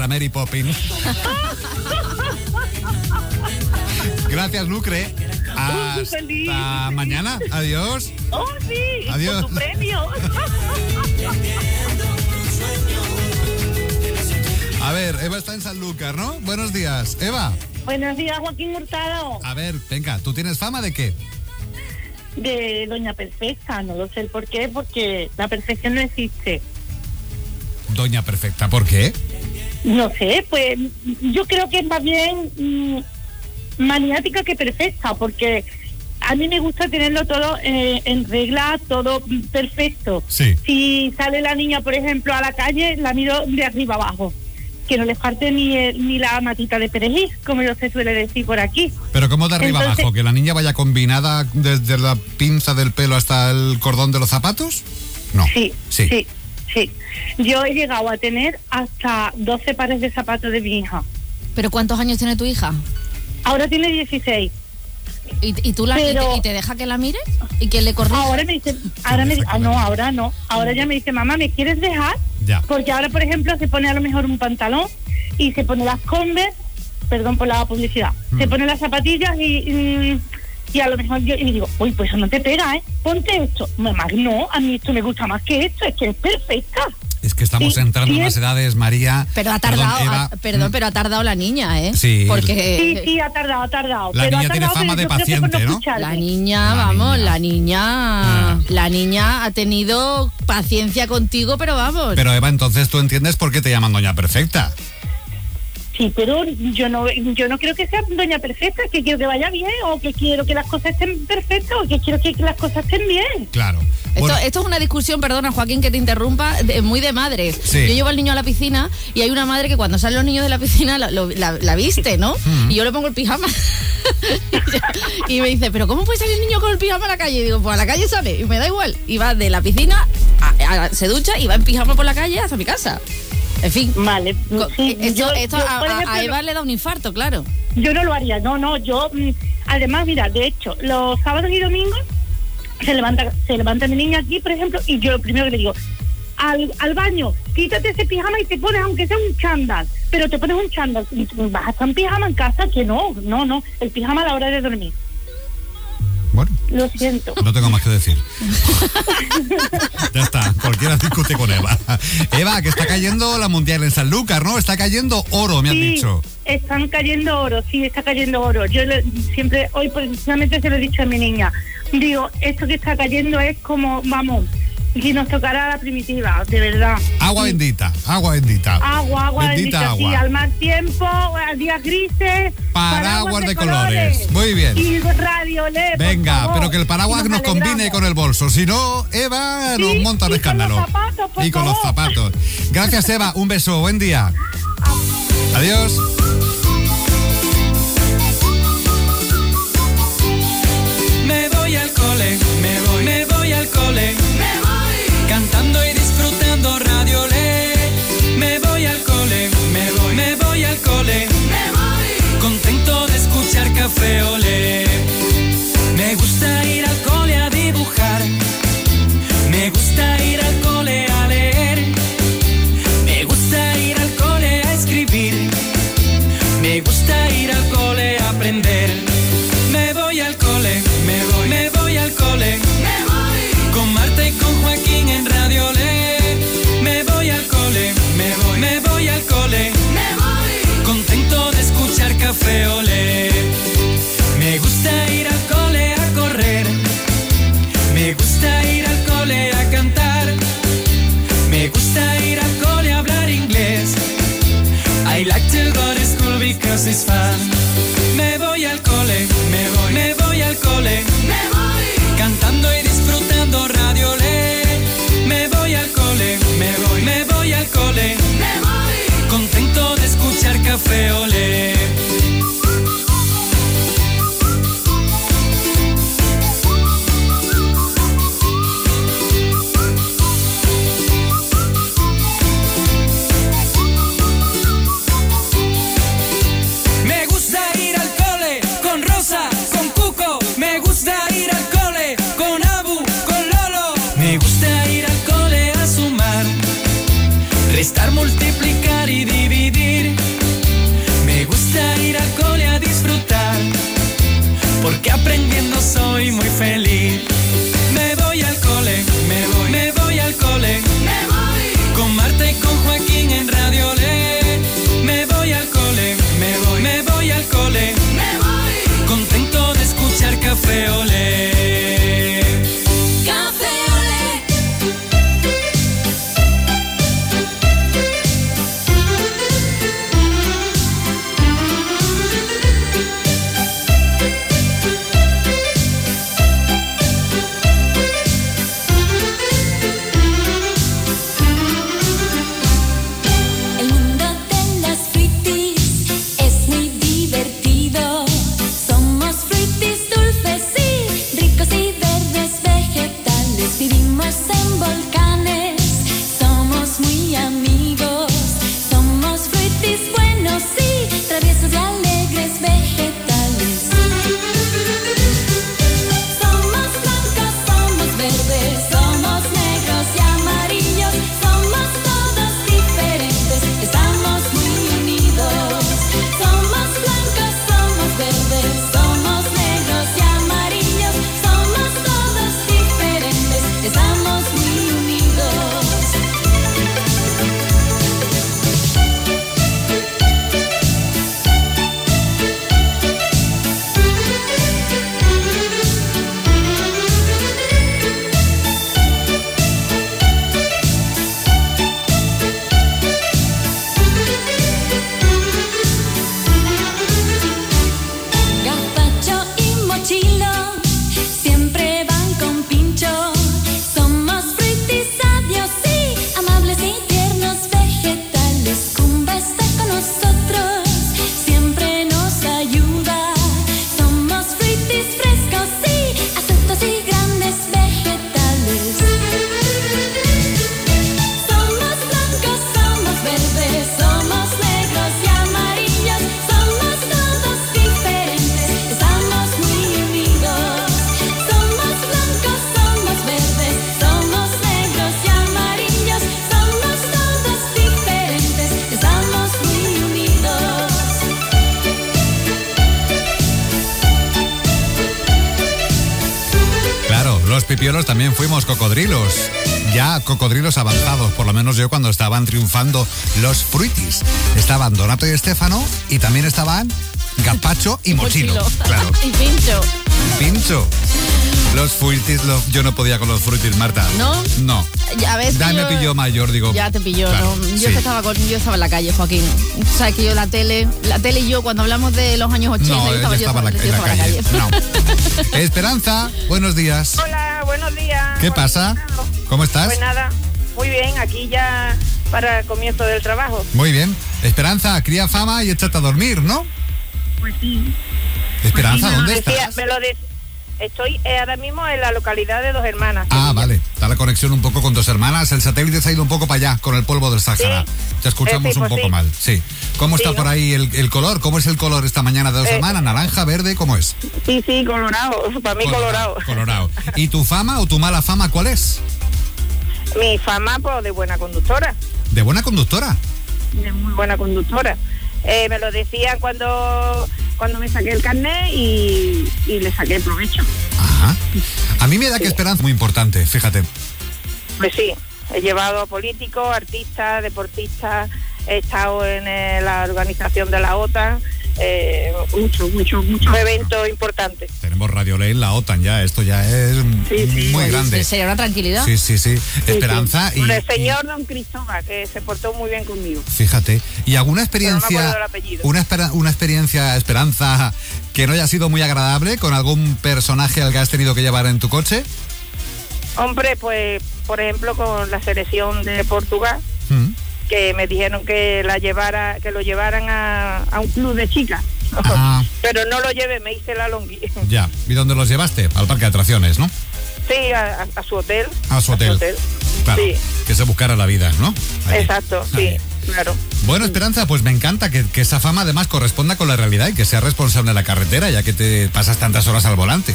nuestra Mary Poppins. Gracias, Lucre. Hasta mañana. Adiós. Oh, sí. Adiós. Con tu premio. A ver, Eva está en Sanlúcar, ¿no? Buenos días. Eva, Buenos días, Joaquín Hurtado. a ver, venga, ¿tú tienes fama de qué? De Doña Perfecta. No lo sé el por qué, porque la perfección no existe. Doña Perfecta, ¿por qué? No sé, pues yo creo que es más bien mm, maniática que perfecta, porque a mí me gusta tenerlo todo eh, en regla, todo perfecto. Sí. Si sale la niña, por ejemplo, a la calle, la miro de arriba abajo. Que no le falte ni, el- ni la matita de perejil, como yo se suele decir por aquí. Pero ¿cómo de arriba Entonces- abajo? ¿Que la niña vaya combinada desde la pinza del pelo hasta el cordón de los zapatos? No. Sí, Sí. sí, sí. Yo he llegado a tener hasta 12 pares de zapatos de mi hija. ¿Pero cuántos años tiene tu hija? Ahora tiene 16. ¿Y, y tú la, y te- Pero- y, te, deja que la mire? ¿Y que le corrija? Ahora me dice, ahora me, ah, no, ahora no. Ahora ya me dice, mamá, ¿me quieres dejar? Ya. Porque ahora, por ejemplo, se pone a lo mejor un pantalón y se pone las Converse, perdón por la publicidad, se Mm. pone las zapatillas y, mm, y a lo mejor yo y digo, uy, pues eso no te pega, ¿eh? Ponte esto. Mamá, no, a mí esto me gusta más que esto, es que es perfecta. Es que estamos Sí, entrando en sí unas es- edades, María. Pero ha Perdón, tardado, Eva. ha- perdón, Mm. pero ha tardado la niña, ¿eh? Sí. Porque Sí, sí, ha tardado, ha tardado. La pero ha niña tiene tardado, fama pero de paciente, la niña, La vamos, niña. la niña, Ah. la niña ha tenido paciencia contigo, pero vamos. Pero Eva, entonces tú entiendes por qué te llaman Doña Perfecta. Sí, pero yo no yo no creo que sea doña perfecta, que quiero que vaya bien, o que quiero que las cosas estén perfectas, o que quiero que las cosas estén bien. Claro. Esto, Bueno, esto es una discusión, perdona Joaquín que te interrumpa, de- muy de madres. Sí. Yo llevo al niño a la piscina y hay una madre que cuando salen los niños de la piscina la, lo- la- la viste, ¿no? Mm. Y yo le pongo el pijama. y me dice, ¿pero cómo puede salir el niño con el pijama a la calle? Y digo, pues a la calle sale, y me da igual. Y va de la piscina, a- a- se ducha y va en pijama por la calle hasta mi casa. En fin. Vale, sí, esto yo- esto yo, a, ejemplo, Eva le da un infarto, claro. Yo no lo haría, no, no, yo mm, además, mira, de hecho, los sábados y domingos se levanta, se levanta mi niña aquí, por ejemplo, y yo lo primero que le digo, al, al baño, quítate ese pijama y te pones, aunque sea un chándal, pero te pones un chándal, y ¿vas a estar en pijama en casa? Que no, no, no, el pijama a la hora de dormir, bueno, lo siento. no tengo más que decir. ya está, cualquiera discute con Eva. Eva, que está cayendo la mundial en Sanlúcar, ¿no? Está cayendo oro, me has Sí, dicho. están cayendo oro, sí, está cayendo oro. Yo le- siempre, hoy precisamente se lo he dicho a mi niña. Digo, esto que está cayendo es como, vamos, si nos tocara la primitiva, de verdad. Agua bendita, agua bendita. Agua, agua Bendita bendita, sí, al mal tiempo, a días grises. Paraguas de colores. Muy bien. Y radio LED, por Venga, favor. pero que el paraguas nos combine con el bolso. Si no, Eva nos monta un y con los escándalo. zapatos, por y con los zapatos. Gracias, Eva. Un beso. Buen día. Adiós. Me voy al cole, me voy, me voy al cole. Me voy. Cantando y disfrutando Radio Le. Me voy al cole, me voy, me voy al cole. Me voy. Contento de escuchar café olé. Me voy al cole, también fuimos cocodrilos. Ya cocodrilos avanzados, por lo menos yo cuando estaban triunfando los fruitis. Estaban Donato y Estefano y también estaban Gazpacho y Mochilo. Claro, y pincho. pincho. Los fruitis, los- yo no podía con los fruitis, Marta. ¿No? No. Ya ves. que Ya me yo- pilló mayor, digo. Ya te pilló, claro, ¿no? Yo sí. estaba con, yo estaba en la calle, Joaquín. O sea, que yo la tele, la tele y yo cuando hablamos de los años 80, No, yo ella estaba, yo estaba en la, yo en la estaba en la calle. calle. No. Esperanza, buenos días. Hola, buenos días. ¿Qué pasa? ¿Cómo estás? Pues nada, muy bien, aquí ya para el comienzo del trabajo. Muy bien. Esperanza, cría fama y échate a dormir, ¿no? Pues sí. Esperanza, ¿dónde Decía, estás? me lo de- Estoy eh, ahora mismo en la localidad de Dos Hermanas. Ah, vale. Está la conexión un poco con tus hermanas. El satélite se ha ido un poco para allá con el polvo del Sahara. Sí. Te escuchamos Eh, un pues poco sí. mal. Sí. ¿Cómo Sí, está ¿no? por ahí el, el color? ¿Cómo es el color esta mañana de dos Eh, hermanas? ¿Naranja, verde? ¿Cómo es? Sí, sí, colorado. Para mí colorado. Colorado. ¿Y tu fama o tu mala fama cuál es? Mi fama, pues, de buena conductora. ¿De buena conductora? De muy buena conductora. Eh, me lo decían cuando cuando me saqué el carnet y, y le saqué el provecho. Ajá. A mí me da que esperanza muy importante, fíjate. Pues sí, he llevado a políticos, artistas, deportistas, he estado en eh, la organización de la OTAN, eh, muchos, muchos, muchos eventos importantes. Tenemos Radio Ley en la OTAN ya. Esto ya es Sí, sí. muy grande. Sí, sería una tranquilidad. Sí, sí, sí. Esperanza y, Con el y- señor Don Cristóbal, que se portó muy bien conmigo. Fíjate, ¿y alguna no experiencia, apellido. una, espera- una experiencia, Esperanza, que no haya sido muy agradable con algún personaje al que has tenido que llevar en tu coche? Hombre, pues, por ejemplo, con la selección de Portugal, Mm. Que me dijeron que la llevara, que lo llevaran a, a un club de chicas. Ah. Pero no lo llevé, me hice la longui. Ya, ¿y dónde los llevaste? Al parque de atracciones, ¿no? Sí, a, a- a su hotel. A su hotel. Claro, Sí, que se buscara la vida, ¿no? Exacto, sí, Ahí. claro. Bueno, Esperanza, pues me encanta que, que esa fama además corresponda con la realidad y que sea responsable en la carretera, ya que te pasas tantas horas al volante.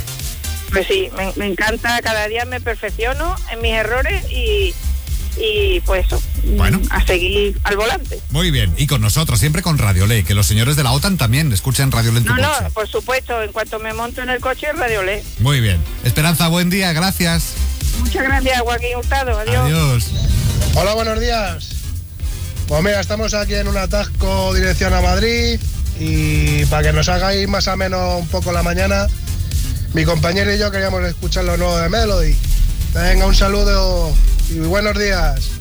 Pues sí, me, me encanta, cada día me perfecciono en mis errores y, y pues eso, Bueno. a seguir al volante. Muy bien, y con nosotros, siempre con Radio Ley, que los señores de la OTAN también escuchen Radio Ley en tu No, coche. no, por supuesto, en cuanto me monto en el coche, Radio Le. Muy bien. Esperanza, buen día, gracias. Muchas gracias, Joaquín Hurtado, adiós. Adiós. Hola, buenos días. Pues mira, estamos aquí en un atasco dirección a Madrid y para que nos hagáis más o menos un poco la mañana, mi compañero y yo queríamos escuchar lo nuevo de Melody. Venga, un saludo y buenos días.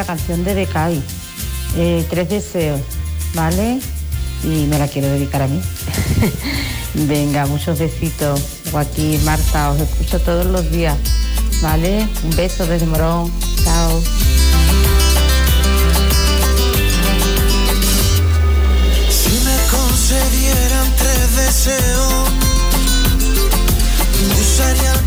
La canción de Decay, eh, Tres Deseos, ¿vale? Y me la quiero dedicar a mí. Venga, muchos besitos. Joaquín, Marta, os escucho todos los días, ¿vale? Un beso desde Morón. Chao. Si me concedieran tres deseos, el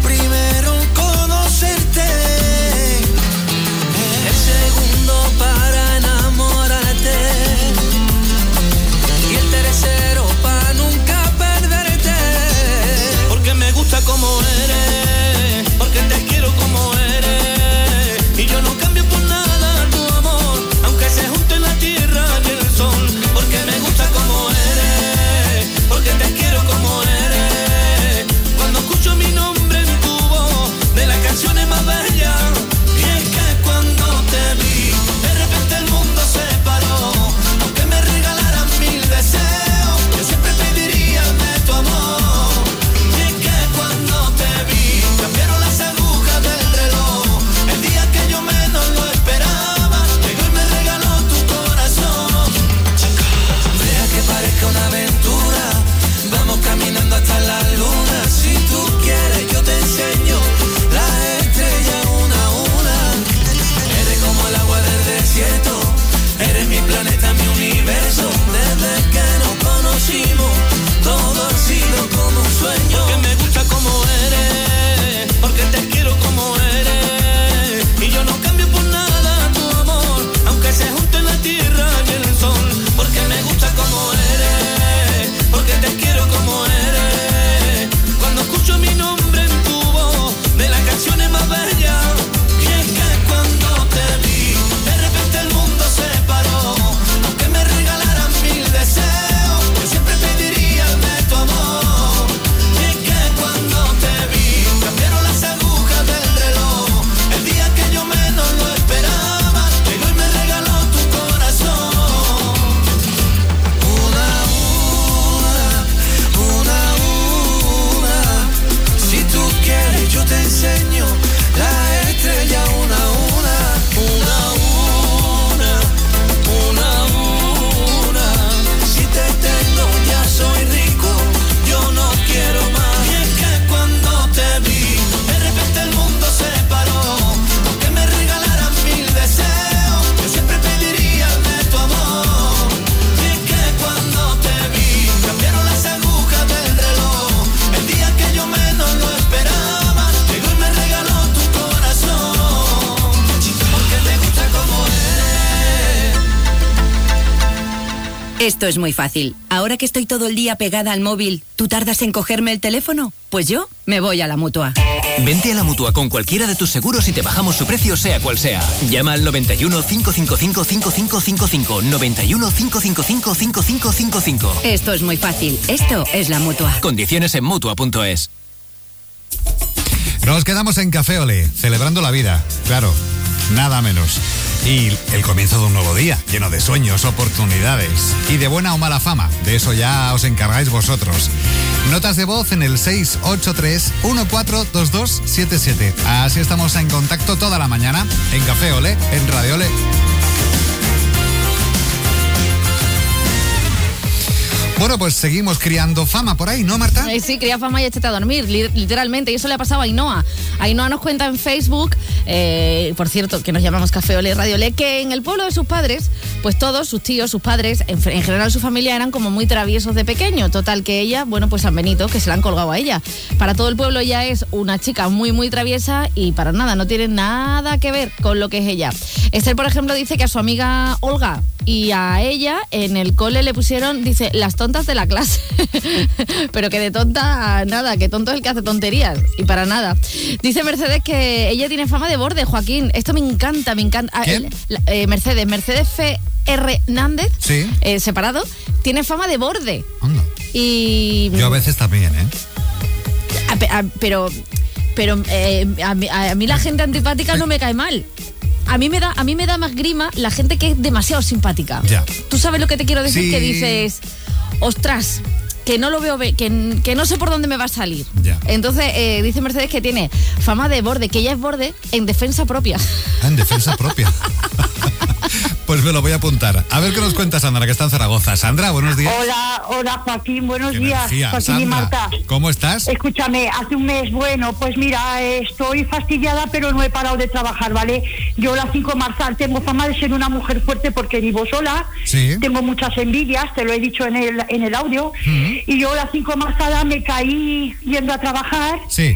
como eres, Esto es muy fácil. Ahora que estoy todo el día pegada al móvil, ¿tú tardas en cogerme el teléfono? Pues yo me voy a la mutua. Vente a la mutua con cualquiera de tus seguros y te bajamos su precio, sea cual sea. Llama al 91 555 5555. 91 555 5555. Esto es muy fácil. Esto es la mutua. Condiciones en mutua.es. Nos quedamos en Café Ole, celebrando la vida, claro, nada menos. Y el comienzo de un nuevo día, lleno de sueños, oportunidades y de buena o mala fama. De eso ya os encargáis vosotros. Notas de voz en el 683-142277. Así estamos en contacto toda la mañana en Café Ole, en Radio Ole. Bueno, pues seguimos criando fama por ahí, ¿no, Marta? Eh, sí, cría fama y échate a dormir, li- literalmente. Y eso le ha pasado a Ainhoa. Ainhoa nos cuenta en Facebook, eh, por cierto, que nos llamamos Café Ole Radio Ole, que en el pueblo de sus padres, pues todos, sus tíos, sus padres, en, en general su familia, eran como muy traviesos de pequeño. Total, que ella, bueno, pues San Benito, que se la han colgado a ella. Para todo el pueblo ella es una chica muy, muy traviesa y para nada, no tiene nada que ver con lo que es ella. Esther, por ejemplo, dice que a su amiga Olga y a ella en el cole le pusieron, dice, las tontas de la clase. Pero que de tonta nada, que tonto es el que hace tonterías y para nada. Dice Mercedes que ella tiene fama de borde, Joaquín. Esto me encanta, me encanta. Ah, eh, Mercedes, Mercedes F. R. Hernández, Sí. eh, separado, tiene fama de borde. Y. Yo a veces también, ¿eh? a- pe- a- pero pero eh, a, mí, a mí la gente antipática no me cae mal. A mí me da a mí me da más grima la gente que es demasiado simpática. Ya. ¿Tú sabes lo que te quiero decir? Sí. Que dices, ostras, que no lo veo, ve- que, que no sé por dónde me va a salir. Ya. Entonces, eh, dice Mercedes que tiene fama de borde, que ella es borde en defensa propia. Ah, en defensa propia. pues me lo voy a apuntar. A ver qué nos cuenta Sandra, que está en Zaragoza. Sandra, buenos días. Hola, hola Joaquín, buenos Qué días. energía. Joaquín y Sandra, Marta. ¿cómo estás? Escúchame, hace un mes, bueno, pues mira, eh, estoy fastidiada, pero no he parado de trabajar, ¿vale? Yo la 5 Marzal tengo fama de ser una mujer fuerte porque vivo sola, Sí. tengo muchas envidias, te lo he dicho en el, en el audio, y yo la 5 Marzada me caí yendo a trabajar. Sí.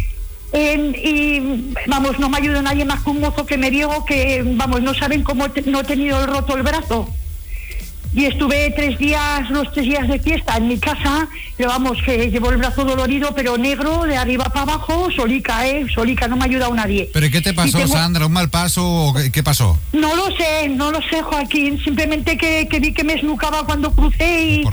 Y vamos, no me ayudó nadie más que un mozo que me vio que, vamos, no saben cómo te- no he tenido roto el brazo. Y estuve tres días, los tres días de fiesta en mi casa, pero vamos, que llevo el brazo dolorido, pero negro, de arriba para abajo, solica, ¿eh? Solica, no me ha ayudado nadie. ¿Pero qué te pasó, tengo- Sandra? ¿Un mal paso o qué, qué pasó? No lo sé, no lo sé, Joaquín. Simplemente que, que vi que me esnucaba cuando crucé y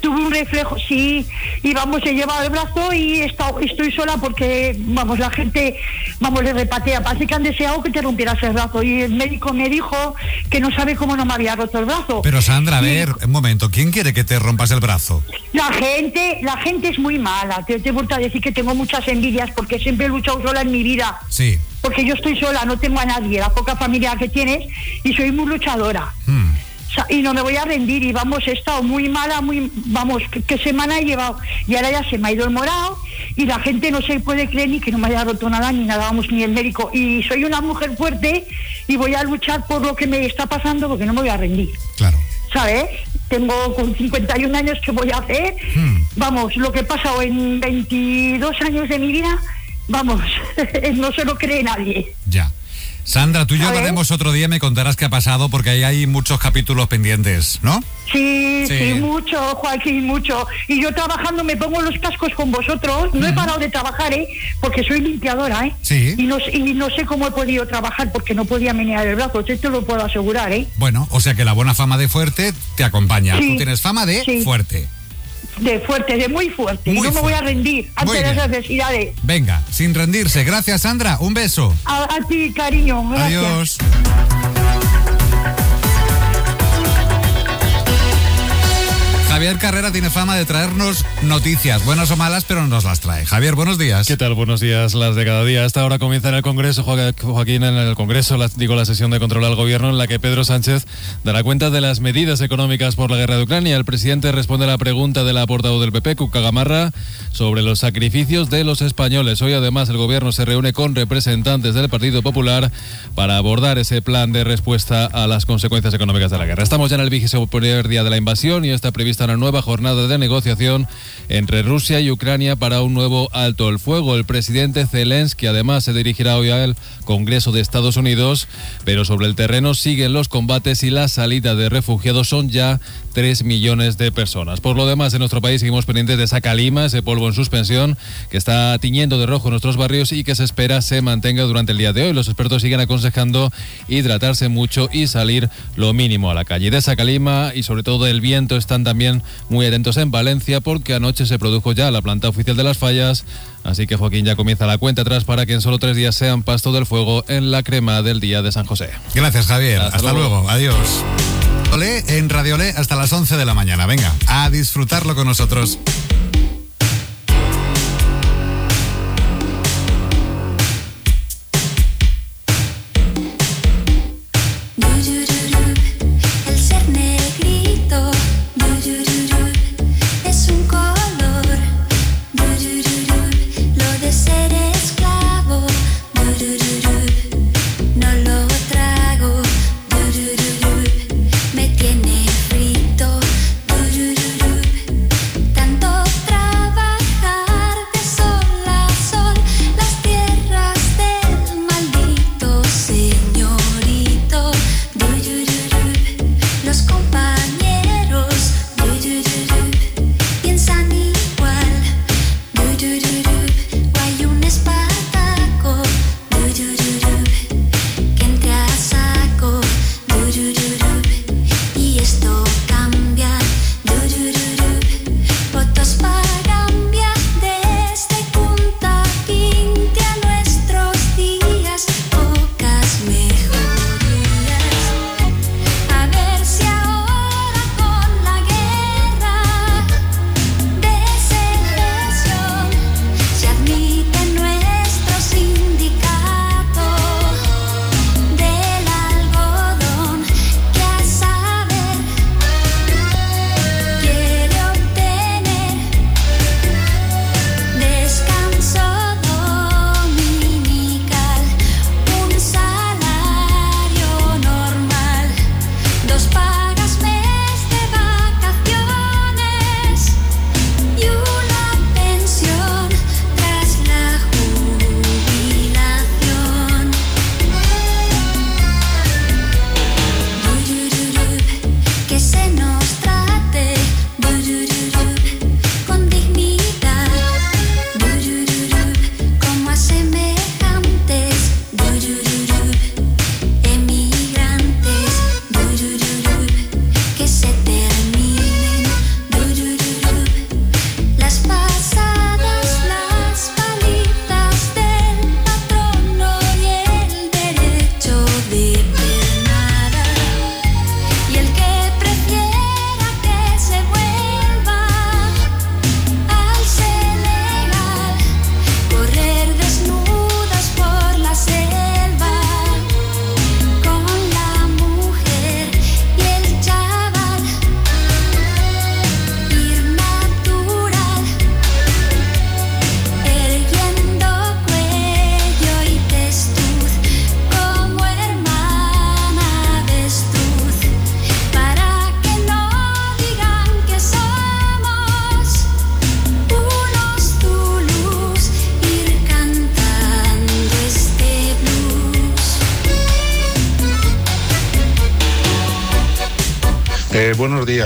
tuve un reflejo, sí. Y vamos, he llevado el brazo y he estado- estoy sola porque, vamos, la gente, vamos, le repatea. Parece que han deseado que te rompieras el brazo. Y el médico me dijo que no sabe cómo no me había roto el brazo. Pero Sandra, a Y ver, un momento, ¿quién quiere que te rompas el brazo? La gente, la gente es muy mala. Te, te a decir que tengo muchas envidias porque siempre he luchado sola en mi vida. Sí. Porque yo estoy sola, no tengo a nadie, la poca familia que tienes, y soy muy luchadora. Sea, y no me voy a rendir y vamos, he estado muy mala, muy, vamos, ¿qué, qué semana he llevado? Y ahora ya se me ha ido el morado y la gente no se puede creer ni que no me haya roto nada ni nada, vamos, ni el médico. Y soy una mujer fuerte y voy a luchar por lo que me está pasando porque no me voy a rendir. Claro. ¿Sabes? Tengo con 51 años que voy a hacer, vamos, lo que he pasado en 22 años de mi vida, vamos, no se lo cree nadie. Ya. Sandra, tú y yo hablaremos otro día y me contarás qué ha pasado porque ahí hay muchos capítulos pendientes, ¿no? Sí, Sí. sí, mucho, Joaquín, mucho. Y yo trabajando me pongo los cascos con vosotros. No he parado de trabajar, ¿eh? Porque soy limpiadora, ¿eh? Sí. Y no, sé- y no sé cómo he podido trabajar porque no podía menear el brazo. Esto lo puedo asegurar, ¿eh? Bueno, o sea que la buena fama de fuerte te acompaña. Sí. Tú tienes fama de Sí. fuerte. De fuerte, de muy fuerte. Muy y no me voy a rendir ante las bien. adversidades. Venga, sin rendirse. Gracias, Sandra. Un beso. A, a ti, cariño. Gracias. Adiós. Javier Carrera tiene fama de traernos noticias, buenas o malas, pero nos las trae. Javier, buenos días. ¿Qué tal? Buenos días, las de cada día. A esta hora comienza en el Congreso, Jo- Joaquín, en el Congreso, la- digo, la sesión de control al gobierno en la que Pedro Sánchez dará cuenta de las medidas económicas por la guerra de Ucrania. El presidente responde a la pregunta de la portavoz del PP, Cuca Gamarra, sobre los sacrificios de los españoles. Hoy, además, el gobierno se reúne con representantes del Partido Popular para abordar ese plan de respuesta a las consecuencias económicas de la guerra. Estamos ya en el vigésimo primer día de la invasión y está prevista una nueva jornada de negociación entre Rusia y Ucrania para un nuevo alto el fuego. El presidente Zelensky además se dirigirá hoy al Congreso de Estados Unidos, pero sobre el terreno siguen los combates y la salida de refugiados son ya 3 millones de personas. Por lo demás, en nuestro país seguimos pendientes de esa calima, ese polvo en suspensión que está tiñendo de rojo nuestros barrios y que se espera se mantenga durante el día de hoy. Los expertos siguen aconsejando hidratarse mucho y salir lo mínimo a la calle. De esa calima y sobre todo del viento están también muy atentos en Valencia porque anoche se produjo ya la planta oficial de las fallas. Así que Joaquín ya comienza la cuenta atrás para que en solo tres días sean pasto del fuego en la crema del día de San José. Gracias, Javier. Hasta Hasta, luego. luego. Adiós. Olé en Radio Olé hasta las 11 de la mañana. Venga, a disfrutarlo con nosotros.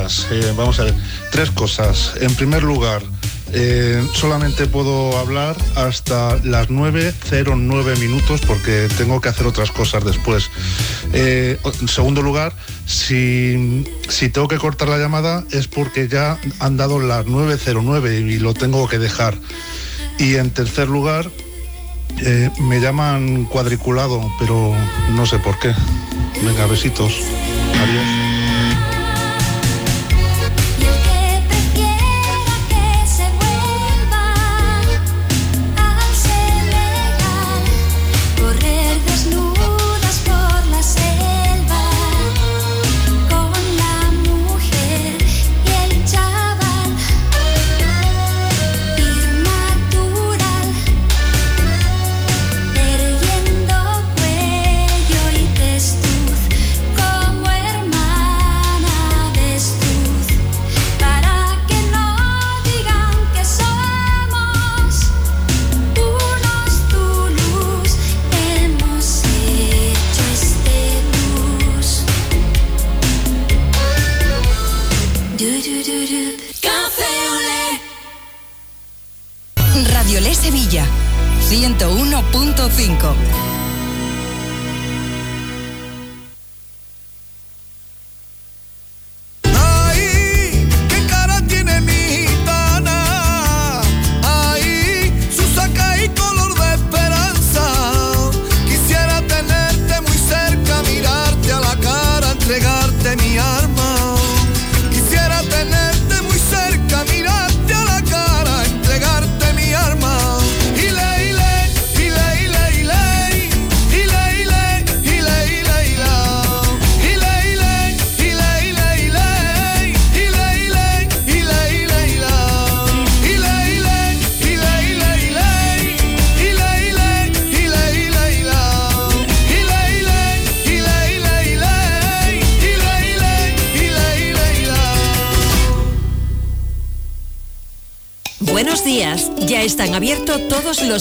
Eh, vamos a ver, tres cosas. En primer lugar, eh, solamente puedo hablar hasta las 9.09 minutos porque tengo que hacer otras cosas después. Eh, en segundo lugar, si, si tengo que cortar la llamada es porque ya han dado las 9.09 y lo tengo que dejar. Y en tercer lugar, me llaman cuadriculado, pero no sé por qué. Venga, besitos. Adiós.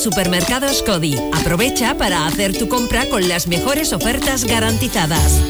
Supermercados Cody. Aprovecha para hacer tu compra con las mejores ofertas garantizadas.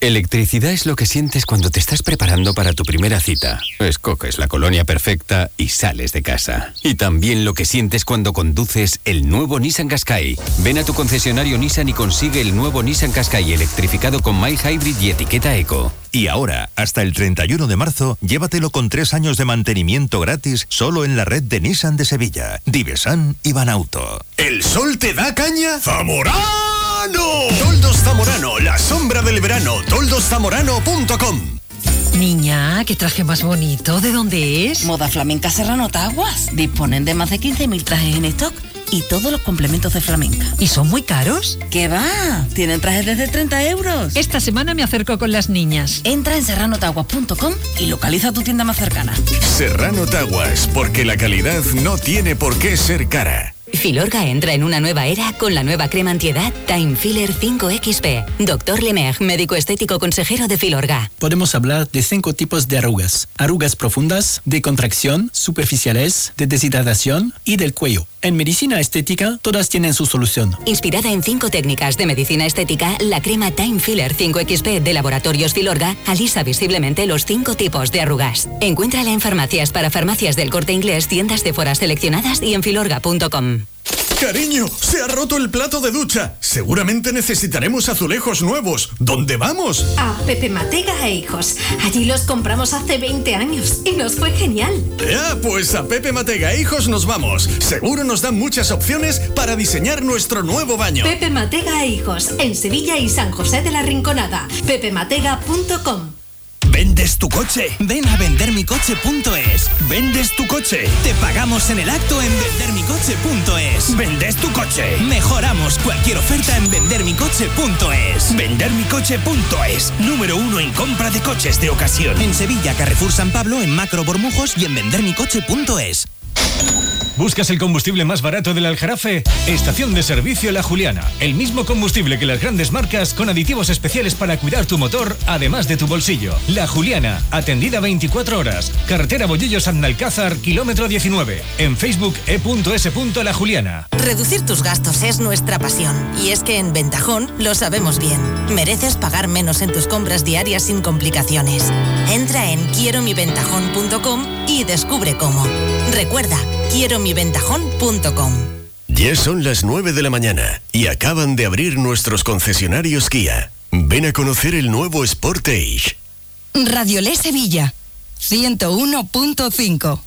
Electricidad es lo que sientes cuando te estás preparando para tu primera cita. Escoges la colonia perfecta y sales de casa. Y también lo que sientes cuando conduces el nuevo Nissan Qashqai. Ven a tu concesionario Nissan y consigue el nuevo Nissan Qashqai electrificado con My Hybrid y etiqueta Eco. Y ahora, hasta el 31 de marzo, llévatelo con tres años de mantenimiento gratis solo en la red de Nissan de Sevilla, Divesan y Banauto. ¿El sol te da caña? ¡Zamorano! Toldos Zamorano, la sombra del verano. Toldozamorano.com Niña, qué traje más bonito. ¿De dónde es? Moda Flamenca Serrano Taguas. Disponen de más de 15.000 trajes en stock y todos los complementos de flamenca. ¿Y son muy caros? ¿Qué va? Tienen trajes desde 30 euros. Esta semana me acerco con las niñas. Entra en serranotaguas.com y localiza tu tienda más cercana. Serrano Taguas, porque la calidad no tiene por qué ser cara. Filorga entra en una nueva era con la nueva crema antiedad Time Filler 5XP. Doctor Lemer, médico estético consejero de Filorga. Podemos hablar de cinco tipos de arrugas. Arrugas profundas, de contracción, superficiales, de deshidratación y del cuello. En medicina estética, todas tienen su solución. Inspirada en cinco técnicas de medicina estética, la crema Time Filler 5XP de Laboratorios Filorga alisa visiblemente los cinco tipos de arrugas. Encuéntrala en farmacias para farmacias del corte inglés, tiendas de foras seleccionadas y en filorga.com. Cariño, se ha roto el plato de ducha. Seguramente necesitaremos azulejos nuevos. ¿Dónde vamos? A Pepe Matega e Hijos. Allí los compramos hace 20 años y nos fue genial. Ya, pues a Pepe Matega e Hijos nos vamos. Seguro nos dan muchas opciones para diseñar nuestro nuevo baño. Pepe Matega e Hijos, en Sevilla y San José de la Rinconada. pepematega.com ¿Vendes tu coche? Ven a vendermicoche.es. ¿Vendes tu coche? Te pagamos en el acto en vendermicoche.es. ¿Vendes tu coche? Mejoramos cualquier oferta en vendermicoche.es. Vendermicoche.es. Número uno en compra de coches de ocasión. En Sevilla, Carrefour San Pablo, en Macro Bormujos y en vendermicoche.es. ¿Buscas el combustible más barato del Aljarafe? Estación de servicio La Juliana. El mismo combustible que las grandes marcas con aditivos especiales para cuidar tu motor, además de tu bolsillo. La Juliana, atendida 24 horas. Carretera Bollillos Andalcázar, kilómetro 19. En Facebook e.s. La Juliana. Reducir tus gastos es nuestra pasión. Y es que en Ventajón lo sabemos bien. Mereces pagar menos en tus compras diarias sin complicaciones. Entra en quieromiventajón.com y descubre cómo. Recuerda, quieromiventajón.com. Ya son las 9 de la mañana y acaban de abrir nuestros concesionarios Kia. Ven a conocer el nuevo Sportage. Radiolé Sevilla, 101.5.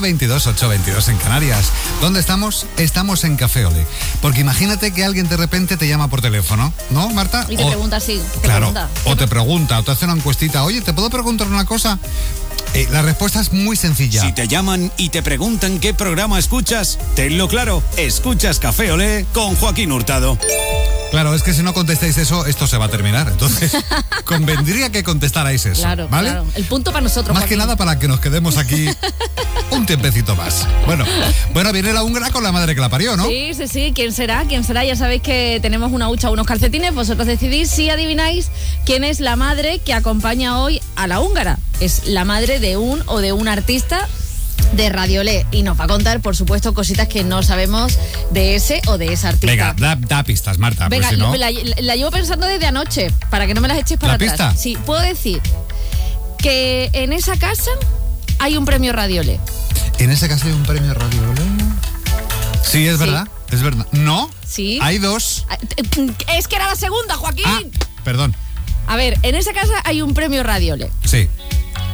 922 en Canarias. ¿Dónde estamos? Estamos en Café Ole. Porque imagínate que alguien de repente te llama por teléfono, ¿no, Marta? Y te pregunta, así, claro. O te pregunta, o te hace una encuestita. Oye, ¿te puedo preguntar una cosa? Eh, la respuesta es muy sencilla. Si te llaman y te preguntan qué programa escuchas, tenlo claro, escuchas Café Olé con Joaquín Hurtado. Claro, es que si no contestáis eso, esto se va a terminar. Entonces, convendría que contestarais eso. Claro, ¿vale? Claro. El punto para nosotros. Más que nada para que nos quedemos aquí un tiempecito más. Bueno, bueno, viene la húngara con la madre que la parió, ¿no? Sí, sí, sí. ¿Quién será? ¿Quién será? Ya sabéis que tenemos una hucha, unos calcetines. Vosotros decidís si adivináis quién es la madre que acompaña hoy a la húngara. Es la madre de un o de un artista de Radiolé. Y nos va a contar, por supuesto, cositas que no sabemos de ese o de esa artista. Venga, da, da pistas, Marta. pues Venga, si no- la, la llevo pensando desde anoche, para que no me las eches para ¿La atrás. pista? Sí, puedo decir que en esa casa hay un premio Radiolé. En ese caso hay un premio Radio Ole. Sí, es Sí. verdad, es verdad. ¿No? Sí. Hay dos. Ah, Es que era la segunda, Joaquín. Perdón. A ver, en esa casa hay un premio Radiole. Sí,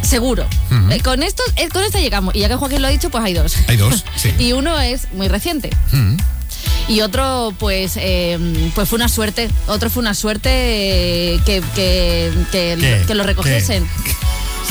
Seguro. Eh, con esto, eh, con esta llegamos. Y ya que Joaquín lo ha dicho, pues hay dos. hay dos. Sí. Y uno es muy reciente. Mm. Y otro, pues, eh, pues fue una suerte. Otro fue una suerte eh, que, que, que, ¿Qué? que lo recogiesen.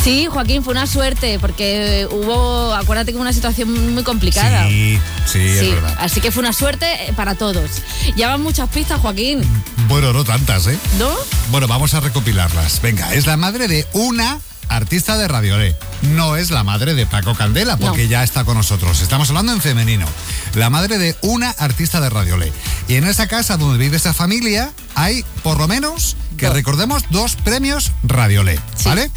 Sí, Joaquín, fue una suerte, porque hubo, acuérdate que hubo una situación muy complicada. Sí, sí, es Sí, verdad. así que fue una suerte eh, para todos. Ya van muchas pistas, Joaquín, Bueno, no tantas, ¿eh? ¿no? Bueno, vamos a recopilarlas. Venga, es la madre de una artista de Radiolé. No es la madre de Paco Candela, porque No. ya está con nosotros. Estamos hablando en femenino. La madre de una artista de Radiolé. Y en esa casa donde vive esa familia hay, por lo menos, que recordemos, dos premios Radiolé. ¿Vale?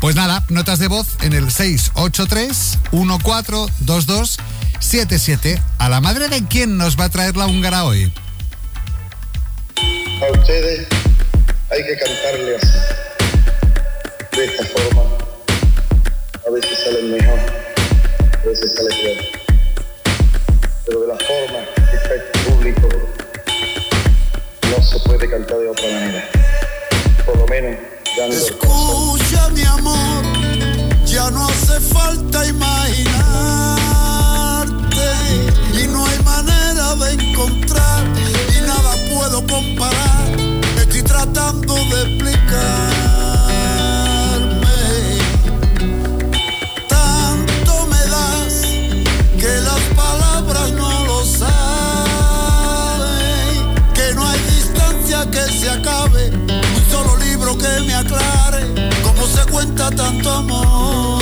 Pues nada, notas de voz en el 683-142277. ¿A la madre de quién nos va a traer la húngara hoy? A ustedes hay que cantarle así, de esta forma. A veces sale mejor, a veces sale peor. Pero de la forma que está este público, no se puede cantar de otra manera. Por lo menos Escucha mi amor, ya no hace falta imaginarte y no hay manera de encontrar y nada puedo comparar. Estoy tratando de explicarme. Que me aclare cómo se cuenta tanto amor.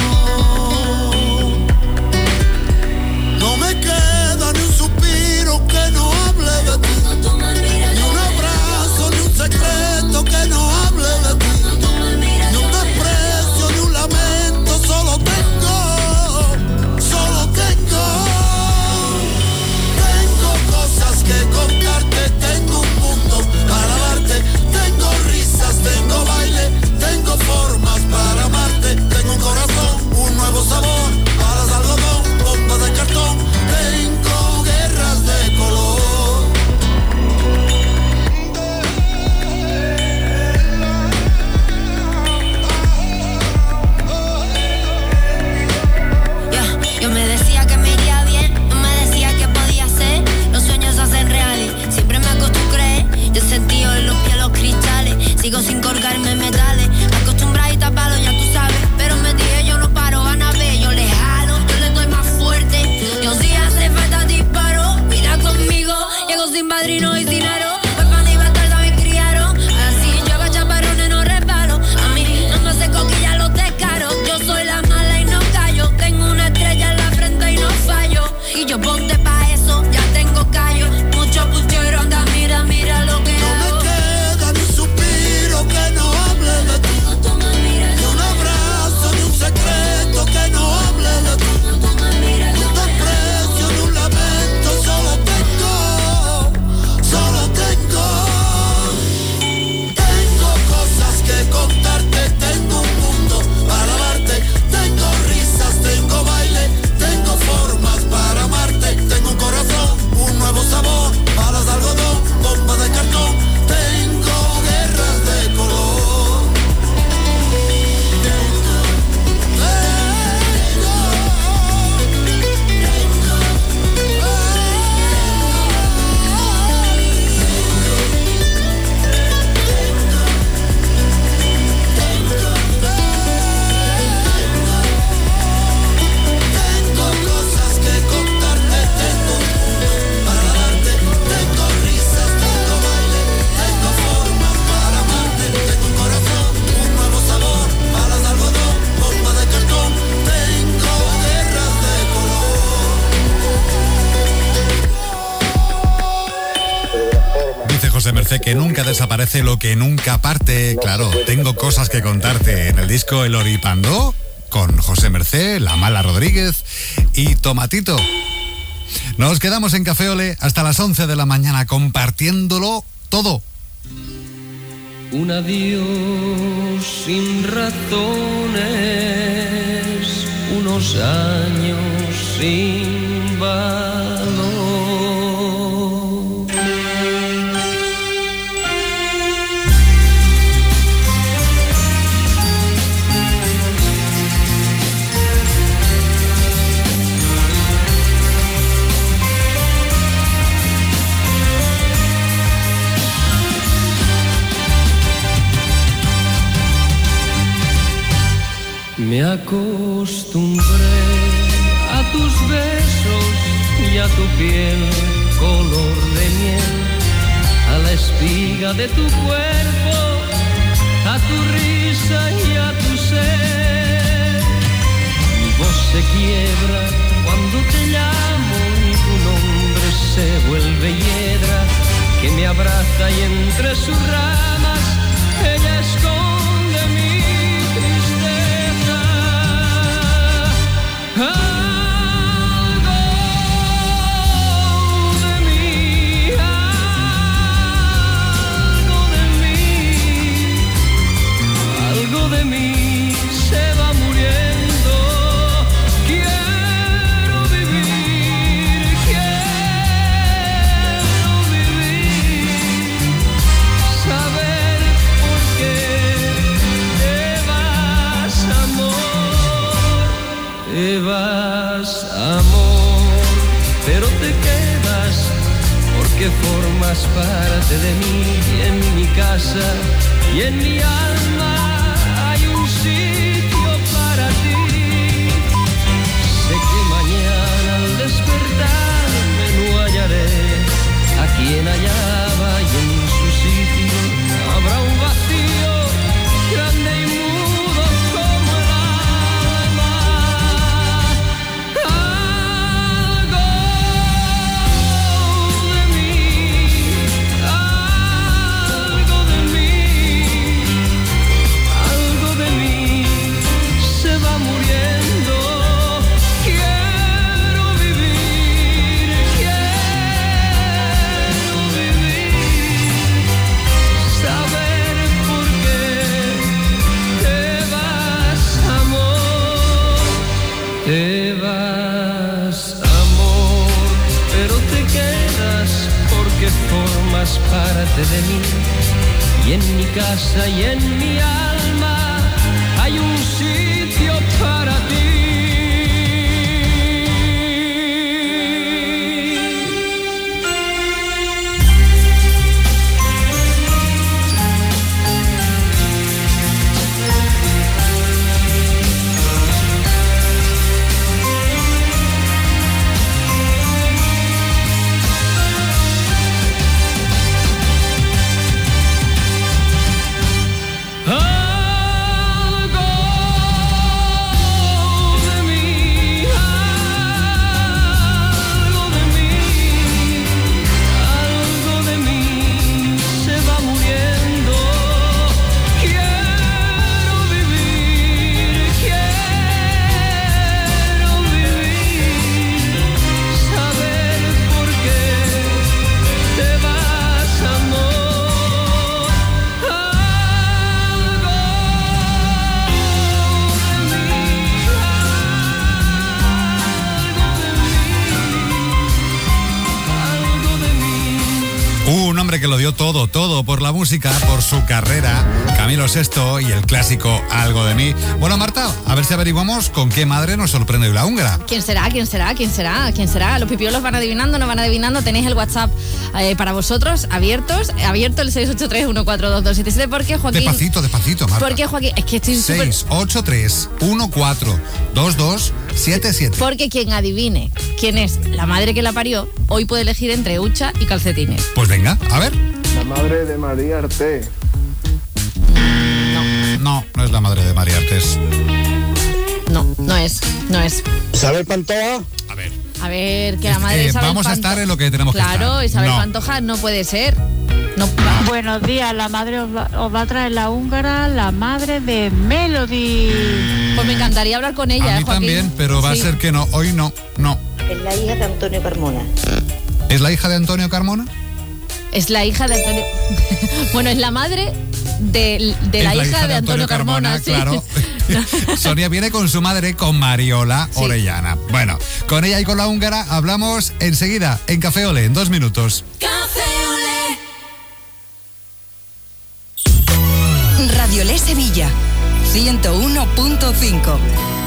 Que nunca desaparece lo que nunca parte. Claro, tengo cosas que contarte en el disco El Oripando con José Mercé, La Mala Rodríguez y Tomatito. Nos quedamos en Café Ole hasta las 11 de la mañana compartiéndolo todo. Un adiós sin razones, unos años sin valor. Me acostumbré a tus besos y a tu piel color de miel, a la espiga de tu cuerpo, a tu risa y a tu ser. Mi voz se quiebra cuando te llamo y tu nombre se vuelve hiedra que me abraza y entre sus ramas ella esconde de mí se va muriendo. Quiero vivir, quiero vivir, saber por qué te vas, amor. Te vas, amor, pero te quedas porque formas parte de mí y en mi casa y en mi alma de mí. Y en mi casa y en mi alma la música, por su carrera, Camilo VI y el clásico Algo de mí. Bueno, Marta, a ver si averiguamos con qué madre nos sorprende la húngara. ¿Quién será? ¿Quién será? ¿Quién será? ¿Quién será? Los pipiolos van adivinando, no van adivinando. Tenéis el WhatsApp eh, para vosotros abiertos, abierto el 683-142277 porque Joaquín... Despacito, despacito, Marta. Porque Joaquín, es que estoy súper... 683 142277 Porque quien adivine quién es la madre que la parió, hoy puede elegir entre hucha y calcetines. Pues venga, a ver. La madre de María Arte. No, no es la madre de María Artes. No, no es, no es. ¿Sabe Pantoja? A ver. A ver, que la madre Eh, de Isabel vamos a estar en lo que tenemos que Claro, estar. Isabel No. Pantoja no puede ser. No, Buenos días, la madre os va, os va a traer la húngara, la madre de Melody. Pues me encantaría hablar con ella, A ¿eh, mí Joaquín? también, pero va Sí. a ser que no. Hoy no, no. Es la hija de Antonio Carmona. ¿Es la hija de Antonio Carmona? Es la hija de Antonio. bueno, es la madre de, de la, hija, de Antonio, Carmona, sí. claro. Sonia viene con su madre, con Mariola Orellana. Bueno, con ella y con la húngara hablamos enseguida en Café Ole, en dos minutos. Radiolé Sevilla 101.5.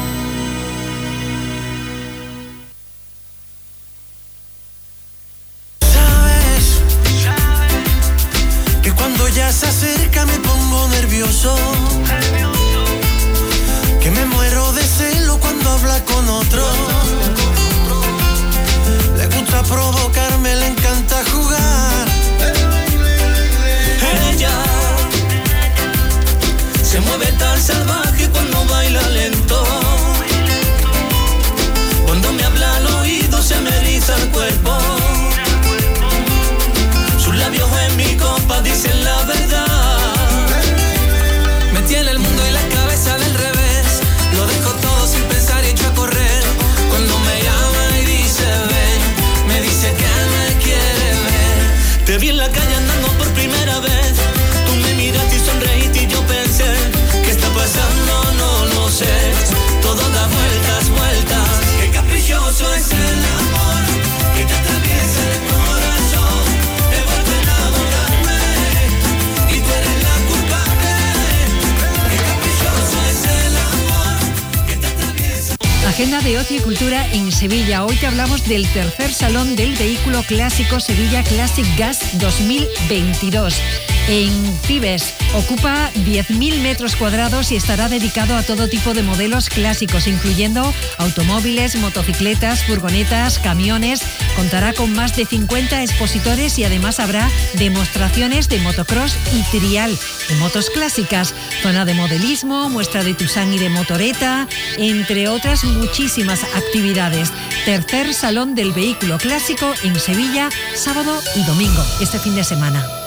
del tercer salón del vehículo clásico Sevilla Classic Gas 2022. En Fibes ocupa 10.000 metros cuadrados y estará dedicado a todo tipo de modelos clásicos, incluyendo automóviles, motocicletas, furgonetas, camiones. Contará con más de 50 expositores y además habrá demostraciones de motocross y trial de motos clásicas, zona de modelismo, muestra de Tusán y de motoreta, entre otras muchísimas actividades. Tercer Salón del Vehículo Clásico en Sevilla, sábado y domingo, este fin de semana.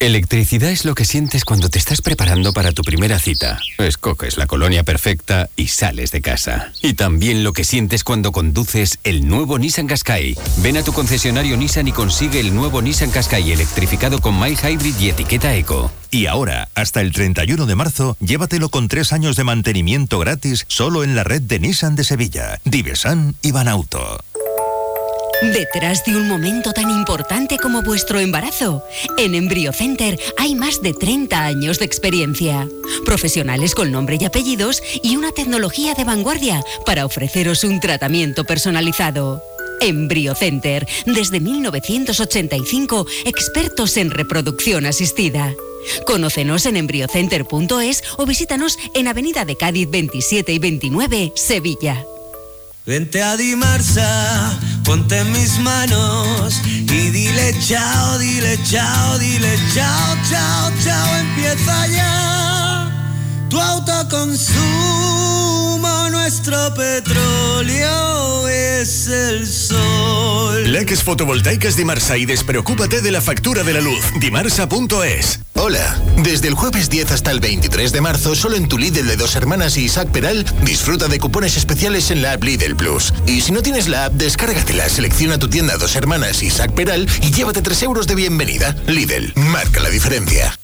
Electricidad es lo que sientes cuando te estás preparando para tu primera cita. Escoges la colonia perfecta y sales de casa. Y también lo que sientes cuando conduces el nuevo Nissan Qashqai. Ven a tu concesionario Nissan y consigue el nuevo Nissan Qashqai electrificado con mild hybrid y etiqueta eco. Y ahora, hasta el 31 de marzo, llévatelo con tres años de mantenimiento gratis solo en la red de Nissan de Sevilla, Divesan y Banauto. Detrás de un momento tan importante como vuestro embarazo, en EmbryoCenter hay más de 30 años de experiencia. Profesionales con nombre y apellidos y una tecnología de vanguardia para ofreceros un tratamiento personalizado. EmbryoCenter, desde 1985, expertos en reproducción asistida. Conócenos en embryocenter.es o visítanos en Avenida de Cádiz 27 y 29, Sevilla. Vente a Dimarsa, ponte en mis manos y dile chao, dile chao, dile chao, chao, chao, empieza ya tu autoconsumo, nuestro petróleo es el sol. Leques fotovoltaicas Dimarsa y despreocúpate de la factura de la luz. Dimarsa.es. Hola, desde el jueves 10 hasta el 23 de marzo, solo en tu Lidl de Dos Hermanas y Isaac Peral, disfruta de cupones especiales en la app Lidl Plus. Y si no tienes la app, descárgatela, selecciona tu tienda Dos Hermanas y Isaac Peral y llévate 3 euros de bienvenida. Lidl, marca la diferencia.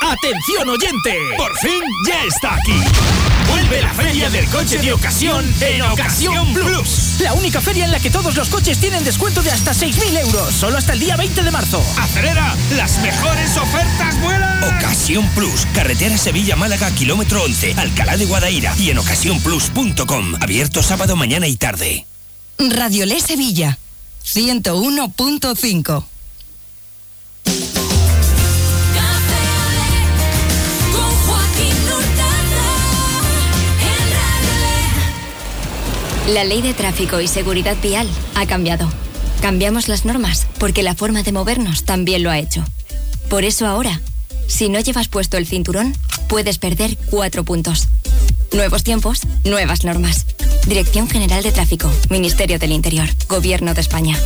¡Atención oyente! ¡Por fin ya está aquí! Vuelve la feria del coche de ocasión en Ocasión Plus. La única feria en la que todos los coches tienen descuento de hasta 6.000 euros. Solo hasta el día 20 de marzo. ¡Acelera! ¡Las mejores ofertas vuelan! Ocasión Plus, carretera Sevilla-Málaga, kilómetro 11, Alcalá de Guadaira y en ocasiónplus.com. Abierto sábado, mañana y tarde. Radiolé Sevilla 101.5. La ley de tráfico y seguridad vial ha cambiado. Cambiamos las normas porque la forma de movernos también lo ha hecho. Por eso ahora, si no llevas puesto el cinturón, puedes perder cuatro puntos. Nuevos tiempos, nuevas normas. Dirección General de Tráfico, Ministerio del Interior, Gobierno de España.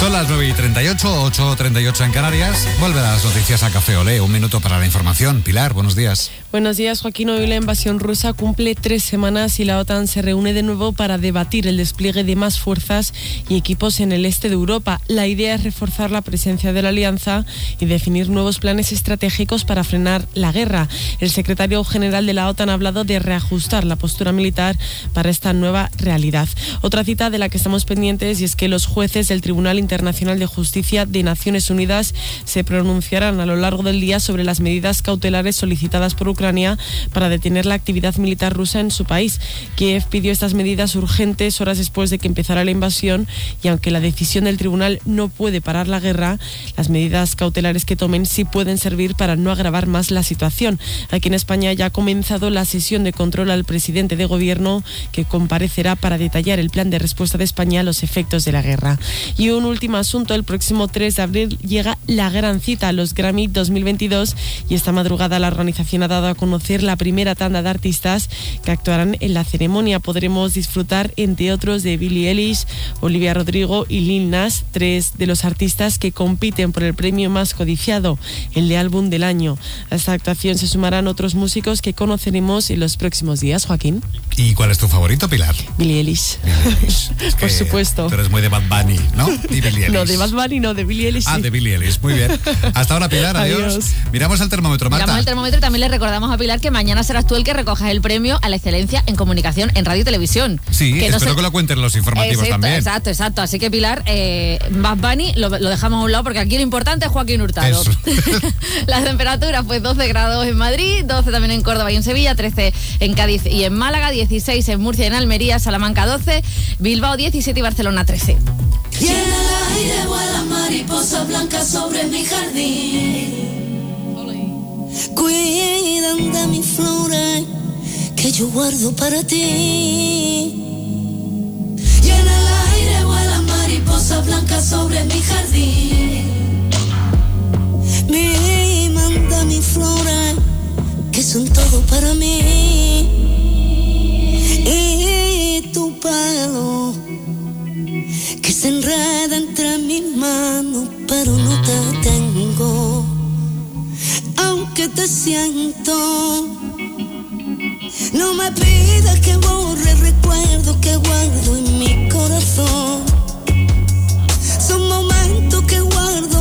Son las 9 y 38, 8 38 en Canarias. Vuelve las noticias a Café Olé. Un minuto para la información. Pilar, buenos días. Buenos días, Joaquín. Hoy la invasión rusa cumple tres semanas y la OTAN se reúne de nuevo para debatir el despliegue de más fuerzas y equipos en el este de Europa. La idea es reforzar la presencia de la alianza y definir nuevos planes estratégicos para frenar la guerra. El secretario general de la OTAN ha hablado de reajustar la postura militar para esta nueva realidad. Otra cita de la que estamos pendientes y es que los jueces del Tribunal Internacional de Justicia de Naciones Unidas se pronunciarán a lo largo del día sobre las medidas cautelares solicitadas por Ucrania para detener la actividad militar rusa en su país. Kiev pidió estas medidas urgentes horas después de que empezara la invasión y aunque la decisión del tribunal no puede parar la guerra, las medidas cautelares que tomen sí pueden servir para no agravar más la situación. Aquí en España ya ha comenzado la sesión de control al presidente de gobierno que comparecerá para detallar el plan de respuesta de España a los efectos de la guerra. Y un último asunto, el próximo 3 de abril llega la gran cita, los Grammy 2022 y esta madrugada la organización ha dado a conocer la primera tanda de artistas que actuarán en la ceremonia. Podremos disfrutar, entre otros, de Billie Eilish, Olivia Rodrigo y Lil Nas, tres de los artistas que compiten por el premio más codiciado, el de álbum del año. A esta actuación se sumarán otros músicos que conoceremos en los próximos días, Joaquín. ¿Y cuál es tu favorito, Pilar? Billie Eilish. Por Que supuesto. Tú eres muy de Bad Bunny, ¿no? Y Billie No, de Bad Bunny, no, de Billie Eilish. Ah, sí. de Billie Eilish. Muy bien. Hasta ahora, Pilar. Adiós. Adiós. Miramos el termómetro, Marta. Miramos el termómetro y también le recordamos a Pilar que mañana serás tú el que recojas el premio a la excelencia en comunicación en radio y televisión. Sí, que no espero se- que lo cuenten los informativos Exacto, también. Exacto, exacto. Así que Pilar, eh, Bad Bunny lo, lo dejamos a un lado porque aquí lo importante es Joaquín Hurtado. Eso. Las temperaturas, pues 12 grados en Madrid, 12 también en Córdoba y en Sevilla, 13 en Cádiz y en Málaga, 16 en Murcia y en Almería, Salamanca 12, Bilbao 17 y Barcelona 13. Y el aire vuelan mariposas blancas sobre mi jardín. Cuidan de mis flores que yo guardo para ti. Y el aire vuelan mariposas blancas sobre mi jardín. Me manda mis flores que son todo para mí. Y tu pelo que se enreda entre mis manos, pero no te tengo. Aunque te siento, no me pidas que borre recuerdos que guardo en mi corazón. Son momentos que guardo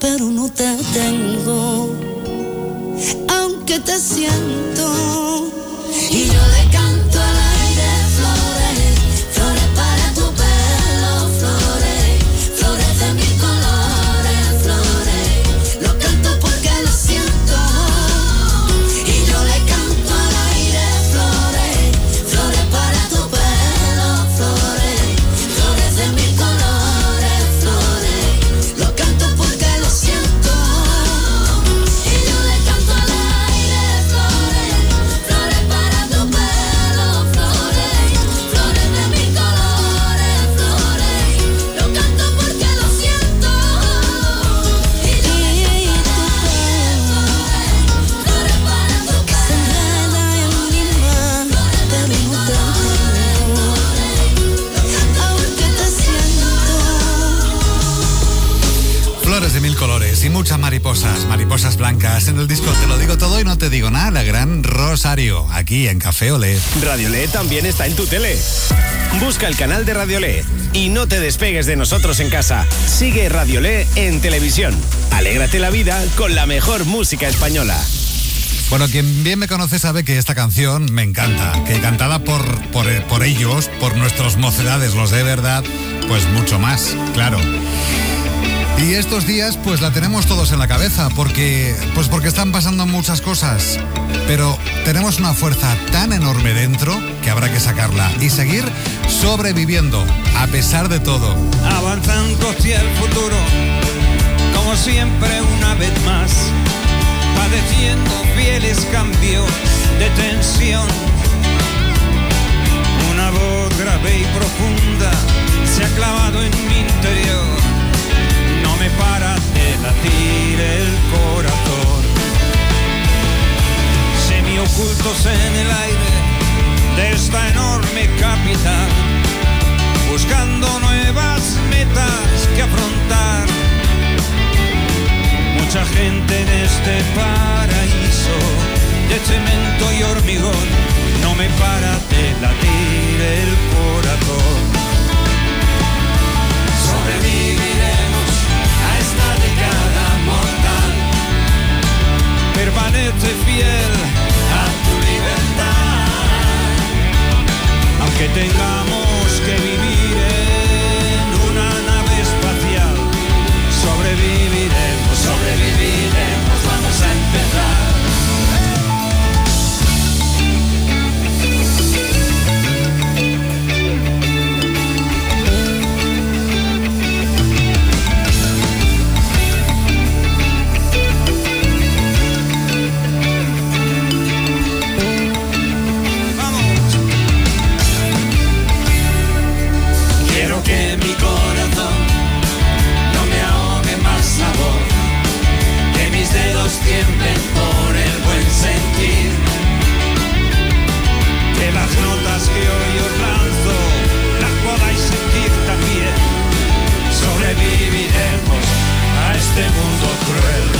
pero no te tengo. Aunque te siento, mariposas, mariposas blancas en el disco Te lo digo todo y no te digo nada, la gran Rosario, aquí en Café Olé. Radiolé también está en tu tele. Busca el canal de Radiolé y no te despegues de nosotros en casa. Sigue Radiolé en televisión. Alégrate la vida con la mejor música española. Bueno, quien bien me conoce sabe que esta canción me encanta, que cantada por, por, por ellos, por nuestros mocedades, los de verdad, pues mucho más, claro. Y estos días pues la tenemos todos en la cabeza porque pues porque están pasando muchas cosas, pero tenemos una fuerza tan enorme dentro que habrá que sacarla y seguir sobreviviendo a pesar de todo. avanzando hacia el futuro, como siempre una vez más, padeciendo fieles cambios de tensión. Una voz grave y profunda se ha clavado en mi interior, para de latir el corazón. Semiocultos en el aire de esta enorme capital buscando nuevas metas que afrontar. Mucha gente en este paraíso de cemento y hormigón no me para de latir el corazón. Sobreviviremos Permanece fiel a tu libertad aunque tengamos que vivir en una nave espacial, sobreviviremos, sobreviviremos, vamos a empezar. Este mundo cruel.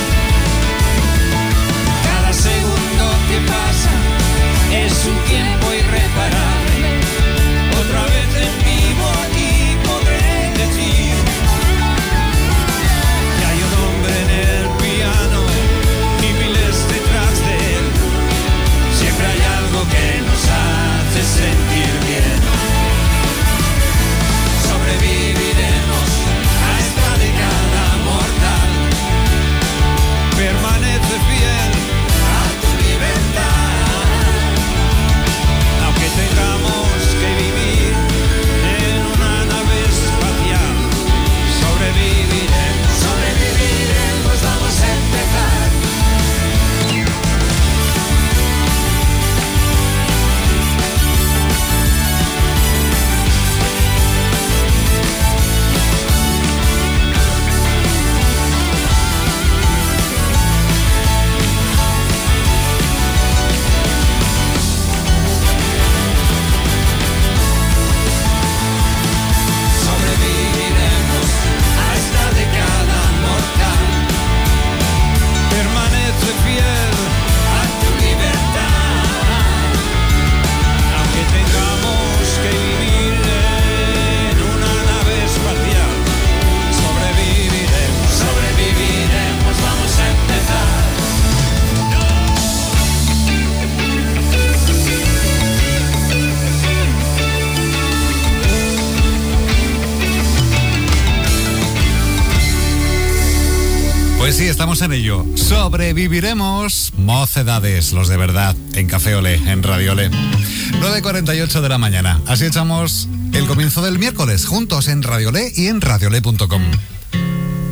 Estamos en ello. Sobreviviremos. Mocedades, los de verdad, en Café Olé, en Radio Olé. 9.48 de la mañana. Así echamos el comienzo del miércoles, juntos en Radio Olé y en radiolé.com.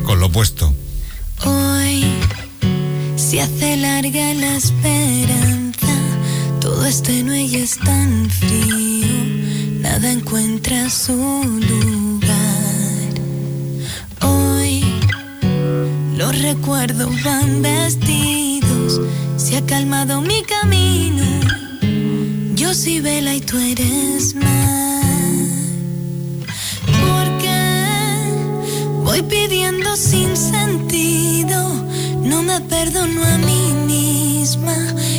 Con lo puesto. Hoy se hace larga la esperanza, todo es tenue y es tan frío, nada encuentra su lugar. Recuerdos van vestidos, se ha calmado mi camino, yo soy vela y tú eres mar. Porque Voy pidiendo sin sentido, no me perdono a mí misma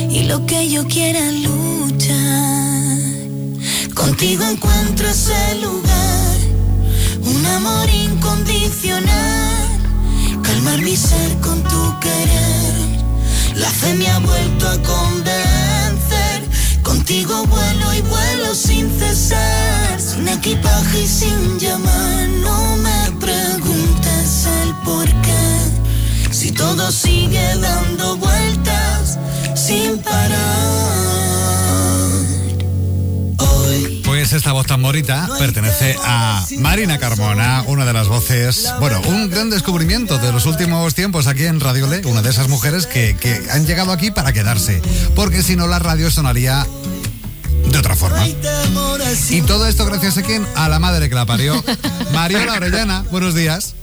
y lo que yo quiera luchar. Contigo encuentro ese lugar, un amor incondicional, calmar mi ser con tu querer. La fe me ha vuelto a convencer. Contigo vuelo y vuelo sin cesar, sin equipaje y sin llamar. No me preguntes el por qué, si todo sigue dando vueltas sin parar. Pues esta voz tan bonita pertenece a Marina Carmona, una de las voces, bueno, un gran descubrimiento de los últimos tiempos aquí en Radio Le, una de esas mujeres que, que han llegado aquí para quedarse, porque si no la radio sonaría de otra forma. Y todo esto gracias a quién? A la madre que la parió. Mariola Orellana, buenos días.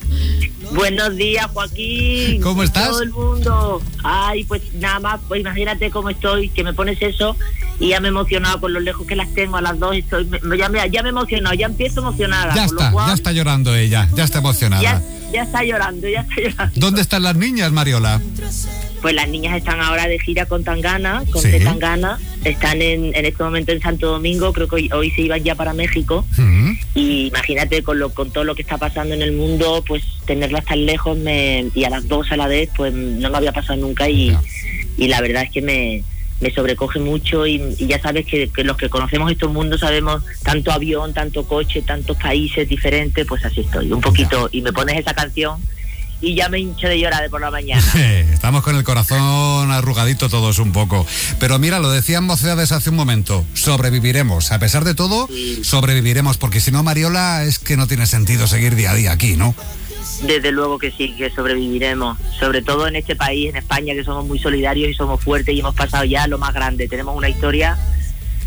Buenos días, Joaquín. ¿Cómo estás? Todo el mundo. Ay, pues nada más, pues imagínate cómo estoy, que me pones eso y ya me he emocionado con lo lejos que las tengo a las dos. Estoy, me- ya, me, ya me he emocionado, ya empiezo emocionada. Ya está, cual, ya está llorando ella, ya está emocionada. ya, ya está llorando, ya está llorando. ¿Dónde están las niñas, Mariola? Pues las niñas están ahora de gira con Tangana, con Sí. Tangana. Están en, en este momento en Santo Domingo, creo que hoy, hoy se iban ya para México. Y imagínate con, lo, con todo lo que está pasando en el mundo, pues tenerlas tan lejos me, y a las dos a la vez, pues no me había pasado nunca y, y la verdad es que me, me sobrecoge mucho y, y ya sabes que, que los que conocemos estos mundos sabemos tanto avión, tanto coche, tantos países diferentes, pues así estoy, un poquito. Y me pones esa canción y ya me hincho de llorar de por la mañana. Estamos con el corazón arrugadito todos un poco. Pero mira, lo decían mocedades hace un momento. Sobreviviremos. A pesar de todo, sobreviviremos. Porque si no, Mariola, es que no tiene sentido seguir día a día aquí, ¿no? Desde luego que sí, que sobreviviremos. Sobre todo en este país, en España, que somos muy solidarios y somos fuertes y hemos pasado ya lo más grande. Tenemos una historia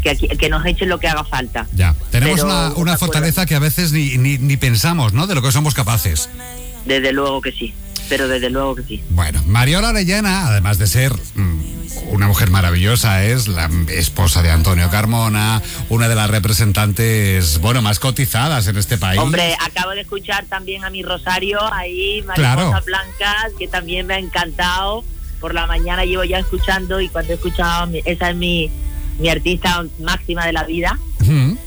que, aquí- que nos echen lo que haga falta. Ya. Tenemos Pero una, una fortaleza que a veces ni, ni, ni pensamos, ¿no? De lo que somos capaces. Desde luego que sí. Pero desde luego que sí. Bueno, Mariola Arellana, además de ser mm, una mujer maravillosa, es la esposa de Antonio Carmona, una de las representantes, bueno, más cotizadas en este país. Hombre, acabo de escuchar también a mi Rosario ahí, Claro. Mariposa Blancas, que también me ha encantado. Por la mañana llevo ya escuchando y cuando he escuchado, esa es mi, mi artista máxima de la vida.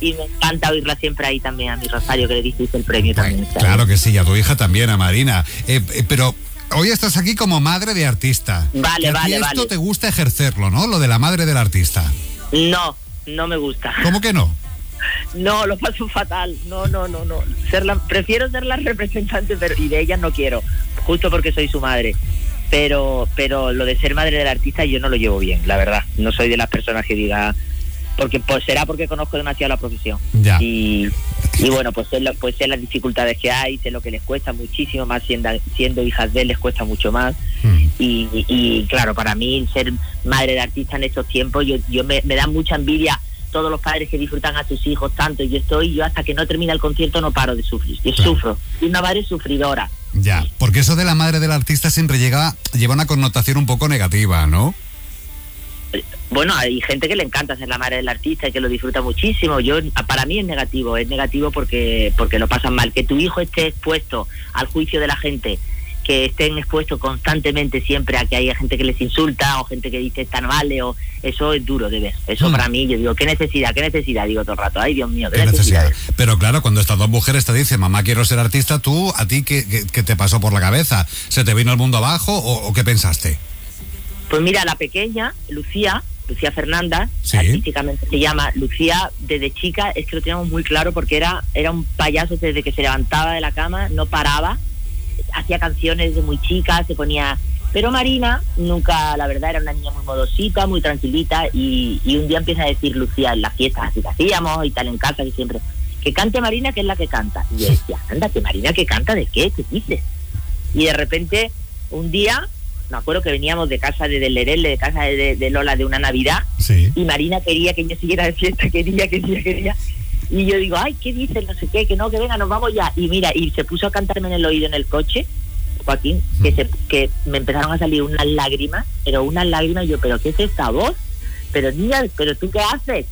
Y me encanta oírla siempre ahí también a mi Rosario, que le disteis el premio también. Claro que sí, y a tu hija también, a Marina. Eh, eh, pero hoy estás aquí como madre de artista. Vale, vale, esto vale. te gusta ejercerlo, ¿no? Lo de la madre del artista. No, no me gusta. ¿Cómo que no? No, lo paso fatal. No, no, no, no. Ser la, prefiero ser la representante, pero y de ellas no quiero, justo porque soy su madre. Pero, pero lo de ser madre del artista yo no lo llevo bien, la verdad. No soy de las personas que diga, porque pues será porque conozco demasiado la profesión. Ya. Y, y bueno, pues sé, lo- pues sé las dificultades que hay, sé lo que les cuesta muchísimo más siendo, siendo hijas de él les cuesta mucho más. Y, y- y, claro, para mí ser madre de artista en estos tiempos, yo, yo me, me da mucha envidia todos los padres que disfrutan a sus hijos tanto. Y yo estoy, yo hasta que no termina el concierto no paro de sufrir. Yo sufro. Soy una madre sufridora. Ya, porque eso de la madre del artista siempre llega, lleva una connotación un poco negativa, ¿no? Bueno, hay gente que le encanta ser la madre del artista y que lo disfruta muchísimo. Yo, para mí es negativo, es negativo porque porque lo pasan mal. Que tu hijo esté expuesto al juicio de la gente, que estén expuestos constantemente siempre a que haya gente que les insulta o gente que dice están vale o eso es duro de ver. Eso Mm. para mí, yo digo, ¿qué necesidad? ¿Qué necesidad? Digo todo el rato, ay Dios mío, qué, Qué necesidad. necesidad. Pero claro, cuando estas dos mujeres te dicen, mamá, quiero ser artista, tú, ¿a ti qué, qué- qué te pasó por la cabeza? ¿Se te vino el mundo abajo o, o qué pensaste? Pues mira, la pequeña, Lucía, Lucía Fernanda, artísticamente se llama Lucía, desde chica es que lo teníamos muy claro porque era, era un payaso desde que se levantaba de la cama, no paraba, hacía canciones desde muy chica, se ponía... Pero Marina nunca, la verdad, era una niña muy modosita, muy tranquilita y, y un día empieza a decir Lucía en las fiestas así que hacíamos y tal en casa que siempre, que cante Marina que es la que canta. Y yo decía, anda, que Marina que canta, ¿de qué? ¿Qué dices? Y de repente, un día, me acuerdo que veníamos de casa de Lerel, de casa de, de Lola, de una Navidad, y Marina quería que yo siguiera de fiesta, quería, quería, quería. Y yo digo, ay, ¿qué dices? No sé qué, que no, que venga, nos vamos ya. Y mira, y se puso a cantarme en el oído en el coche, Joaquín, que, se, que me empezaron a salir unas lágrimas, pero unas lágrimas, y yo, ¿pero qué es esta voz? Pero niña, ¿pero tú qué haces?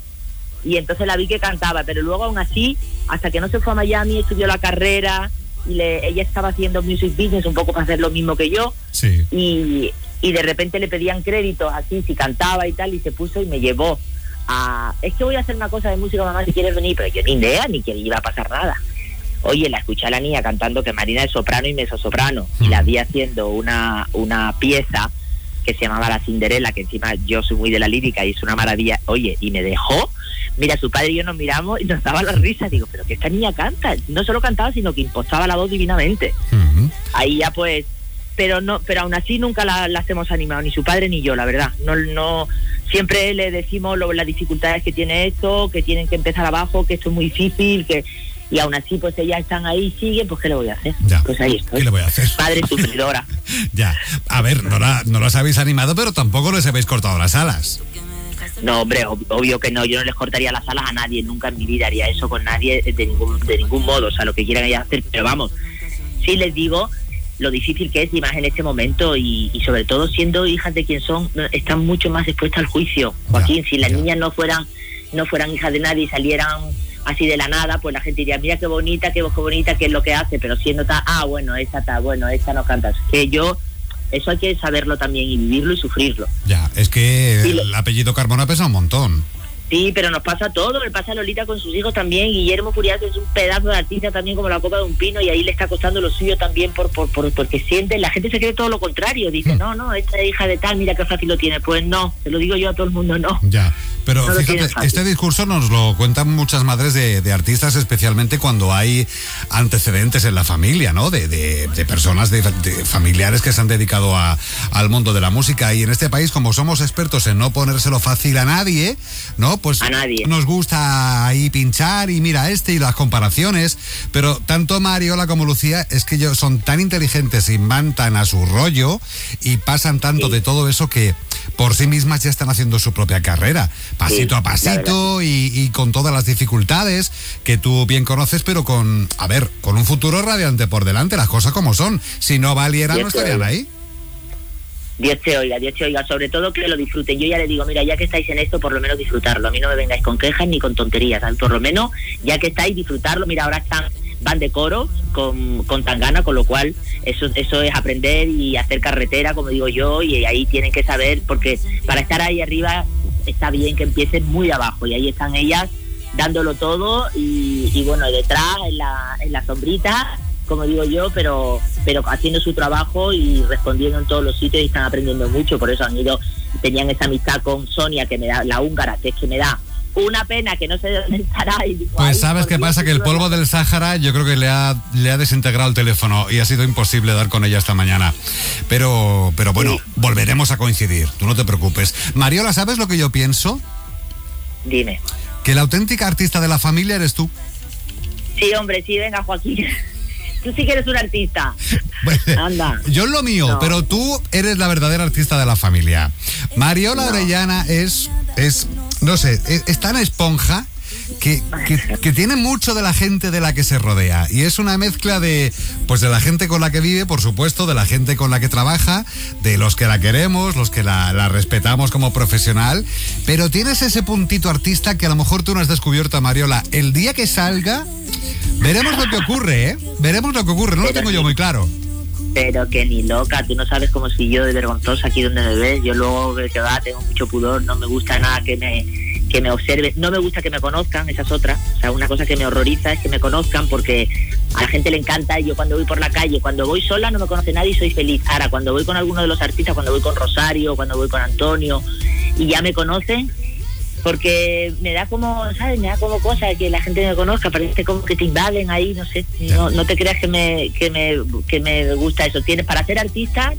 Y entonces la vi que cantaba, pero luego aún así, hasta que no se fue a Miami, estudió la carrera, y le, ella estaba haciendo music business un poco para hacer lo mismo que yo. Sí. Y, y de repente le pedían créditos así, si cantaba y tal, y se puso y me llevó a. Es que voy a hacer una cosa de música, mamá, si quieres venir, pero yo ni idea, ni que iba a pasar nada. Oye, la escuché a la niña cantando que Marina es soprano y meso soprano, y la vi haciendo una, una pieza que se llamaba La Cinderela, que encima yo soy muy de la lírica y es una maravilla. Oye, y me dejó. Mira, su padre y yo nos miramos y nos daba la risa. Digo, pero que esta niña canta. No solo cantaba, sino que impostaba la voz divinamente. Ahí ya pues. Pero no, pero aún así nunca la- las hemos animado, ni su padre ni yo, la verdad. No, no, siempre le decimos lo- las dificultades que tiene esto, que tienen que empezar abajo, que esto es muy difícil, que y aún así pues ellas están ahí, siguen, pues ¿qué le voy a hacer? Pues ahí estoy. ¿Qué le voy a hacer? Madre sufridora. Ya. A ver, no, la, no las habéis animado, pero tampoco les habéis cortado las alas. No, hombre, ob- obvio que no. Yo no les cortaría las alas a nadie. Nunca en mi vida haría eso con nadie de ningún, de ningún modo. O sea, lo que quieran ellas hacer. Pero vamos, sí les digo lo difícil que es, y más en este momento. Y, y sobre todo siendo hijas de quien son, están mucho más expuestas al juicio. Joaquín, si las niñas no fueran, no fueran hijas de nadie y salieran así de la nada, pues la gente diría, mira qué bonita, qué qué bonita, qué es lo que hace. Pero siendo tan, ah, bueno, esa está, bueno, esa no canta. Es que yo, eso hay que saberlo también y vivirlo y sufrirlo. Ya, es que el apellido Carmona pesa un montón. Sí, pero nos pasa todo, le pasa a Lolita con sus hijos también, Guillermo Furiazo es un pedazo de artista también como la copa de un pino y ahí le está costando lo suyo también por, por, por- porque siente, la gente se cree todo lo contrario, dice, no, no, esta es hija de tal, mira qué fácil lo tiene, pues no, se lo digo yo a todo el mundo, no. Ya, pero No fíjate, este discurso nos lo cuentan muchas madres de, de artistas, especialmente cuando hay antecedentes en la familia, ¿no? De, de- de personas, de, de familiares que se han dedicado a- al mundo de la música. Y en este país, como somos expertos en no ponérselo fácil a nadie, ¿no? Pues A nadie. nos gusta ahí pinchar y mira este y las comparaciones. Pero tanto Mariola como Lucía es que ellos son tan inteligentes y van tan a su rollo y pasan tanto de todo eso que por sí mismas ya están haciendo su propia carrera, pasito Sí, a pasito y, y con todas las dificultades que tú bien conoces, pero con, a ver, con un futuro radiante por delante, las cosas como son. Si no valieran, no estarían ahí. Dios te oiga, Dios te oiga, sobre todo que lo disfruten. Yo ya le digo, mira, ya que estáis en esto, por lo menos disfrutarlo. A mí no me vengáis con quejas ni con tonterías, ¿sabes? por lo menos ya que estáis, disfrutarlo. Mira, ahora están van de coro con, con Tangana, con lo cual eso, eso es aprender y hacer carretera, como digo yo, y ahí tienen que saber, porque para estar ahí arriba está bien que empiecen muy abajo, y ahí están ellas dándolo todo, y, y bueno, detrás, en la, en la sombrita, como digo yo, pero pero haciendo su trabajo y respondiendo en todos los sitios y están aprendiendo mucho, por eso han ido, tenían esa amistad con Sonia, que me da, la húngara, que es que me da una pena que no sé dónde estará. Y digo, Pues "Ay, sabes qué pasa, que el polvo del Sáhara yo creo que le ha, le ha desintegrado el teléfono y ha sido imposible dar con ella esta mañana. Pero, pero bueno, volveremos a coincidir, tú no te preocupes. Mariola, ¿sabes lo que yo pienso? Dime. Que la auténtica artista de la familia eres tú. Sí, hombre, sí, venga, Joaquín. Tú sí que eres un artista. Anda. Yo en lo mío, No. pero tú eres la verdadera artista de la familia. Mariola Orellana es, es, no sé, es, es tan esponja que, tiene mucho de la gente de la que se rodea. Y es una mezcla de, pues de la gente con la que vive, por supuesto, de la gente con la que trabaja, de los que la queremos, los que la, la respetamos como profesional. Pero tienes ese puntito artista que a lo mejor tú no has descubierto, Mariola. El día que salga, veremos lo que ocurre, ¿eh? Veremos lo que ocurre. No lo tengo yo muy claro. Pero que ni loca, tú no sabes cómo soy yo de vergonzosa aquí donde me ves. Yo luego que va, tengo mucho pudor, no me gusta nada que me que me observen, no me gusta que me conozcan, esa es otra. O sea, una cosa que me horroriza es que me conozcan porque a la gente le encanta y yo cuando voy por la calle, cuando voy sola no me conoce nadie y soy feliz. Ahora, cuando voy con alguno de los artistas, cuando voy con Rosario, cuando voy con Antonio y ya me conocen, porque me da como, ¿sabes? Me da como cosa que la gente me conozca, parece como que te invaden ahí, no sé. No, no te creas que me, que me, que me gusta eso. Tienes, para ser artista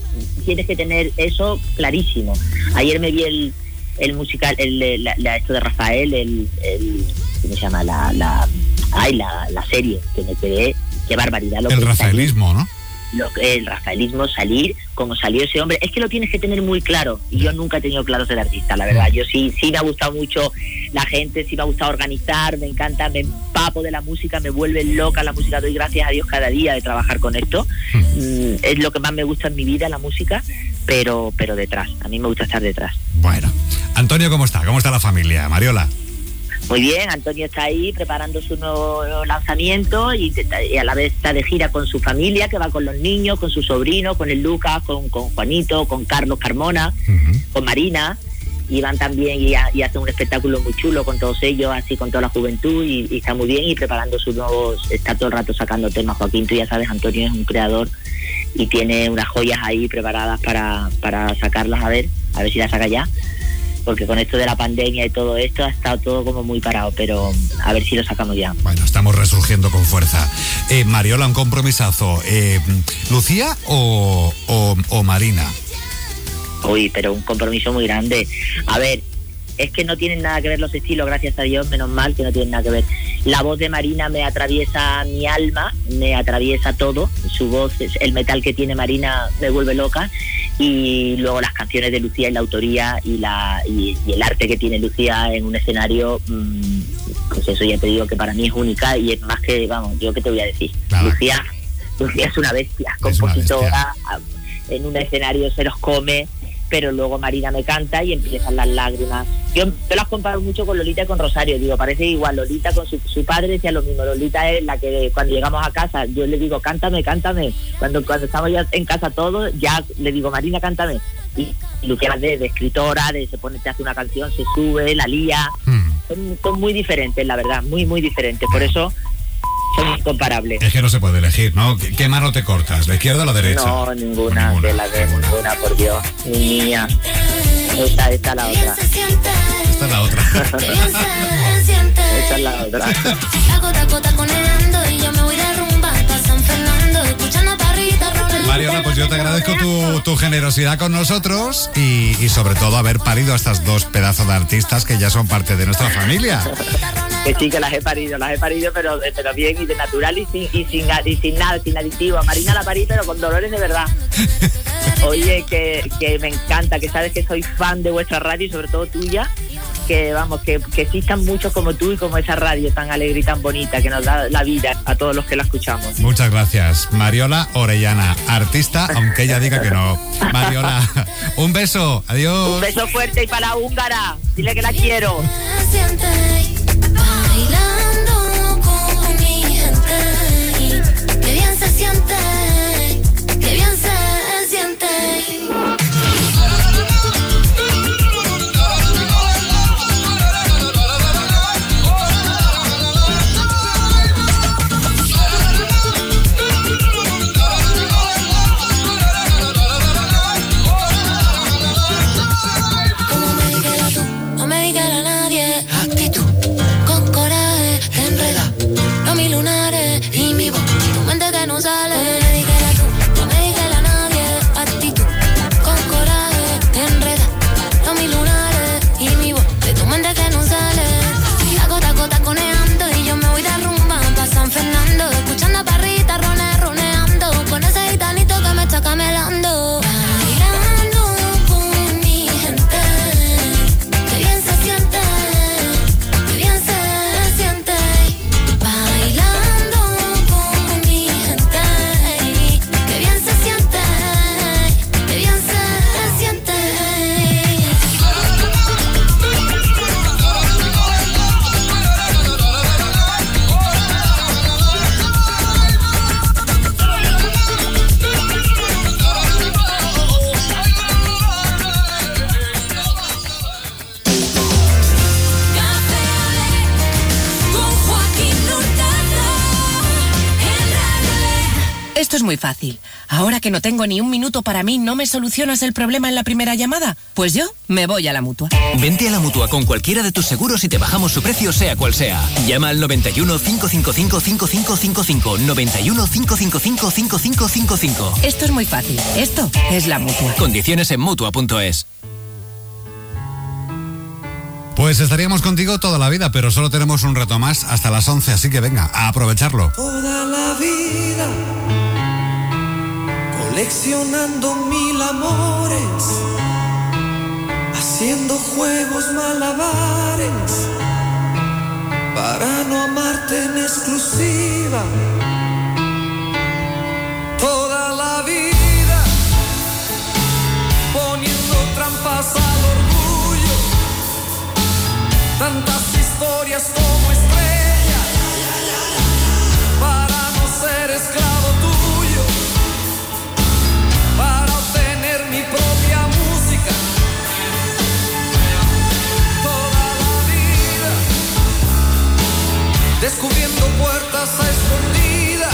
tienes que tener eso clarísimo. Ayer me vi el, el musical, el, la, la- esto de Rafael, el, el ¿cómo se llama? La, la, ay, la, la serie, que me quedé, qué barbaridad. Lo El que rafaelismo, ¿no? Lo que- el rafaelismo salir como salió ese hombre es que lo tienes que tener muy claro y yo nunca he tenido claro ser artista la verdad yo sí sí me ha gustado mucho la gente sí me ha gustado organizar me encanta me empapo de la música me vuelve loca la música doy gracias a Dios cada día de trabajar con esto Mm, es lo que más me gusta en mi vida la música pero pero detrás a mí me gusta estar detrás Bueno. Antonio, ¿cómo está? ¿Cómo está la familia? Mariola. Muy bien, Antonio está ahí preparando su nuevo lanzamiento y, y a la vez está de gira con su familia, que va con los niños, con su sobrino, con el Lucas, con, con Juanito, con Carlos Carmona, con Marina. Y van también y, ha- y hacen un espectáculo muy chulo con todos ellos, así con toda la juventud, y, y está muy bien y preparando sus nuevos, está todo el rato sacando temas. Joaquín, tú ya sabes, Antonio es un creador y tiene unas joyas ahí preparadas para, para sacarlas a ver, a ver si las saca ya porque con esto de la pandemia y todo esto ha estado todo como muy parado, pero a ver si lo sacamos ya. Bueno, estamos resurgiendo con fuerza. Eh, Mariola, un compromisazo. Eh, ¿Lucía o, o- o Marina? Uy, pero un compromiso muy grande. A ver, es que no tienen nada que ver los estilos, gracias a Dios, menos mal que no tienen nada que ver. La voz de Marina me atraviesa mi alma, me atraviesa todo. Su voz, el metal que tiene Marina me vuelve loca. Y luego las canciones de Lucía y la autoría y, la, y, y el arte que tiene Lucía en un escenario, mm, pues eso ya te digo que para mí es única y es más que, vamos, yo qué te voy a decir. Lucía, Lucía es una bestia, compositora, en un escenario se los come, pero luego Marina me canta y empiezan las lágrimas. Yo, yo las comparo mucho con Lolita y con Rosario, digo, parece igual, Lolita con su, su padre decía lo mismo, Lolita es la que cuando llegamos a casa, yo le digo, cántame, cántame, cuando, cuando estamos ya en casa todos, ya le digo, Marina, cántame. Y Lucía de, de escritora, de se pone, te hace una canción, se sube, la lía, son, son muy diferentes, la verdad, muy, muy diferentes, por eso son incomparables. Es que no se puede elegir, ¿no? ¿Qué, qué mano te cortas? ¿La izquierda o la derecha? No, ninguna, de la de ninguna, por Dios, mi niña. Esta, esta es la otra. Esta es la otra. Esta es la otra. Mariola, pues yo te agradezco tu, tu generosidad con nosotros y, y sobre todo haber parido a estas dos pedazos de artistas que ya son parte de nuestra familia. Que sí, que las he parido, las he parido, pero, pero bien y de natural y sin, y sin, y sin nada, sin aditivo. A Marina la parí, pero con dolores de verdad. Oye, que, que me encanta, que sabes que soy fan de vuestra radio y sobre todo tuya. Que vamos, que, que existan muchos como tú y como esa radio tan alegre y tan bonita que nos da la vida a todos los que la escuchamos. Muchas gracias. Mariola Orellana, artista, aunque ella diga que no. Mariola, un beso. Adiós. Un beso fuerte y para la húngara. Dile que la quiero. Bailando con mi gente. Y Qué bien se siente, muy fácil. Ahora que no tengo ni un minuto para mí, ¿no me solucionas el problema en la primera llamada? Pues yo me voy a la mutua. Vente a la mutua con cualquiera de tus seguros y te bajamos su precio, sea cual sea. Llama al 91 555 5555. 91 555 5555. Esto es muy fácil. Esto es la mutua. Condiciones en mutua.es. Pues estaríamos contigo toda la vida, pero solo tenemos un rato más hasta las 11, así que venga, a aprovecharlo. Toda la vida coleccionando mil amores, haciendo juegos malabares para no amarte en exclusiva. Toda la vida poniendo trampas al orgullo, tantas historias como estrellas para no ser esclavo descubriendo puertas a escondidas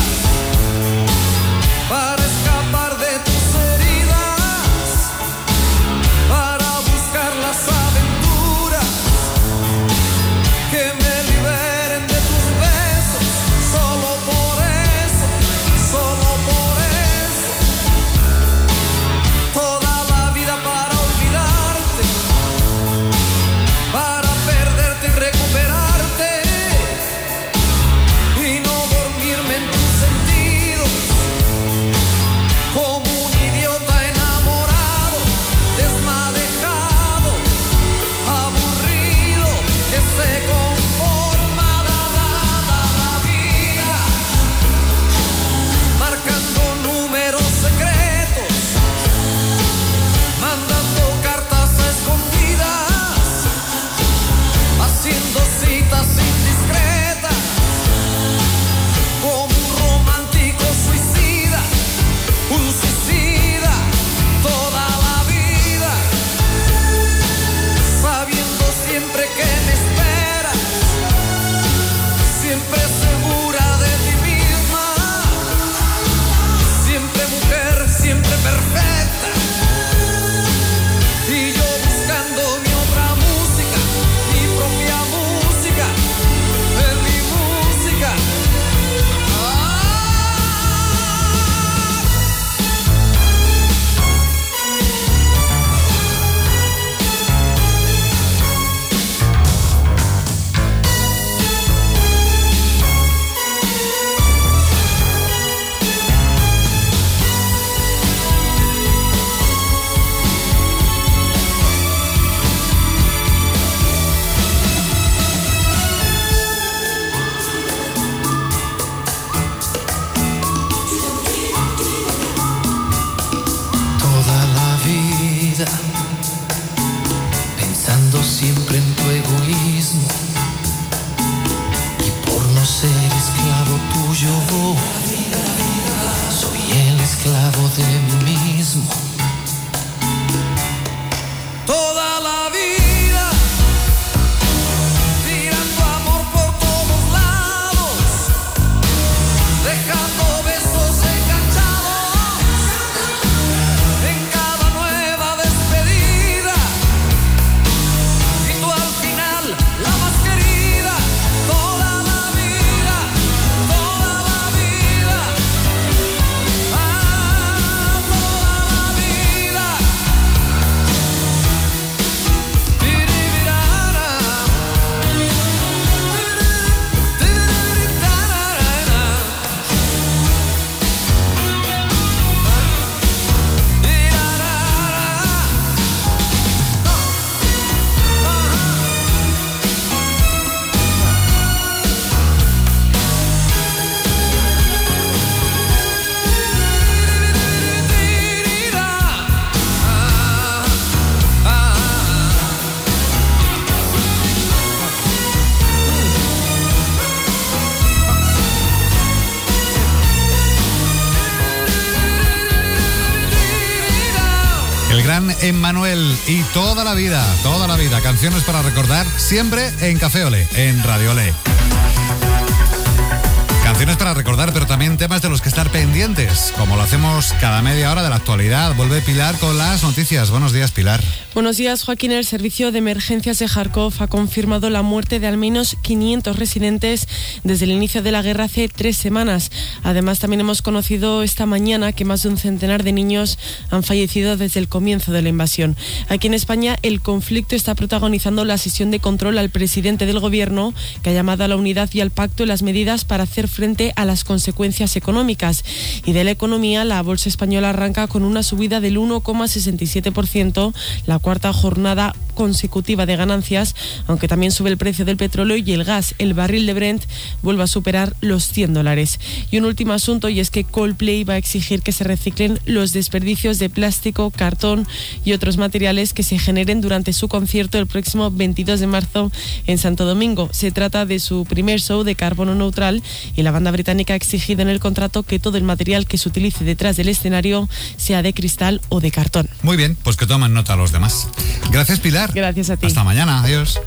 y toda la vida, toda la vida. Canciones para recordar siempre en Café Ole, en Radio Ole. Canciones para recordar, pero también temas de los que estar pendientes, como lo hacemos cada media hora de la actualidad. Vuelve Pilar con las noticias. Buenos días, Pilar. Buenos días, Joaquín. El servicio de emergencias de Kharkov ha confirmado la muerte de al menos 500 residentes desde el inicio de la guerra hace tres semanas. Además, también hemos conocido esta mañana que más de un centenar de niños han fallecido desde el comienzo de la invasión. Aquí en España, el conflicto está protagonizando la sesión de control al presidente del gobierno, que ha llamado a la unidad y al pacto en las medidas para hacer frente frente a las consecuencias económicas. Y de la economía, la bolsa española arranca con una subida del 1,67%, la cuarta jornada consecutiva de ganancias, aunque también sube el precio del petróleo y el gas. El barril de Brent vuelve a superar los 100 dólares. Y un último asunto, y es que Coldplay va a exigir que se reciclen los desperdicios de plástico, cartón y otros materiales que se generen durante su concierto el próximo 22 de marzo en Santo Domingo. Se trata de su primer show de carbono neutral y la banda británica ha exigido en el contrato que todo el material que se utilice detrás del escenario sea de cristal o de cartón. Muy bien, pues que toman nota los demás. Gracias Pilar. Gracias a ti. Hasta mañana. Adiós.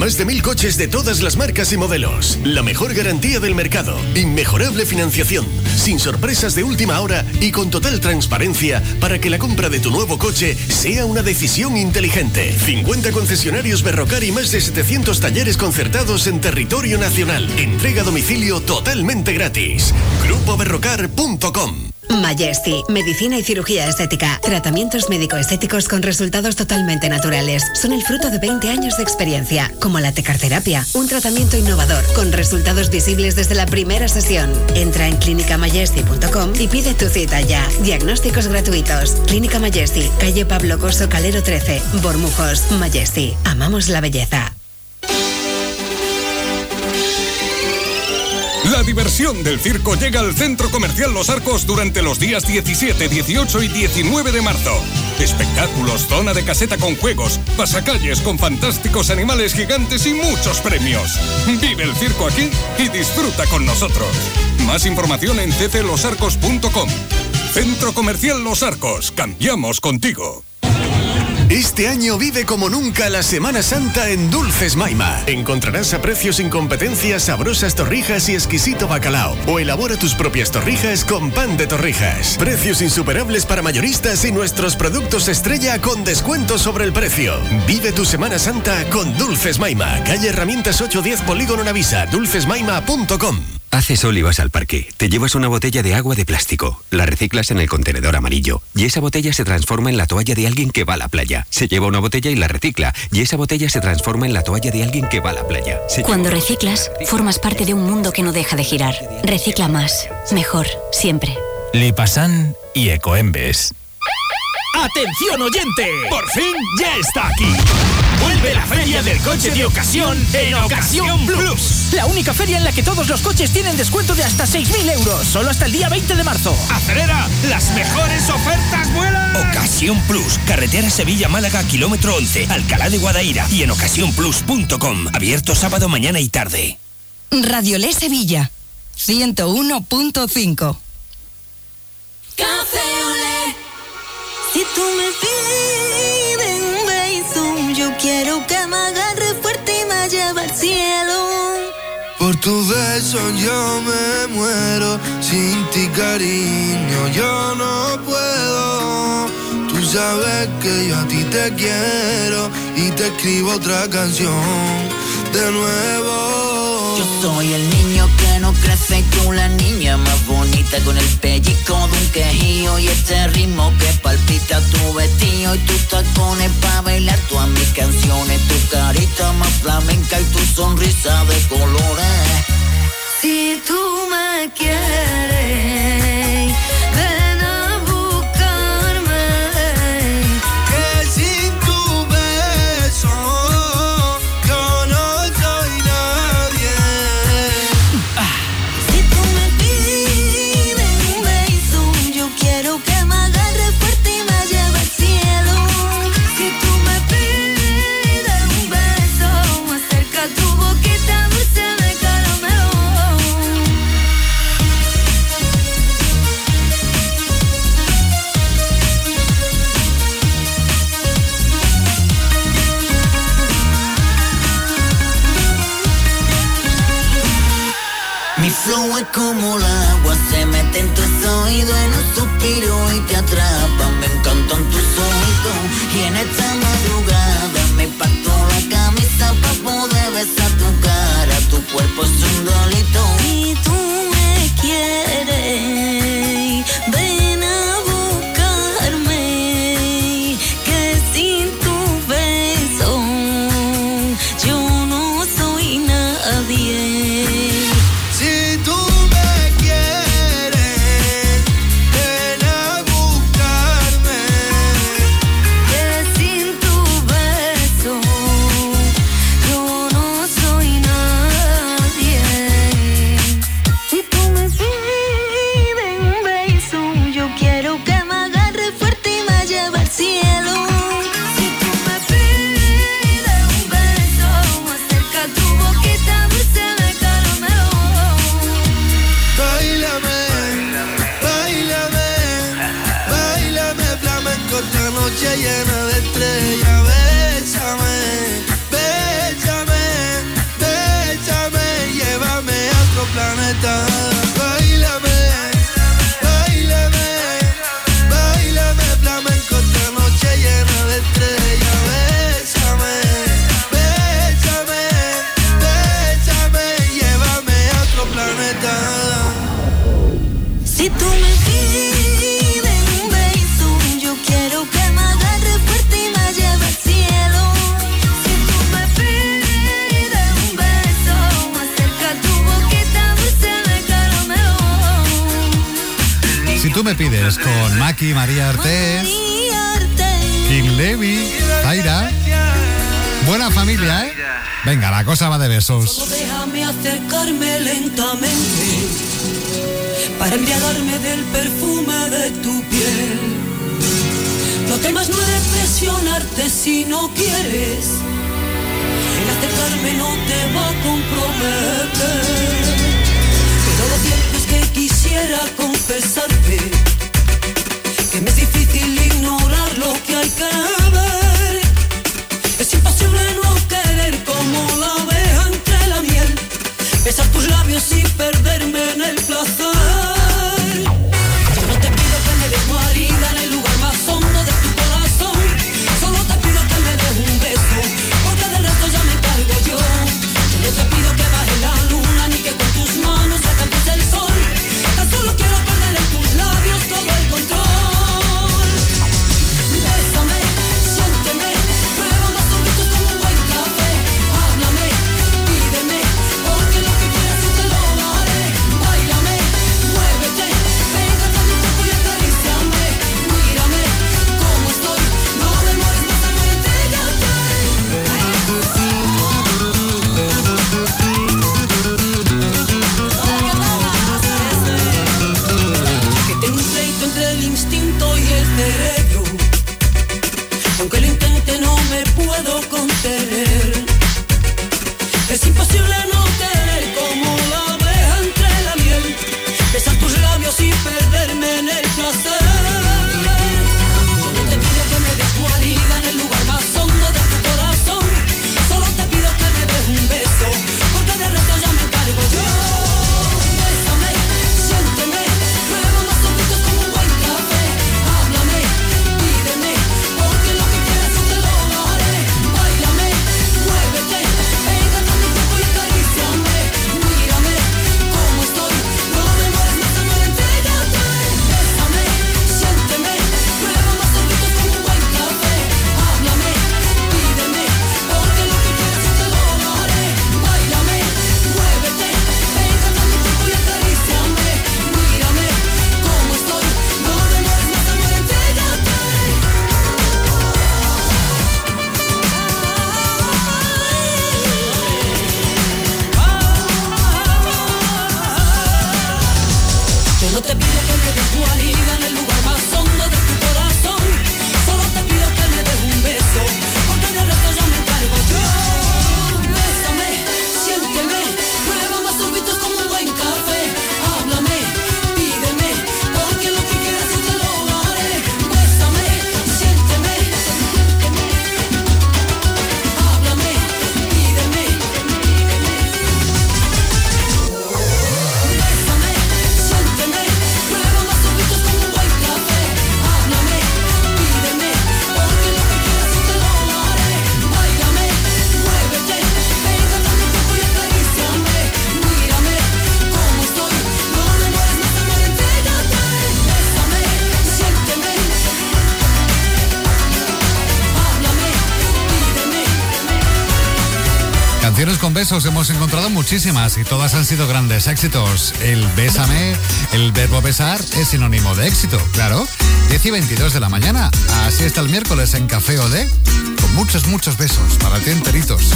Más de mil coches de todas las marcas y modelos. La mejor garantía del mercado, inmejorable financiación, sin sorpresas de última hora y con total transparencia para que la compra de tu nuevo coche sea una decisión inteligente. 50 concesionarios Berrocar y más de 700 talleres concertados en territorio nacional. Entrega a domicilio totalmente gratis. GrupoBerrocar.com Majesty, medicina y cirugía estética. Tratamientos médico-estéticos con resultados totalmente naturales. Son el fruto de 20 años de experiencia, como la tecarterapia, un tratamiento innovador con resultados visibles desde la primera sesión. Entra en clinicamajesty.com y pide tu cita ya. Diagnósticos gratuitos. Clínica Majesty, calle Pablo Coso Calero 13, Bormujos. Majesty, amamos la belleza. Diversión del circo llega al Centro Comercial Los Arcos durante los días 17, 18 y 19 de marzo. Espectáculos, zona de caseta con juegos, pasacalles con fantásticos animales gigantes y muchos premios. Vive el circo aquí y disfruta con nosotros. Más información en cclosarcos.com. Centro Comercial Los Arcos. Cambiamos contigo. Este año vive como nunca la Semana Santa en Dulces Maima. Encontrarás a precios sin competencia sabrosas torrijas y exquisito bacalao. O elabora tus propias torrijas con pan de torrijas. Precios insuperables para mayoristas y nuestros productos estrella con descuento sobre el precio. Vive tu Semana Santa con Dulces Maima. Calle Herramientas 810 Polígono Navisa. Dulcesmaima.com. Hace sol y vas al parque. Te llevas una botella de agua de plástico. La reciclas en el contenedor amarillo. Y esa botella se transforma en la toalla de alguien que va a la playa. Se lleva una botella y la recicla. Y esa botella se transforma en la toalla de alguien que va a la playa. Se Cuando reciclas, formas parte de un mundo que no deja de girar. Recicla más, mejor, siempre. Lipasan y Ecoembes. ¡Atención oyente! ¡Por fin ya está aquí! Vuelve la feria del coche de ocasión en Ocasión Plus. La única feria en la que todos los coches tienen descuento de hasta 6.000 euros. Solo hasta el día 20 de marzo. ¡Acelera! ¡Las mejores ofertas vuelan! Ocasión Plus. Carretera Sevilla-Málaga, kilómetro 11. Alcalá de Guadaira. Y en ocasiónplus.com. Abierto sábado, mañana y tarde. Radiolé Sevilla, 101.5. Café Olé. Si tú me quiero que me agarre fuerte y me lleve al cielo. Por tu beso yo me muero, sin ti cariño yo no puedo. Tú sabes que yo a ti te quiero y te escribo otra canción de nuevo. Yo soy el niño que no crece tú la niña más bonita con el pellizco de un quejío y este ritmo que palpita tu vestido y tus tacones para bailar todas mis canciones, tu carita más flamenca y tu sonrisa de colores. Si tú me quieres, es un Vides con Maki, María Artés, King Levy, Zaira. Buena familia, ¿eh? Venga, la cosa va de besos. Solo déjame acercarme lentamente para embriagarme del perfume de tu piel. No temas no de presionarte si no quieres. El acercarme no te va a comprometer. Pero lo cierto es que quisiera comprometer que me es difícil ignorar lo que hay que ver. Es imposible no querer como la abeja entre la miel, besar tus labios y perder. besos hemos encontrado muchísimas y todas han sido grandes éxitos. El bésame, el verbo besar es sinónimo de éxito, claro. 10 y 22 de la mañana. Así está el miércoles en Café Ode. Con muchos, muchos besos para ti enteritos.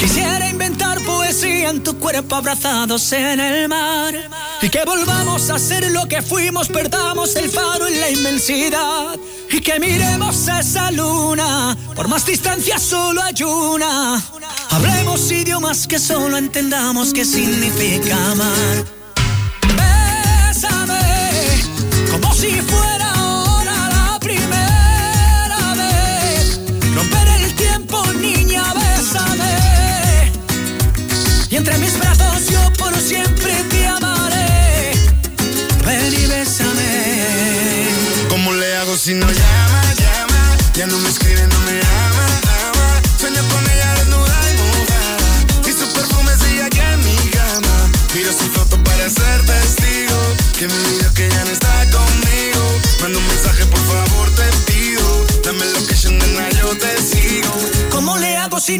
Quisiera inventar poesía en tu cuerpo abrazados en el mar y que volvamos a ser lo que fuimos, perdamos el faro en la inmensidad. Y que miremos a esa luna, por más distancia solo hay una. Hablemos idiomas que solo entendamos qué significa amar.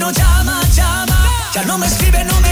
No llama, llama? Ya no me escribe, no me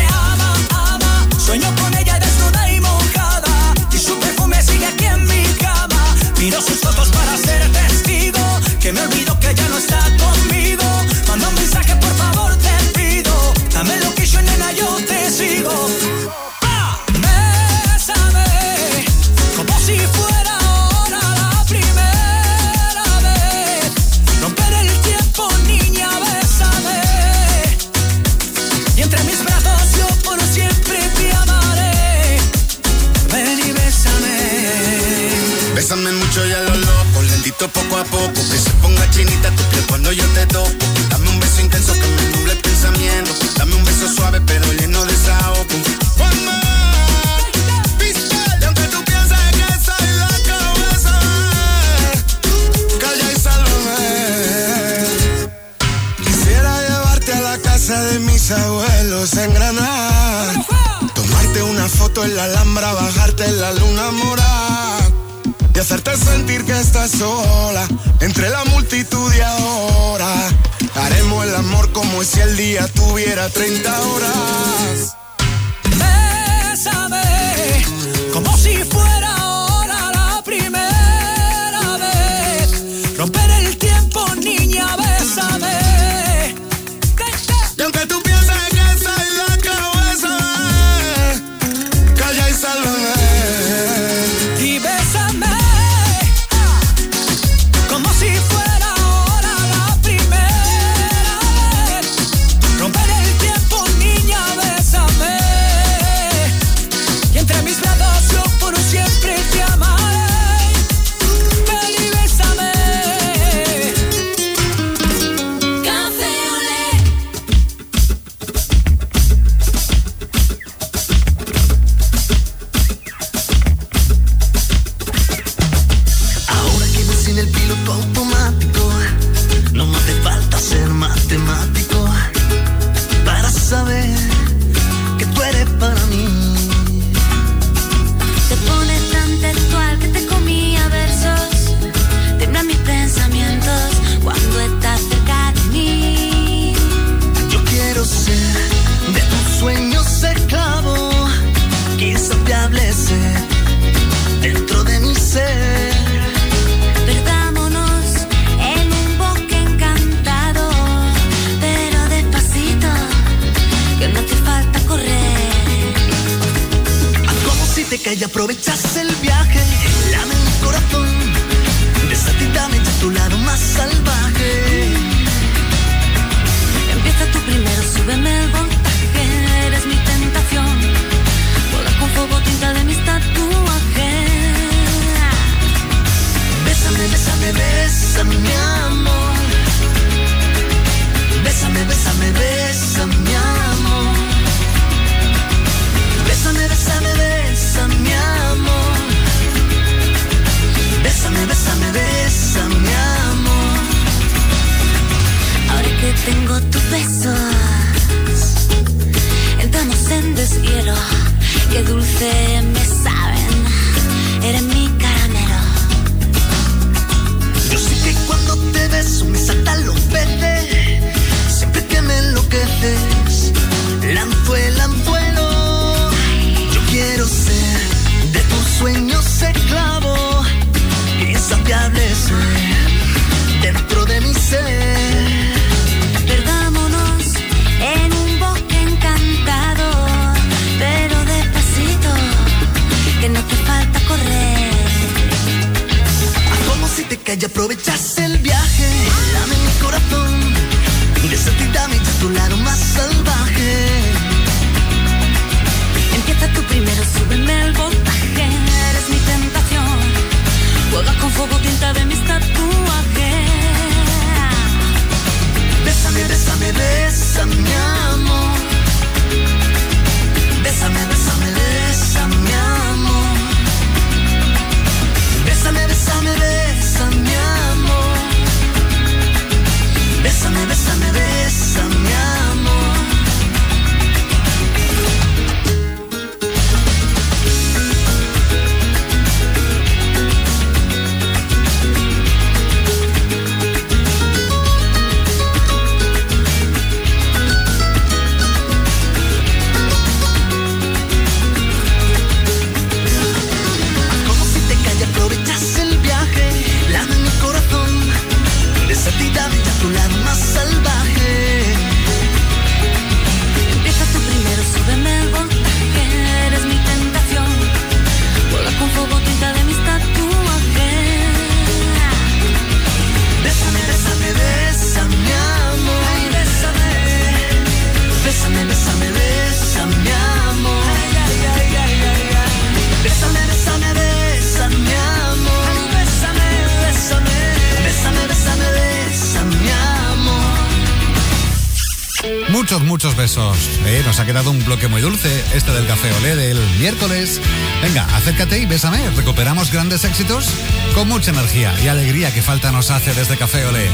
quedado un bloque muy dulce, este del café Olé del miércoles. Venga, acércate y bésame. Recuperamos grandes éxitos con mucha energía y alegría que falta nos hace desde Café Olé.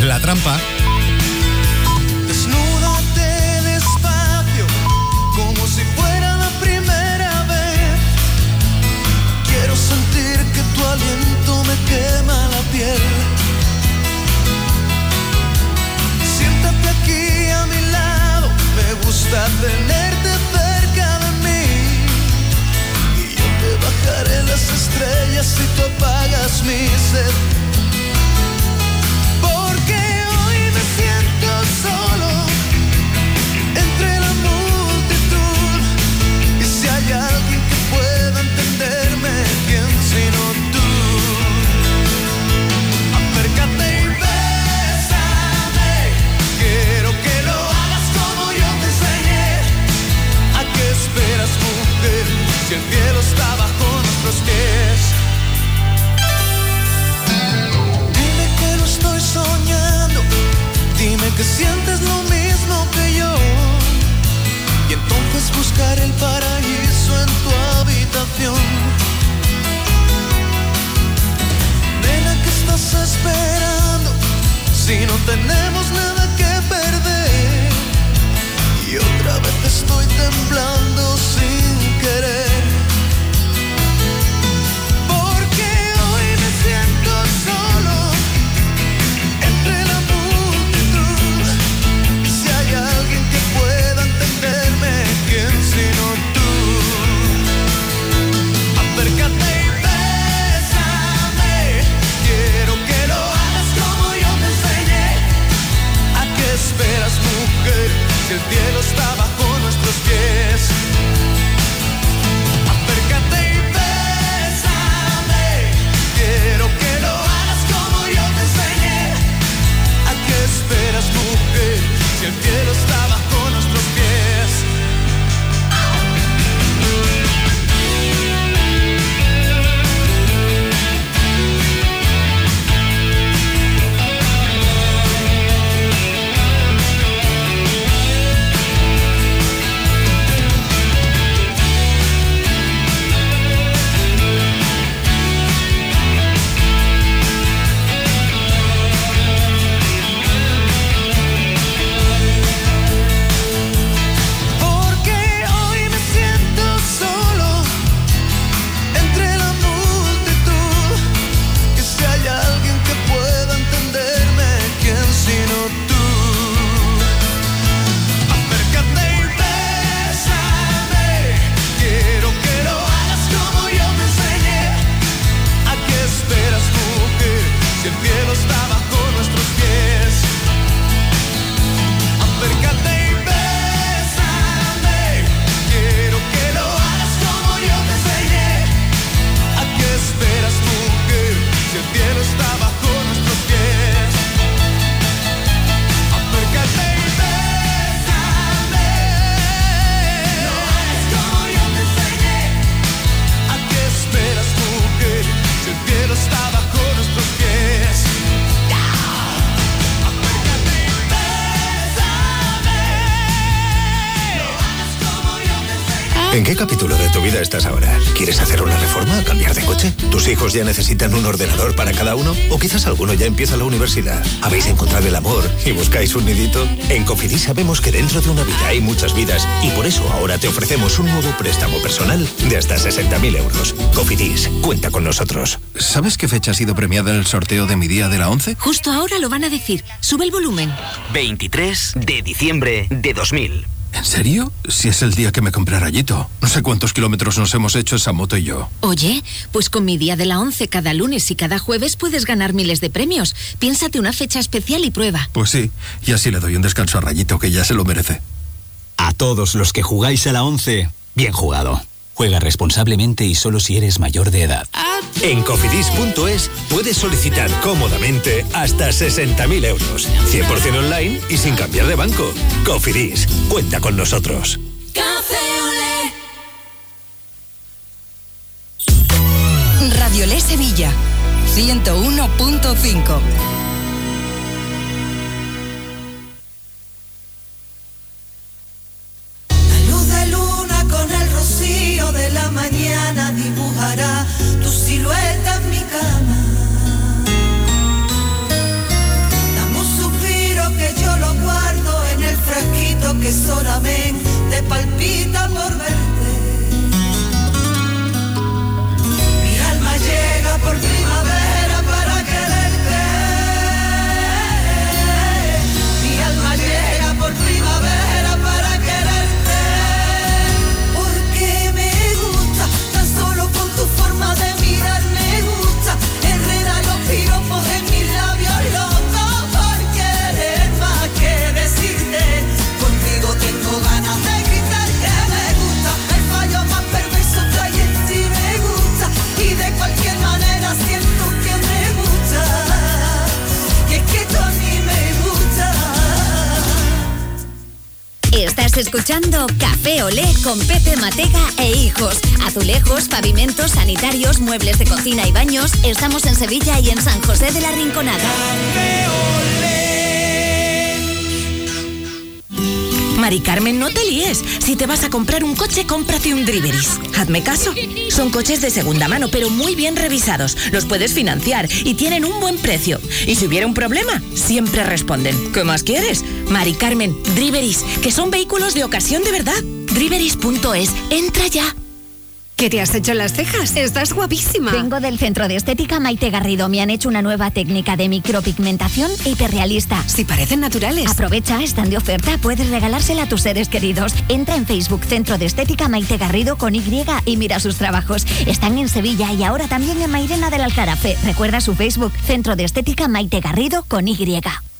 La trampa ya necesitan un ordenador para cada uno? ¿O quizás alguno ya empieza la universidad? ¿Habéis encontrado el amor y buscáis un nidito? En Cofidis sabemos que dentro de una vida hay muchas vidas y por eso ahora te ofrecemos un nuevo préstamo personal de hasta 60.000 euros. Cofidis, cuenta con nosotros. ¿Sabes qué fecha ha sido premiada en el sorteo de mi día de la 11? Justo ahora lo van a decir. Sube el volumen. 23 de diciembre de 2000. ¿En serio? Si es el día que me compré rayito. No sé cuántos kilómetros nos hemos hecho esa moto y yo. Oye, pues con mi día de la 11 cada lunes y cada jueves puedes ganar miles de premios. Piénsate una fecha especial y prueba. Pues sí, y así le doy un descanso a Rayito que ya se lo merece. A todos los que jugáis a la 11, bien jugado. Juega responsablemente y solo si eres mayor de edad. En cofidis.es puedes solicitar cómodamente hasta 60.000 euros, 100% online y sin cambiar de banco. Cofidis, cuenta con nosotros. Radio Le Sevilla, 101.5. con Pepe Matega e Hijos. Azulejos, pavimentos, sanitarios, muebles de cocina y baños. Estamos en Sevilla y en San José de la Rinconada. Mari Carmen, no te líes. Si te vas a comprar un coche, cómprate un Driveris. Hazme caso. Son coches de segunda mano, pero muy bien revisados. Los puedes financiar y tienen un buen precio. Y si hubiera un problema, siempre responden. ¿Qué más quieres? Mari Carmen, Driveris, que son vehículos de ocasión de verdad. Driveris.es. Entra ya. ¿Qué te has hecho en las cejas? Estás guapísima. Vengo del Centro de Estética Maite Garrido. Me han hecho una nueva técnica de micropigmentación hiperrealista. Si parecen naturales. Aprovecha, están de oferta. Puedes regalársela a tus seres queridos. Entra en Facebook Centro de Estética Maite Garrido con Y y mira sus trabajos. Están en Sevilla y ahora también en Mairena del Alcarafe. Recuerda su Facebook Centro de Estética Maite Garrido con Y.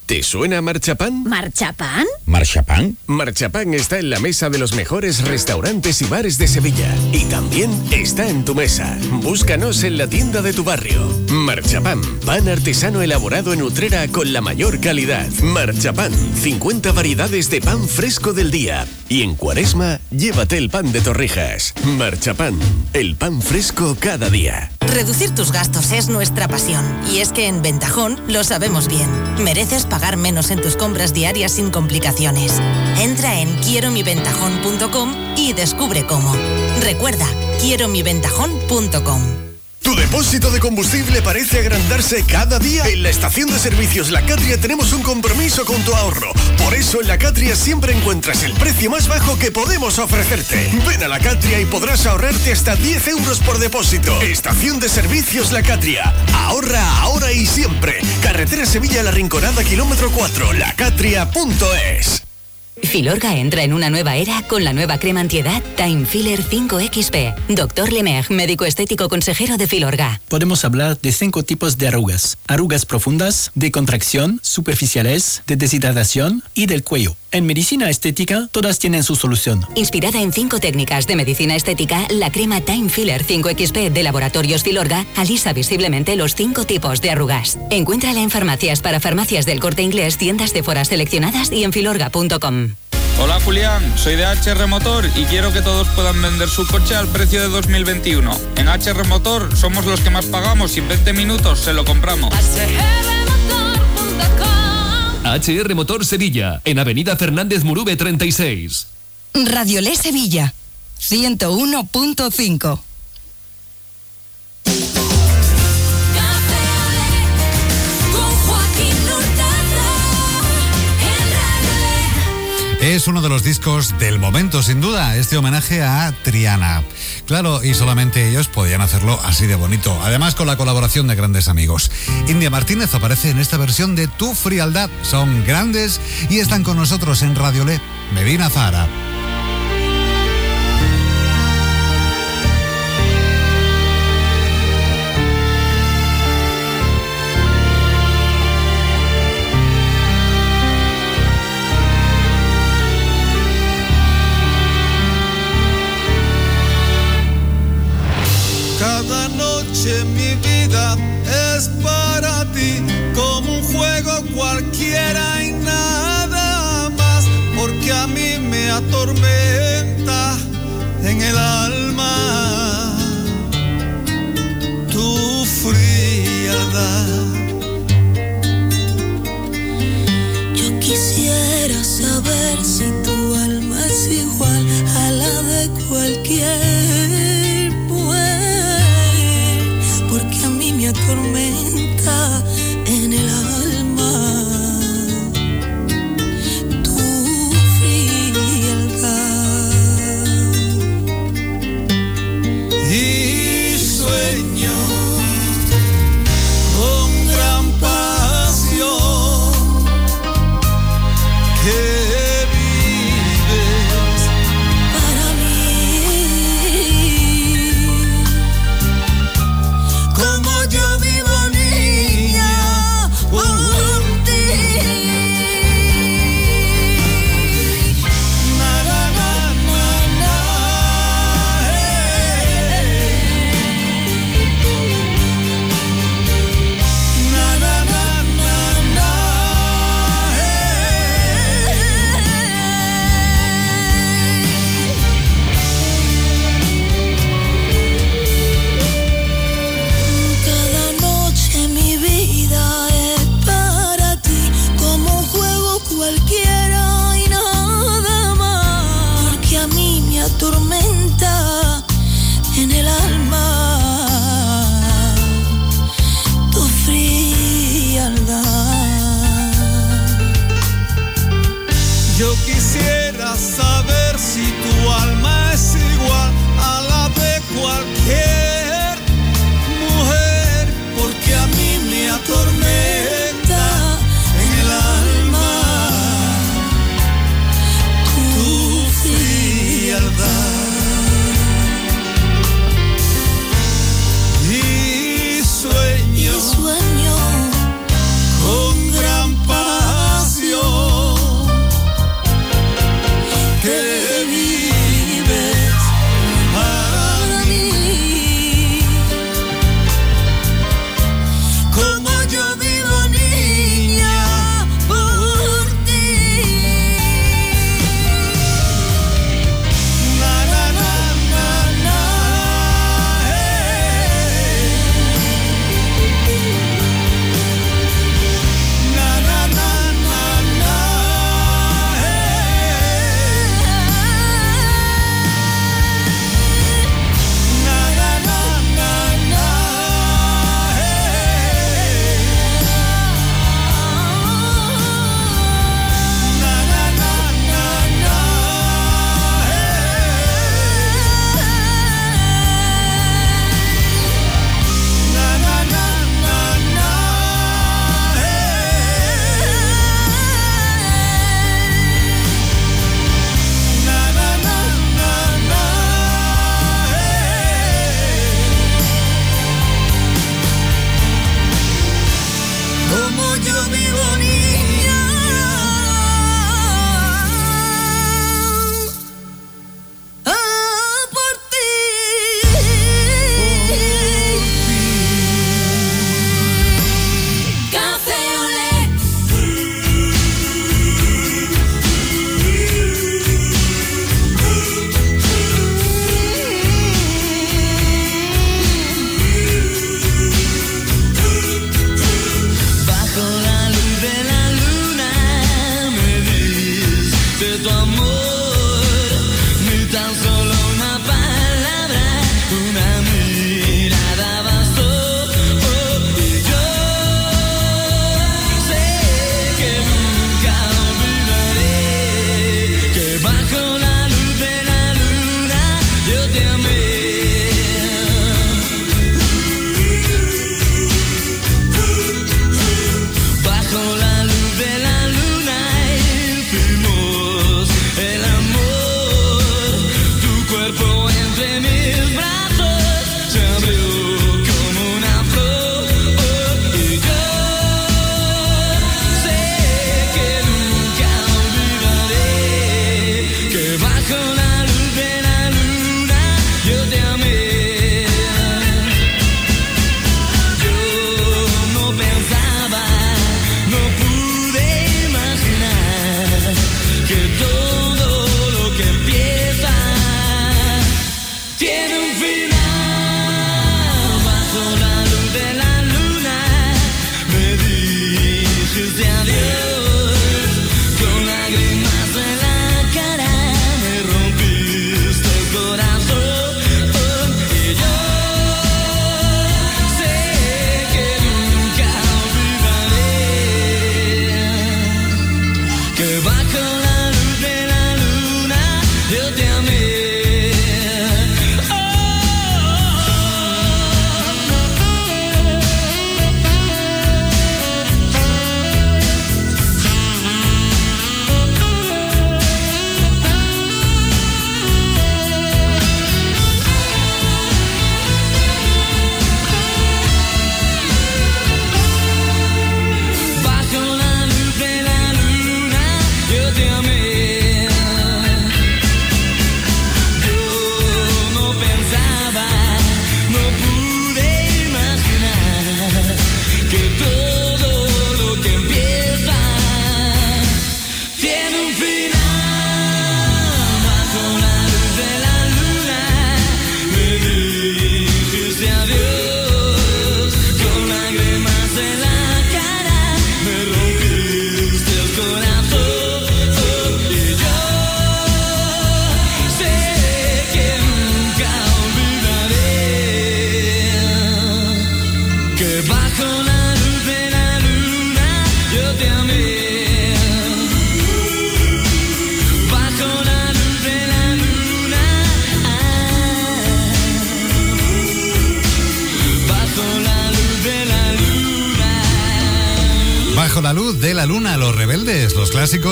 ¿Te suena Marchapán? ¿Marchapán? ¿Marchapán? Marchapán está en la mesa de los mejores restaurantes y bares de Sevilla. Y también está en tu mesa. Búscanos en la tienda de tu barrio. Marchapán, pan artesano elaborado en Utrera con la mayor calidad. Marchapán, 50 variedades de pan fresco del día. Y en Cuaresma, llévate el pan de torrijas. Marchapán, el pan fresco cada día. Reducir tus gastos es nuestra pasión. Y es que en Ventajón lo sabemos bien. Mereces pagar menos en tus compras diarias sin complicaciones. Entra en quieromiventajón.com y descubre cómo. Recuerda, quieromiventajón.com. ¿Tu depósito de combustible parece agrandarse cada día? En la estación de servicios La Catria tenemos un compromiso con tu ahorro. Por eso en La Catria siempre encuentras el precio más bajo que podemos ofrecerte. Ven a La Catria y podrás ahorrarte hasta 10 euros por depósito. Estación de servicios La Catria. Ahorra ahora y siempre. Carretera Sevilla La Rinconada, kilómetro 4, lacatria.es. Filorga entra en una nueva era con la nueva crema antiedad Time Filler 5XP. Doctor Lemeg, médico estético consejero de Filorga. Podemos hablar de cinco tipos de arrugas. Arrugas profundas, de contracción, superficiales, de deshidratación y del cuello. En medicina estética, todas tienen su solución. Inspirada en cinco técnicas de medicina estética, la crema Time Filler 5XP de Laboratorios Filorga alisa visiblemente los cinco tipos de arrugas. Encuéntrala en farmacias para farmacias del corte inglés, tiendas de foras seleccionadas y en filorga.com. Hola Julián, soy de HR Motor y quiero que todos puedan vender su coche al precio de 2021. En HR Motor somos los que más pagamos y en 20 minutos se lo compramos. HR Motor Sevilla, en Avenida Fernández Murube 36. Radio Le Sevilla, 101.5. Es uno de los discos del momento, sin duda, este homenaje a Triana. Claro, y solamente ellos podían hacerlo así de bonito, además con la colaboración de grandes amigos. India Martínez aparece en esta versión de Tu Frialdad. Son grandes y están con nosotros en Radio Le. Medina Zara. En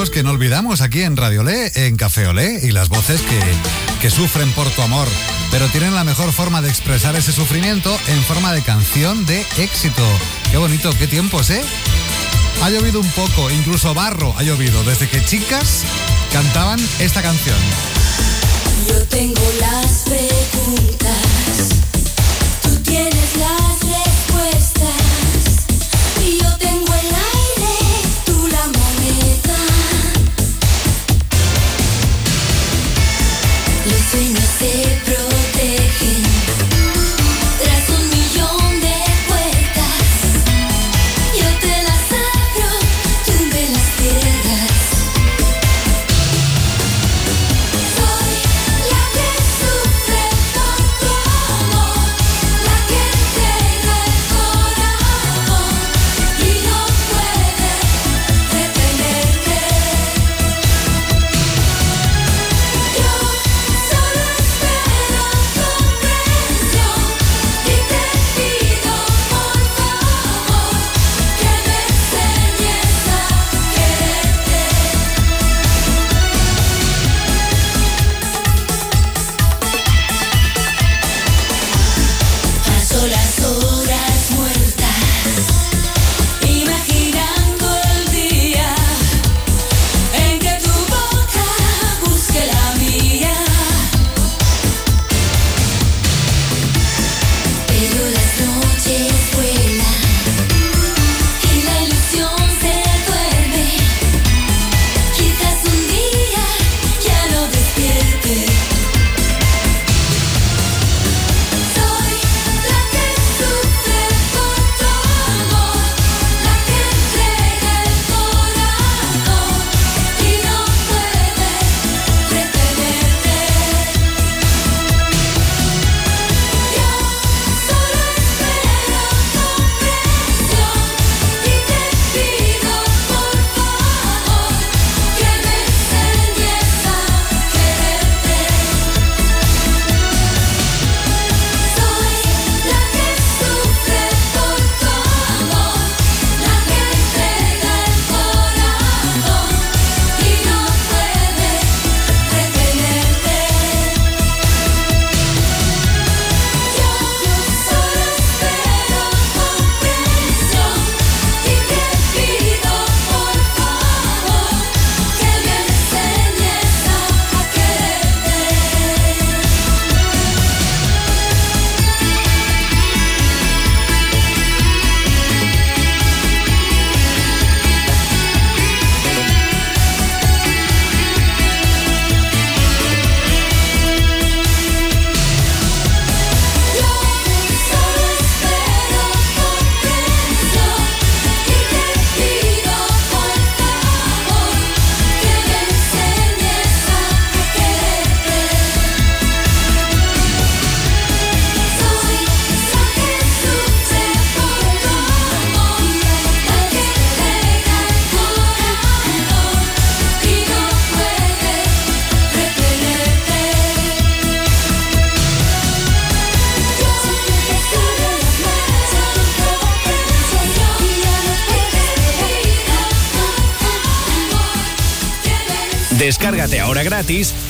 que no olvidamos aquí en Radio en Café Olé, y las voces que, que sufren por tu amor, pero tienen la mejor forma de expresar ese sufrimiento en forma de canción de éxito. Qué bonito, qué tiempos, ¿eh? Ha llovido un poco, incluso barro ha llovido, desde que chicas cantaban esta canción. Yo tengo las preguntas.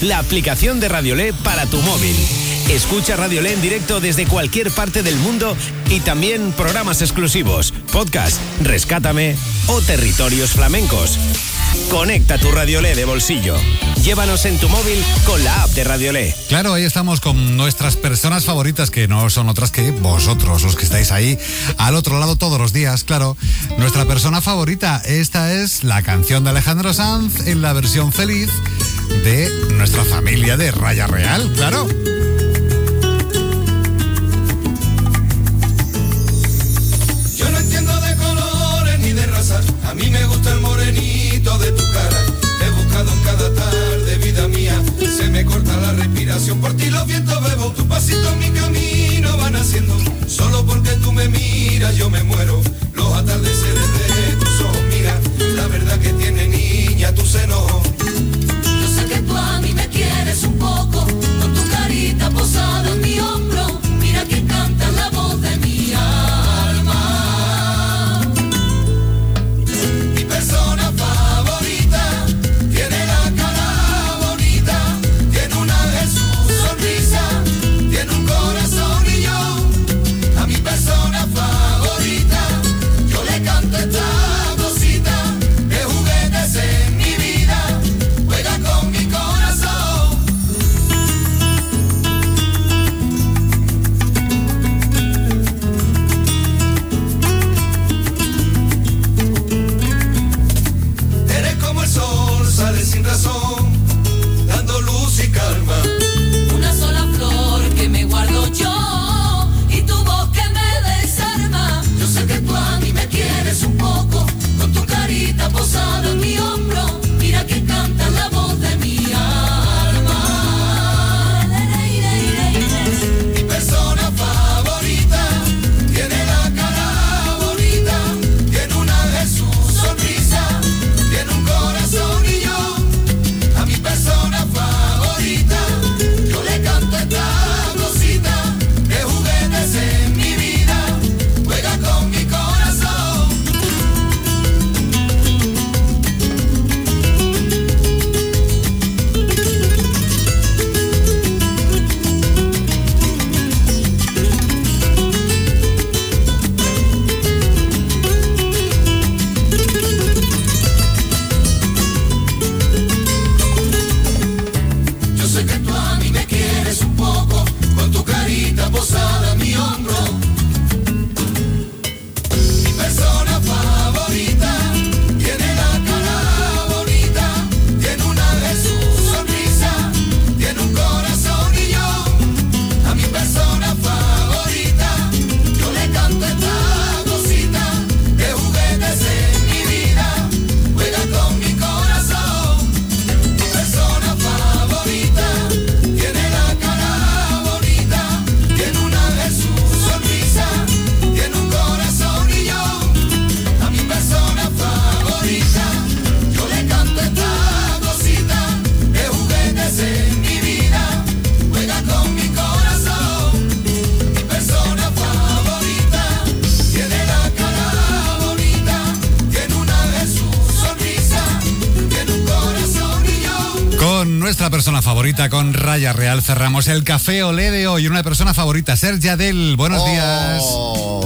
La aplicación de Radiolé para tu móvil. Escucha Radiolé en directo desde cualquier parte del mundo y también programas exclusivos, podcast, Rescátame o Territorios Flamencos. Conecta tu Radiolé de bolsillo. Llévanos en tu móvil con la app de Radiolé. Claro, ahí estamos con nuestras personas favoritas, que no son otras que vosotros, los que estáis ahí al otro lado todos los días, claro. Nuestra persona favorita, esta es la canción de Alejandro Sanz en la versión feliz de nuestra familia de Raya Real, claro. Nuestra persona favorita, con Raya Real, cerramos el café Olé de hoy. Una persona favorita, Sergi Adel. Buenos días.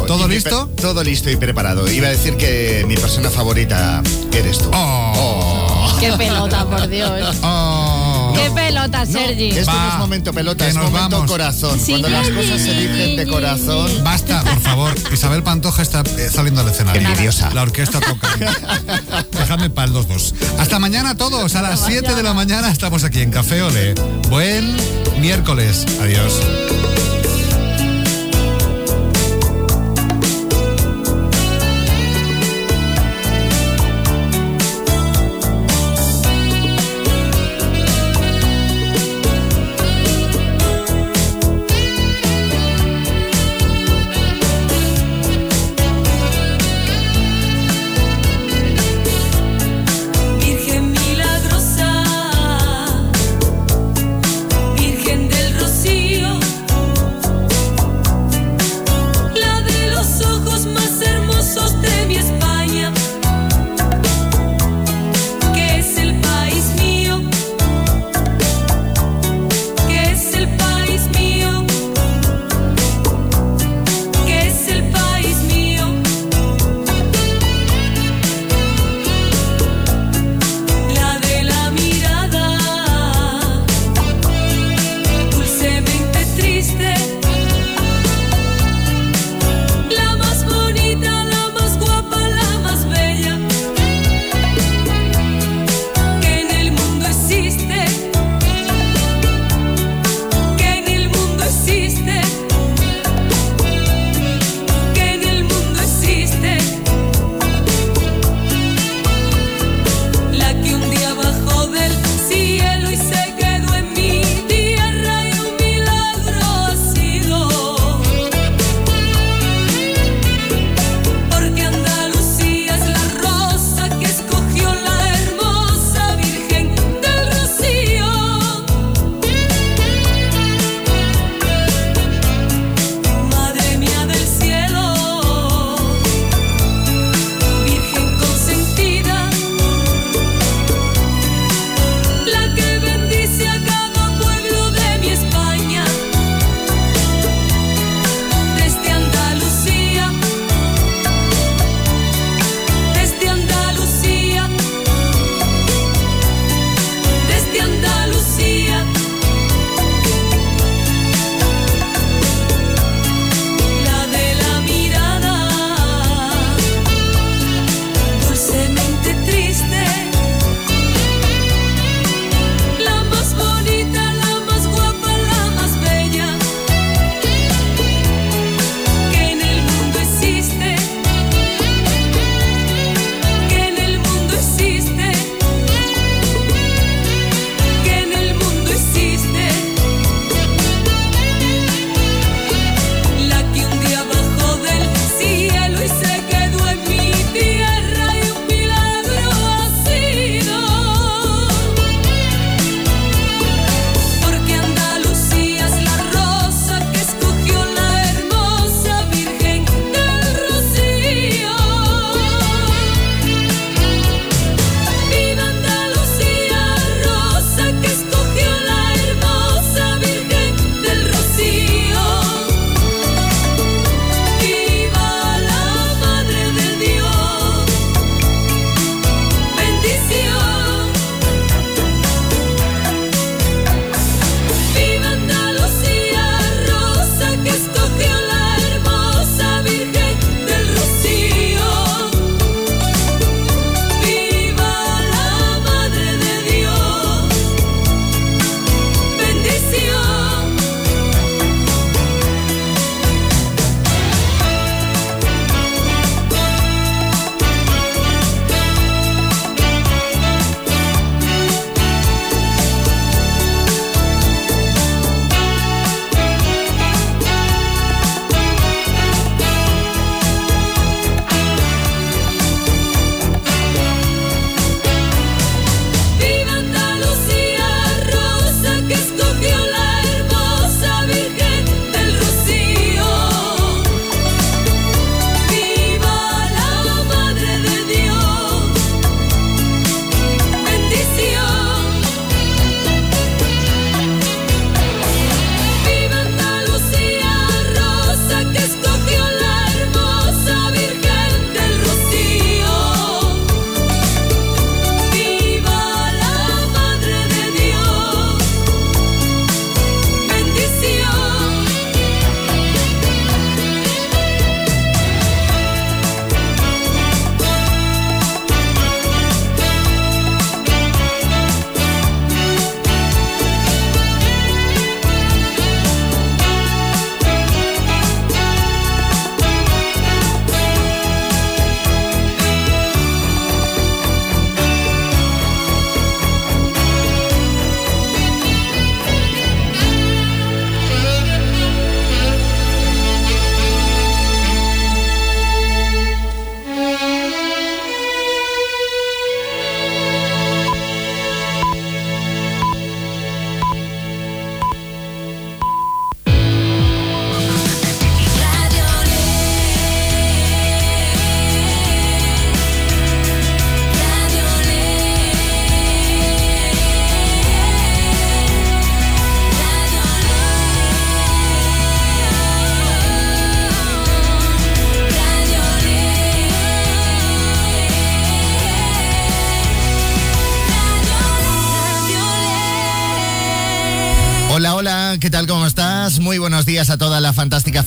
¿Todo listo? Todo listo y preparado. Iba a decir que mi persona favorita eres tú. Oh. Qué pelota, por Dios. Qué pelota, Sergi. Esto no es momento pelota, que es nos momento vamos. corazón. Sí. Cuando las cosas se dicen de corazón. Basta, por favor. Isabel Pantoja está eh, saliendo al escenario. Envidiosa. La orquesta toca. Déjame para los dos. Hasta mañana todos. A las 7 de la mañana estamos aquí en Café Ole. Buen miércoles. Adiós.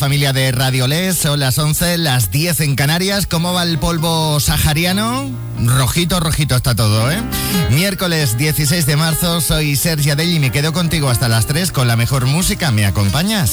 familia de Radio Les. Son las 11, las 10 en Canarias. ¿Cómo va el polvo sahariano? Rojito, rojito está todo, ¿eh? Miércoles 16 de marzo, soy Sergio Adell y me quedo contigo hasta las 3 con la mejor música. ¿Me acompañas?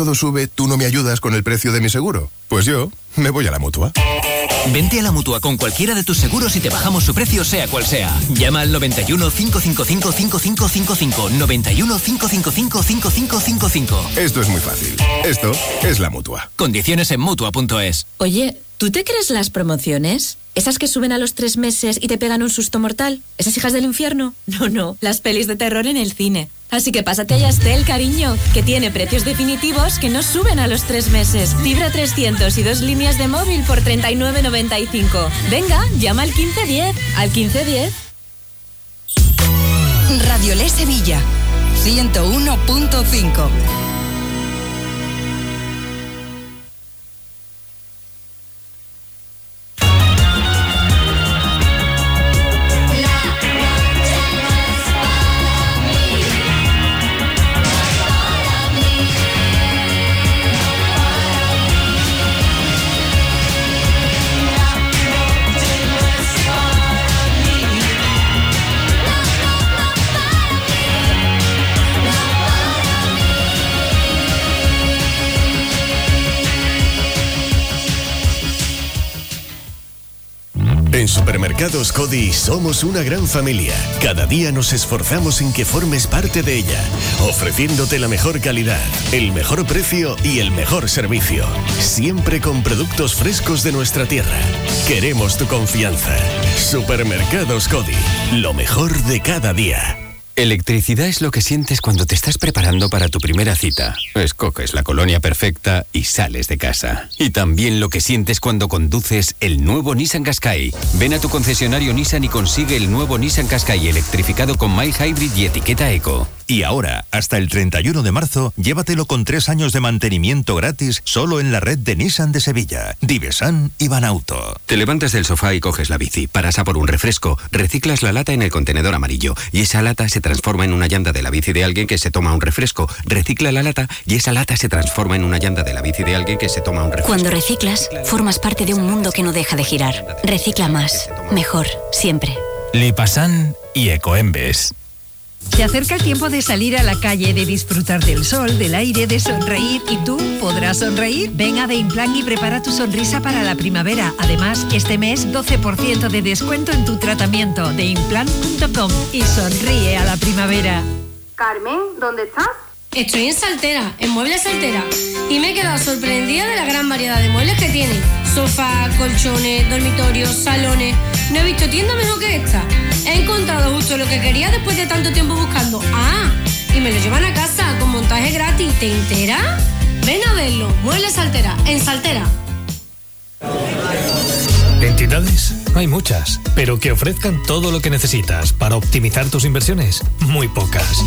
Todo sube, ¿tú no me ayudas con el precio de mi seguro? Pues yo me voy a la mutua. Vente a la mutua con cualquiera de tus seguros y te bajamos su precio, sea cual sea. Llama al 91 555 5555. 91 555 5555. Esto es muy fácil. Esto es la mutua. Condiciones en mutua.es. Oye, ¿tú te crees las promociones? ¿Esas que suben a los tres meses y te pegan un susto mortal? ¿Esas hijas del infierno? No, no, las pelis de terror en el cine. Así que pásate a Yastel, cariño, que tiene precios definitivos que no suben a los tres meses. Fibra 300 y dos líneas de móvil por 39.95. Venga, llama al 1510. Al 1510. Radiolé Sevilla 101.5. Supermercados Cody somos una gran familia. Cada día nos esforzamos en que formes parte de ella, ofreciéndote la mejor calidad, el mejor precio y el mejor servicio. Siempre con productos frescos de nuestra tierra. Queremos tu confianza. Supermercados Cody, lo mejor de cada día. Electricidad es lo que sientes cuando te estás preparando para tu primera cita. Escoges la colonia perfecta y sales de casa. Y también lo que sientes cuando conduces el nuevo Nissan Qashqai. Ven a tu concesionario Nissan y consigue el nuevo Nissan Qashqai electrificado con mild hybrid y etiqueta eco. Y ahora, hasta el 31 de marzo, llévatelo con tres años de mantenimiento gratis solo en la red de Nissan de Sevilla, Divesan y Banauto. Te levantas del sofá y coges la bici, paras a por un refresco, reciclas la lata en el contenedor amarillo y esa lata se transforma en una llanta de la bici de alguien que se toma un refresco, recicla la lata y esa lata se transforma en una llanta de la bici de alguien que se toma un refresco. Cuando reciclas, formas parte de un mundo que no deja de girar. Recicla más, mejor, siempre. Lipasan y Ecoembes. Se acerca el tiempo de salir a la calle, de disfrutar del sol, del aire, de sonreír. ¿Y tú podrás sonreír? Ven a The Implant y prepara tu sonrisa para la primavera. Además, este mes 12% de descuento en tu tratamiento de implant.com y sonríe a la primavera. Carmen, ¿dónde estás? Estoy en Saltera, en Muebles Saltera. Y me he quedado sorprendida de la gran variedad de muebles que tienen. Sofá, colchones, dormitorios, salones. No he visto tienda mejor que esta. He encontrado justo lo que quería después de tanto tiempo buscando. Ah, y me lo llevan a casa con montaje gratis. ¿Te enteras? Ven a verlo. Muebles Saltera, en Saltera. ¿Entidades? Hay muchas, pero que ofrezcan todo lo que necesitas para optimizar tus inversiones, muy pocas.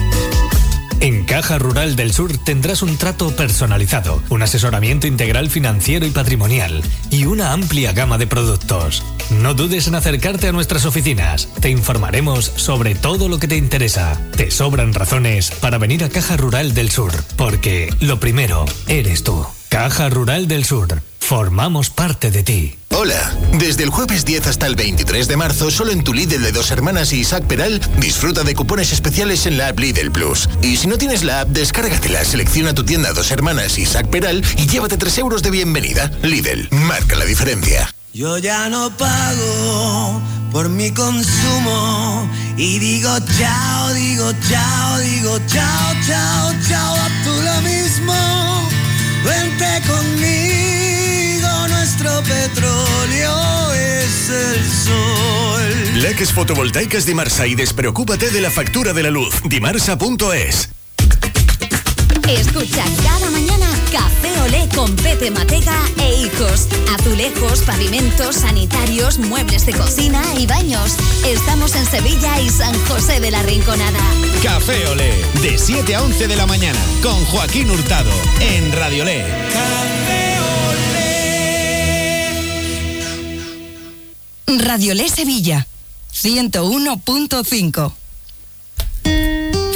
En Caja Rural del Sur tendrás un trato personalizado, un asesoramiento integral financiero y patrimonial y una amplia gama de productos. No dudes en acercarte a nuestras oficinas. Te informaremos sobre todo lo que te interesa. Te sobran razones para venir a Caja Rural del Sur, porque lo primero eres tú. Caja Rural del Sur. Formamos parte de ti. Hola, desde el jueves 10 hasta el 23 de marzo, solo en tu Lidl de dos hermanas y Isaac Peral, disfruta de cupones especiales en la app Lidl Plus. Y si no tienes la app, descárgatela, selecciona tu tienda dos hermanas y Isaac Peral y llévate 3 euros de bienvenida. Lidl, marca la diferencia. Yo ya no pago por mi consumo y digo chao, digo chao, digo chao, chao, chao, a tú lo mismo. Vente conmigo, nuestro petróleo es el sol. Leques fotovoltaicas Dimarsa y despreocúpate de la factura de la luz. Dimarsa.es. Escucha cada mañana Café Olé con Pepe Matega e hijos. Azulejos, pavimentos, sanitarios, muebles de cocina y baños. Estamos en Sevilla y San José de la Rinconada. Café Olé, de 7 a 11 de la mañana, con Joaquín Hurtado, en Radiolé. Radiolé Sevilla 101.5.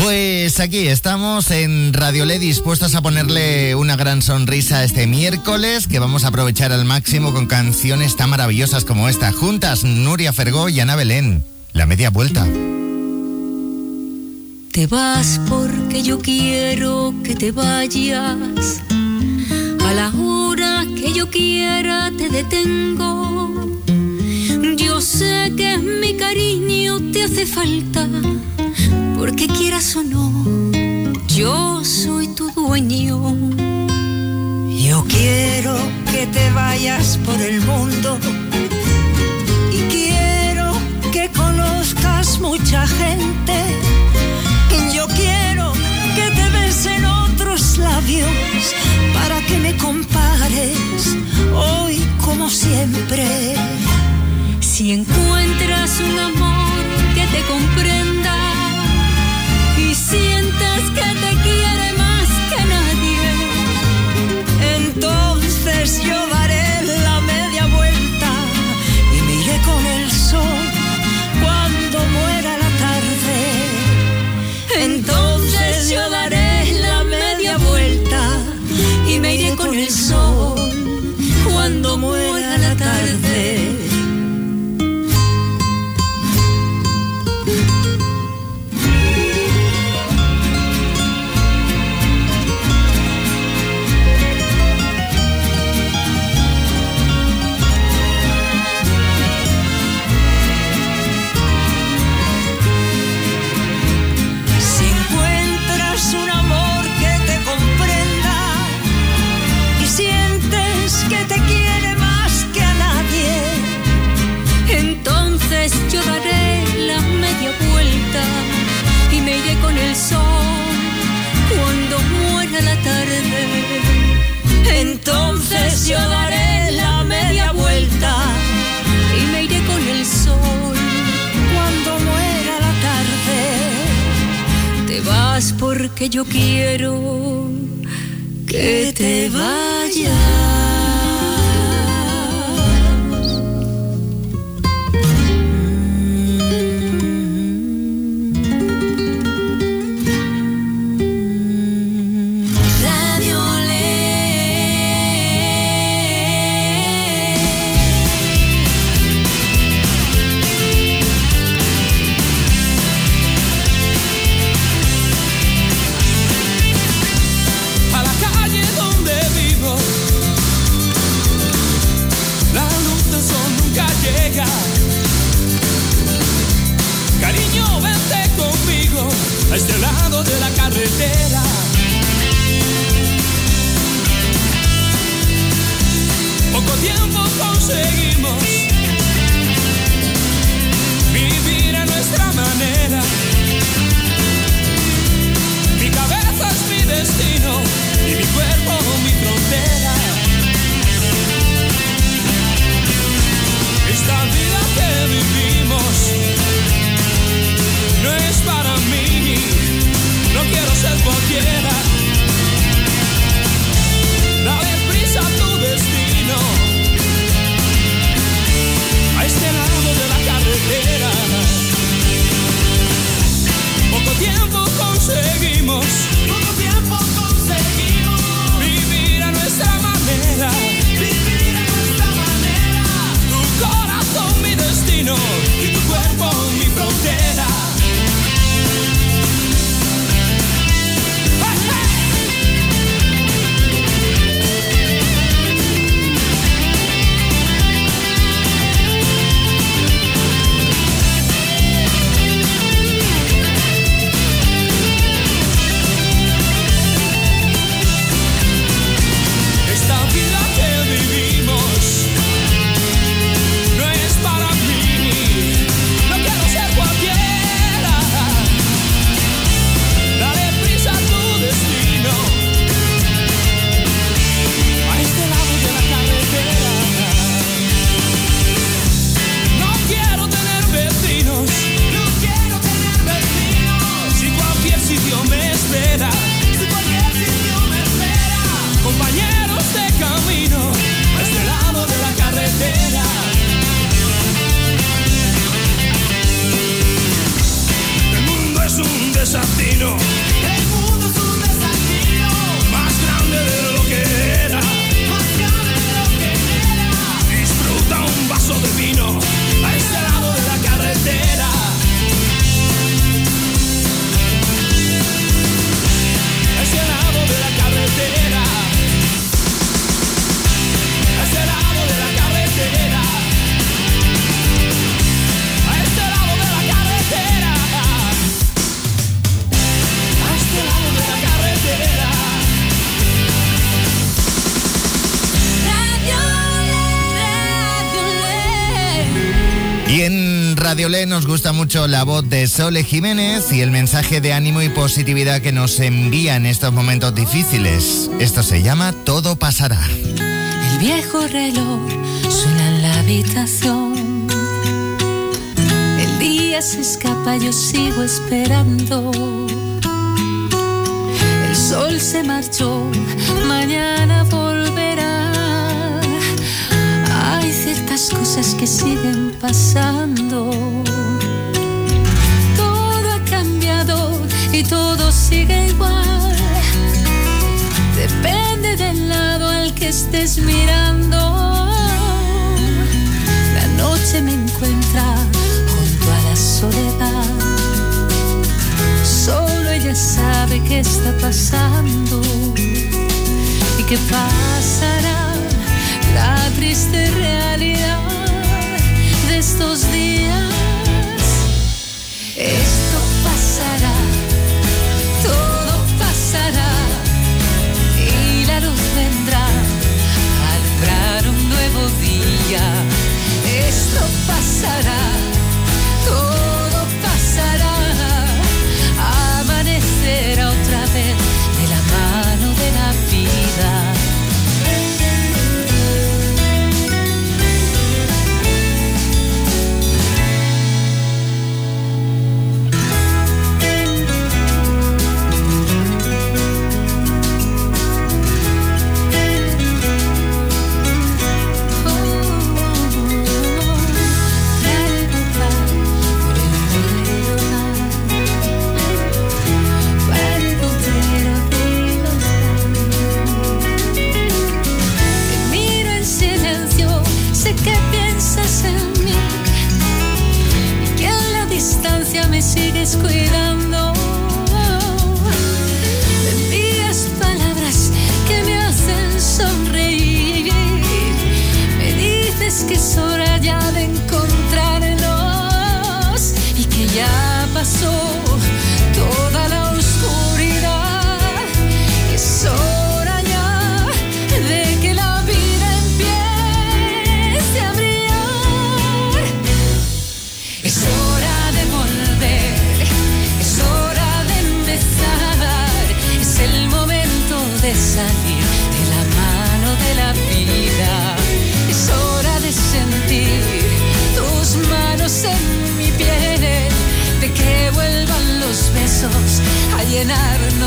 Pues aquí estamos en Radiolé dispuestos a ponerle una gran sonrisa este miércoles que vamos a aprovechar al máximo con canciones tan maravillosas como esta. Juntas, Nuria Fergó y Ana Belén. La media vuelta. Te vas porque yo quiero que te vayas. A la hora que yo quiera te detengo. Yo sé que mi cariño te hace falta. Porque quieras o no, yo soy tu dueño. Yo quiero que te vayas por el mundo y quiero que conozcas mucha gente. Yo quiero que te besen otros labios para que me compares hoy como siempre. Si encuentras un amor que te comprenda entonces yo daré la media vuelta y me iré con el sol cuando muera la tarde. Te vas porque yo quiero que te vayas. Poco tiempo conseguimos vivir a nuestra manera. Mi cabeza es mi destino y mi cuerpo mi frontera. No quiero ser cualquiera. Dale prisa tu destino, a este lado de la carretera. Poco tiempo conseguimos, poco tiempo conseguimos vivir a nuestra manera, vivir a nuestra manera. Tu corazón mi destino la voz de Sole Jiménez y el mensaje de ánimo y positividad que nos envía en estos momentos difíciles. Esto se llama Todo pasará. El viejo reloj suena en la habitación. El día se escapa, yo sigo esperando. El sol se marchó, mañana volverá. Hay ciertas cosas que siguen pasando. Y todo sigue igual. Depende del lado al que estés mirando. La noche me encuentra junto a la soledad. Solo ella sabe qué está pasando y qué pasará. La triste realidad de estos días. Esto Esto pasará, todo pasará, amanecerá ya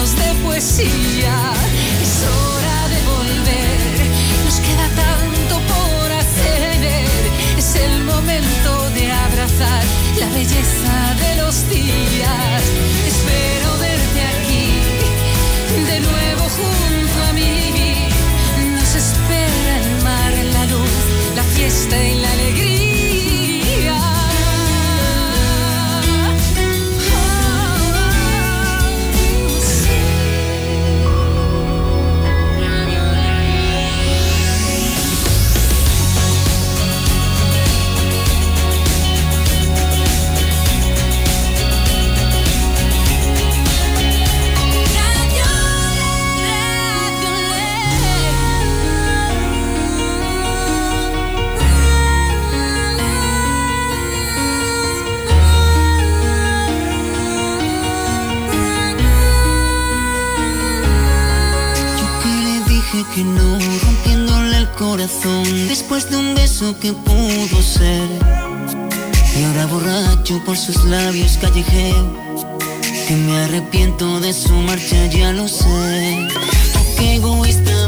de poesía. Es hora de volver, nos queda tanto por hacer. Es el momento de abrazar la belleza de los días. Espero verte aquí, de nuevo junto a mí. Nos espera el mar, la luz, la fiesta y la alegría. Después de un beso que pudo ser. Y ahora borracho por sus labios callejeo, que me arrepiento de su marcha, ya lo sé. Oh, qué egoísta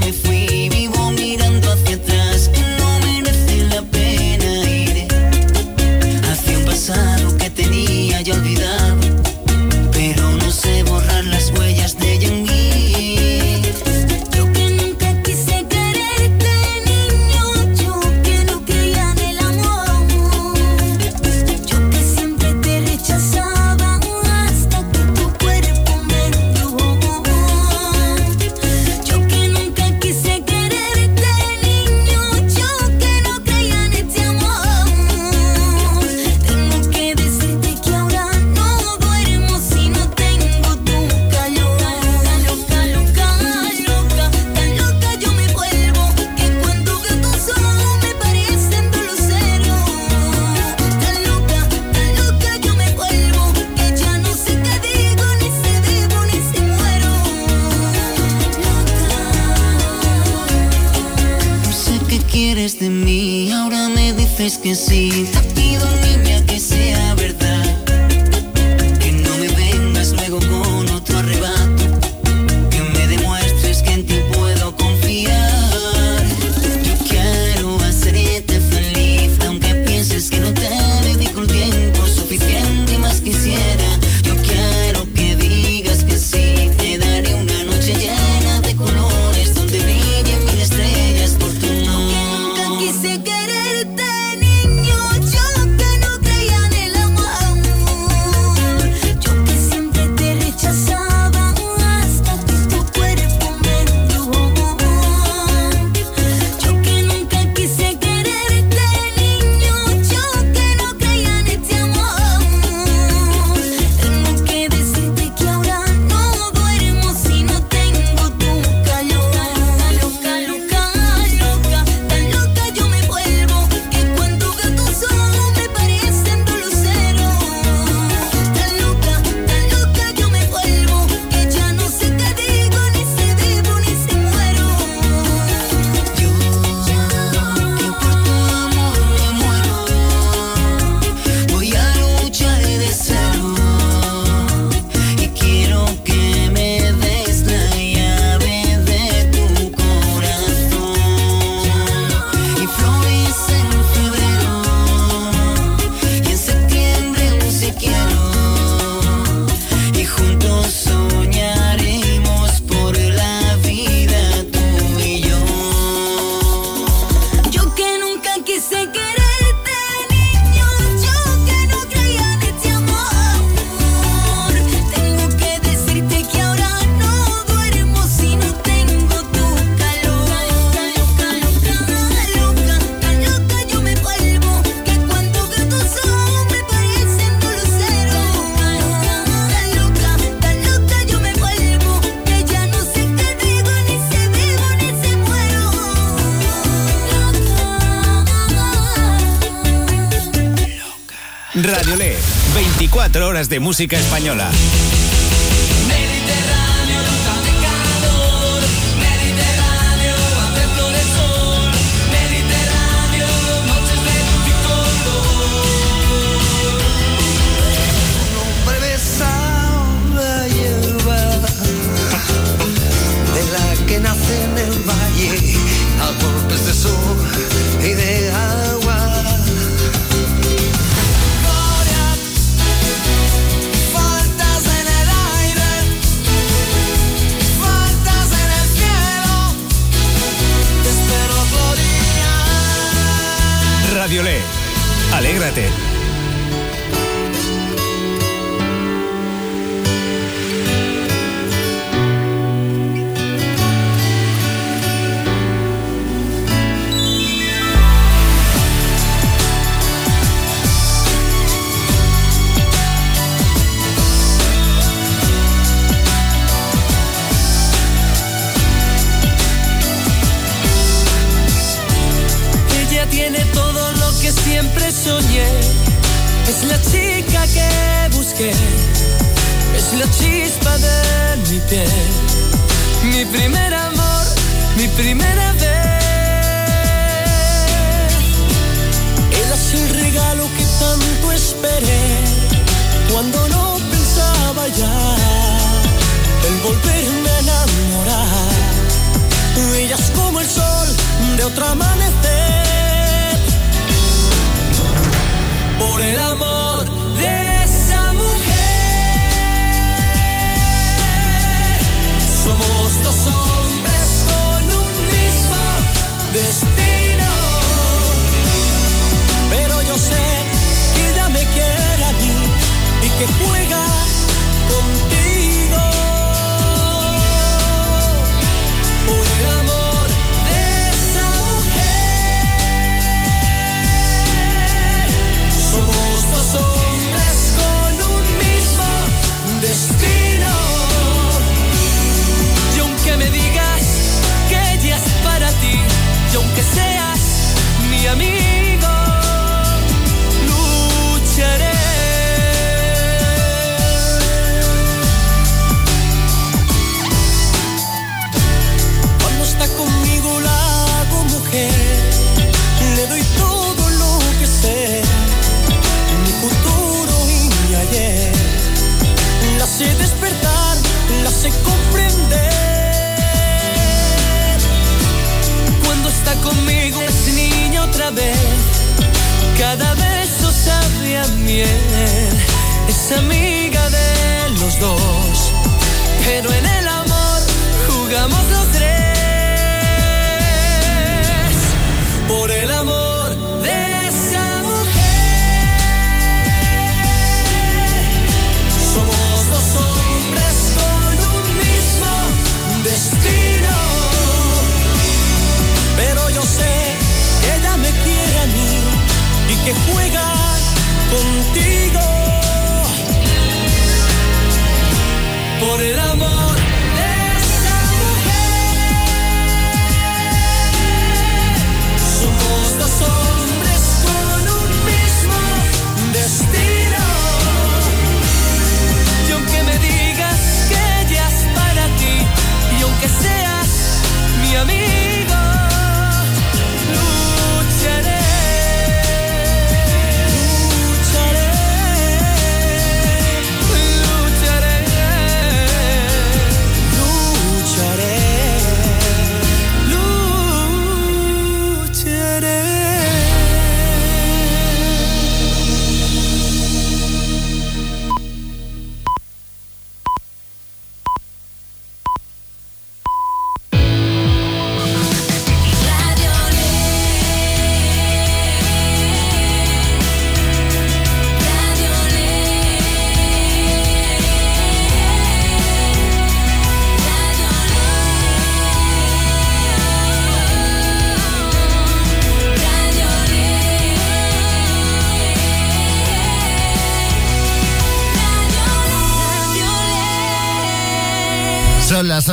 de música española.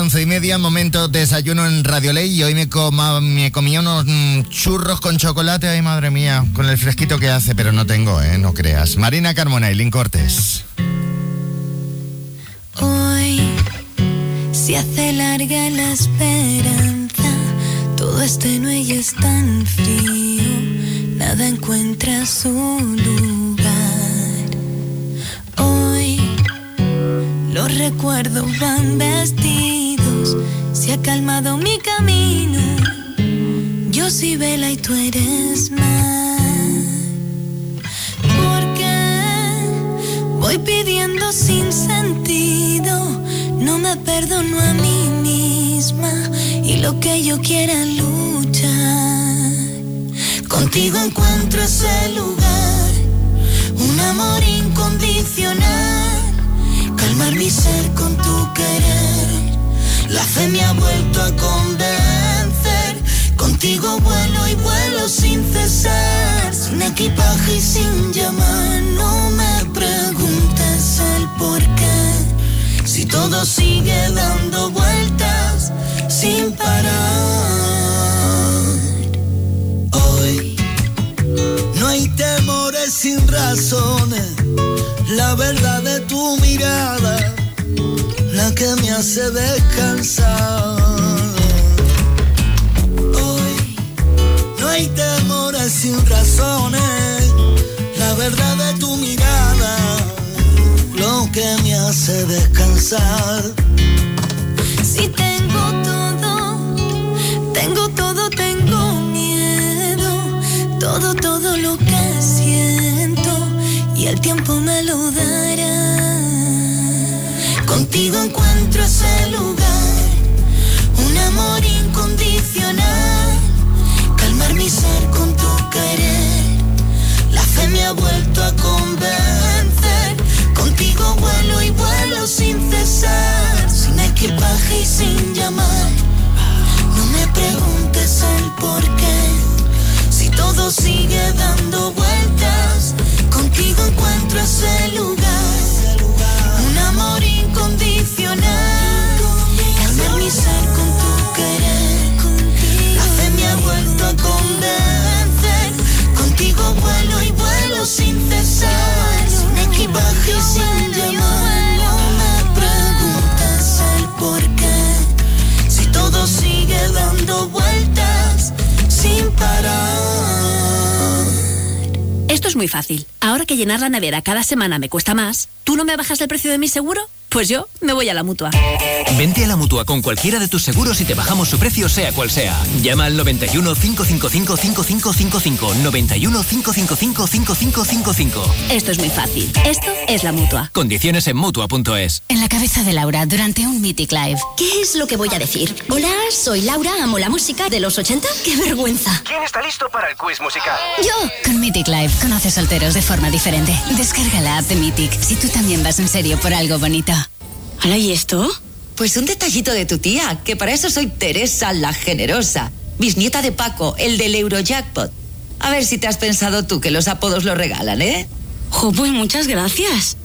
Once y media, momento desayuno en Radio Ley y hoy me, coma, me comía unos mm, churros con chocolate, ay madre mía, con el fresquito que hace, pero no tengo, ¿eh? No creas. Marina Carmona y Lin Cortés. Hoy se hace larga la esperanza, todo este y es tan frío, nada encuentra su lugar. Hoy los recuerdos van vestidos, ha calmado mi camino, yo soy vela y tú eres mar. Porque voy pidiendo sin sentido, no me perdono a mí misma y lo que yo quiera luchar. Contigo encuentro ese lugar, un amor incondicional, calmar mi ser con tu querer. La fe me ha vuelto a convencer. Contigo vuelo y vuelo sin cesar, sin equipaje y sin llamar. No me preguntes el por qué, si todo sigue dando vueltas sin parar. Hoy No hay temores sin razones, la verdad de tu mirada, que me hace descansar. Hoy no hay temores sin razones, la verdad de tu mirada, lo que me hace descansar. Si tengo todo, tengo todo, tengo miedo, todo, todo lo que siento y el tiempo me lo dará. Contigo encuentro ese lugar, un amor incondicional, calmar mi ser con tu querer. La fe me ha vuelto a convencer, contigo vuelo y vuelo sin cesar, sin equipaje y sin llamar. No me preguntes el por qué, si todo sigue dando vueltas, contigo encuentro ese lugar, un amor incondicional, ser con tu querer. La fe me ha vuelto a convencer, contigo vuelo y vuelo sin cesar, sin equipaje y sin llamar. No me preguntes el por qué, si todo sigue dando vueltas sin parar. Esto es muy fácil. Ahora que llenar la nevera cada semana me cuesta más, ¿tú no me bajas el precio de mi seguro? Pues yo me voy a la mutua. Vente a la mutua con cualquiera de tus seguros y te bajamos su precio, sea cual sea. Llama al 91 555 5555. 91 555 5555. Esto es muy fácil. Esto es la mutua. Condiciones en mutua.es. En la cabeza de Laura durante un Mythic Live. ¿Qué es lo que voy a decir? Hola, soy Laura, amo la música de los 80. ¡Qué vergüenza! ¿Quién está listo para el quiz musical? ¡Yo! Con Mythic Live conoces solteros de forma diferente. Descarga la app de Mythic si tú también vas en serio por algo bonito. ¿Hola, y esto? Pues un detallito de tu tía, que para eso soy Teresa la Generosa, bisnieta de Paco, el del Eurojackpot. A ver si te has pensado tú que los apodos lo regalan, ¿eh? Jo, pues muchas gracias.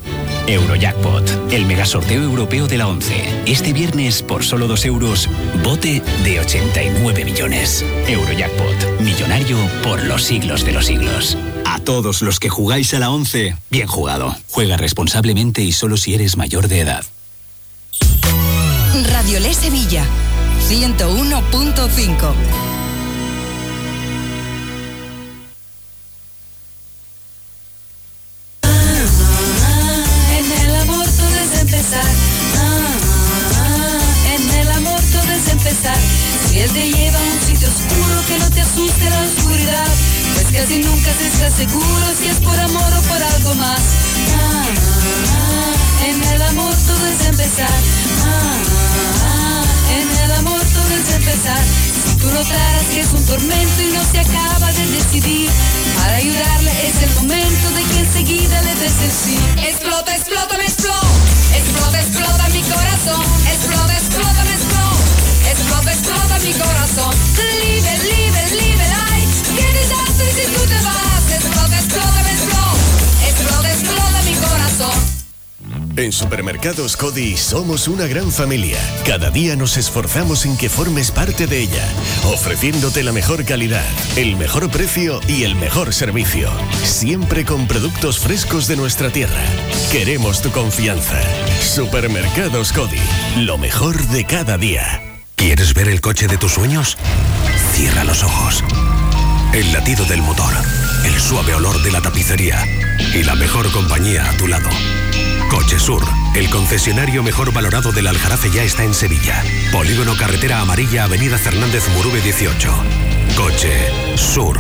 Eurojackpot, el mega sorteo europeo de la 11. Este viernes, por solo 2 euros, bote de 89 millones. Eurojackpot, millonario por los siglos de los siglos. A todos los que jugáis a la 11, bien jugado. Juega responsablemente y solo si eres mayor de edad. Radio Le Sevilla 101.5 En el amor todo es empezar. Ah, ah, en el amor todo es empezar. Si él te lleva a un sitio oscuro que no te asuste la oscuridad. Pues casi nunca se está seguro si es por amor o por algo más. En el amor todo es empezar. Ah, ah, en el amor todo es empezar. Si tú notaras que es un tormento y no se acaba de decidir, para ayudarle es el momento de que enseguida le des el sí. Explota, explota, me explota. Explota, explota mi corazón. Explota, explota, me explota. Explota, explota mi corazón. Libre, libre, libre, ay. Qué desastre tú te vas. Explota, explota. En Supermercados Cody somos una gran familia. Cada día nos esforzamos en que formes parte de ella, ofreciéndote la mejor calidad, el mejor precio y el mejor servicio. Siempre con productos frescos de nuestra tierra. Queremos tu confianza. Supermercados Cody, lo mejor de cada día. ¿Quieres ver el coche de tus sueños? Cierra los ojos. El latido del motor, el suave olor de la tapicería y la mejor compañía a tu lado. Coche Sur, el concesionario mejor valorado del Aljarafe ya está en Sevilla. Polígono Carretera Amarilla, Avenida Fernández Murube 18. Coche Sur.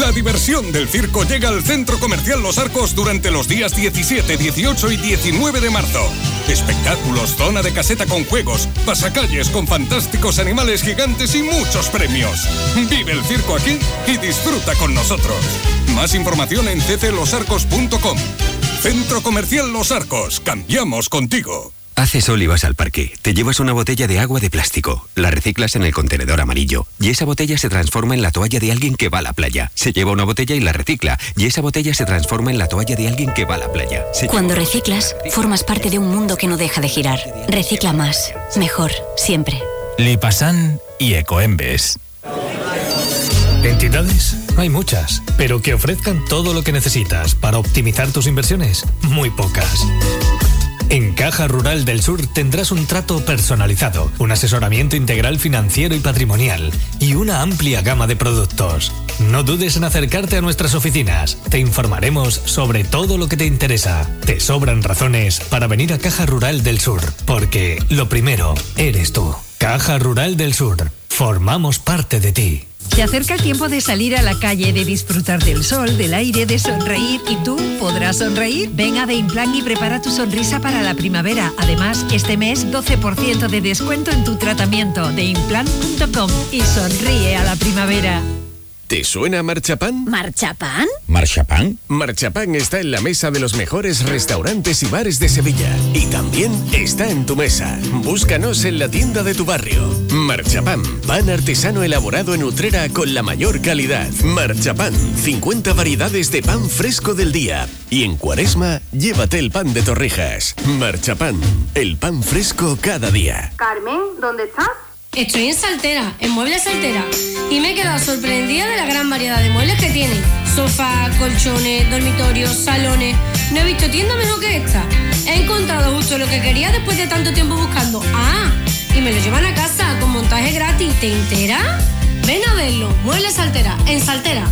La diversión del circo llega al Centro Comercial Los Arcos durante los días 17, 18 y 19 de marzo. Espectáculos, zona de caseta con juegos, pasacalles con fantásticos animales gigantes y muchos premios. Vive el circo aquí y disfruta con nosotros. Más información en cclosarcos.com. Centro Comercial Los Arcos. Cambiamos contigo. Hace sol y vas al parque. Te llevas una botella de agua de plástico. La reciclas en el contenedor amarillo. Y esa botella se transforma en la toalla de alguien que va a la playa. Se lleva una botella y la recicla. Y esa botella se transforma en la toalla de alguien que va a la playa. Se Cuando reciclas, formas parte de un mundo que no deja de girar. Recicla más, mejor, siempre. Lipasan y Ecoembes. ¿Entidades? Hay muchas, pero que ofrezcan todo lo que necesitas para optimizar tus inversiones, muy pocas. En Caja Rural del Sur tendrás un trato personalizado, un asesoramiento integral financiero y patrimonial y una amplia gama de productos. No dudes en acercarte a nuestras oficinas. Te informaremos sobre todo lo que te interesa. Te sobran razones para venir a Caja Rural del Sur, porque lo primero eres tú. Caja Rural del Sur. Formamos parte de ti. Se acerca el tiempo de salir a la calle, de disfrutar del sol, del aire, de sonreír. ¿Y tú podrás sonreír? Ven a The Implant y prepara tu sonrisa para la primavera. Además, este mes 12% de descuento en tu tratamiento de implant.com y sonríe a la primavera. ¿Te suena Marchapán? ¿Marchapán? ¿Marchapán? Marchapán está en la mesa de los mejores restaurantes y bares de Sevilla. Y también está en tu mesa. Búscanos en la tienda de tu barrio. Marchapán, pan artesano elaborado en Utrera con la mayor calidad. Marchapán, 50 variedades de pan fresco del día. Y en Cuaresma, llévate el pan de torrijas. Marchapán, el pan fresco cada día. Carmen, ¿dónde estás? Estoy en Saltera, en Muebles Saltera. Y me he quedado sorprendida de la gran variedad de muebles que tienen. Sofá, colchones, dormitorios, salones. No he visto tienda mejor que esta. He encontrado justo lo que quería después de tanto tiempo buscando. Ah, y me lo llevan a casa con montaje gratis. ¿Te enteras? Ven a verlo. Muebles Saltera, en Saltera.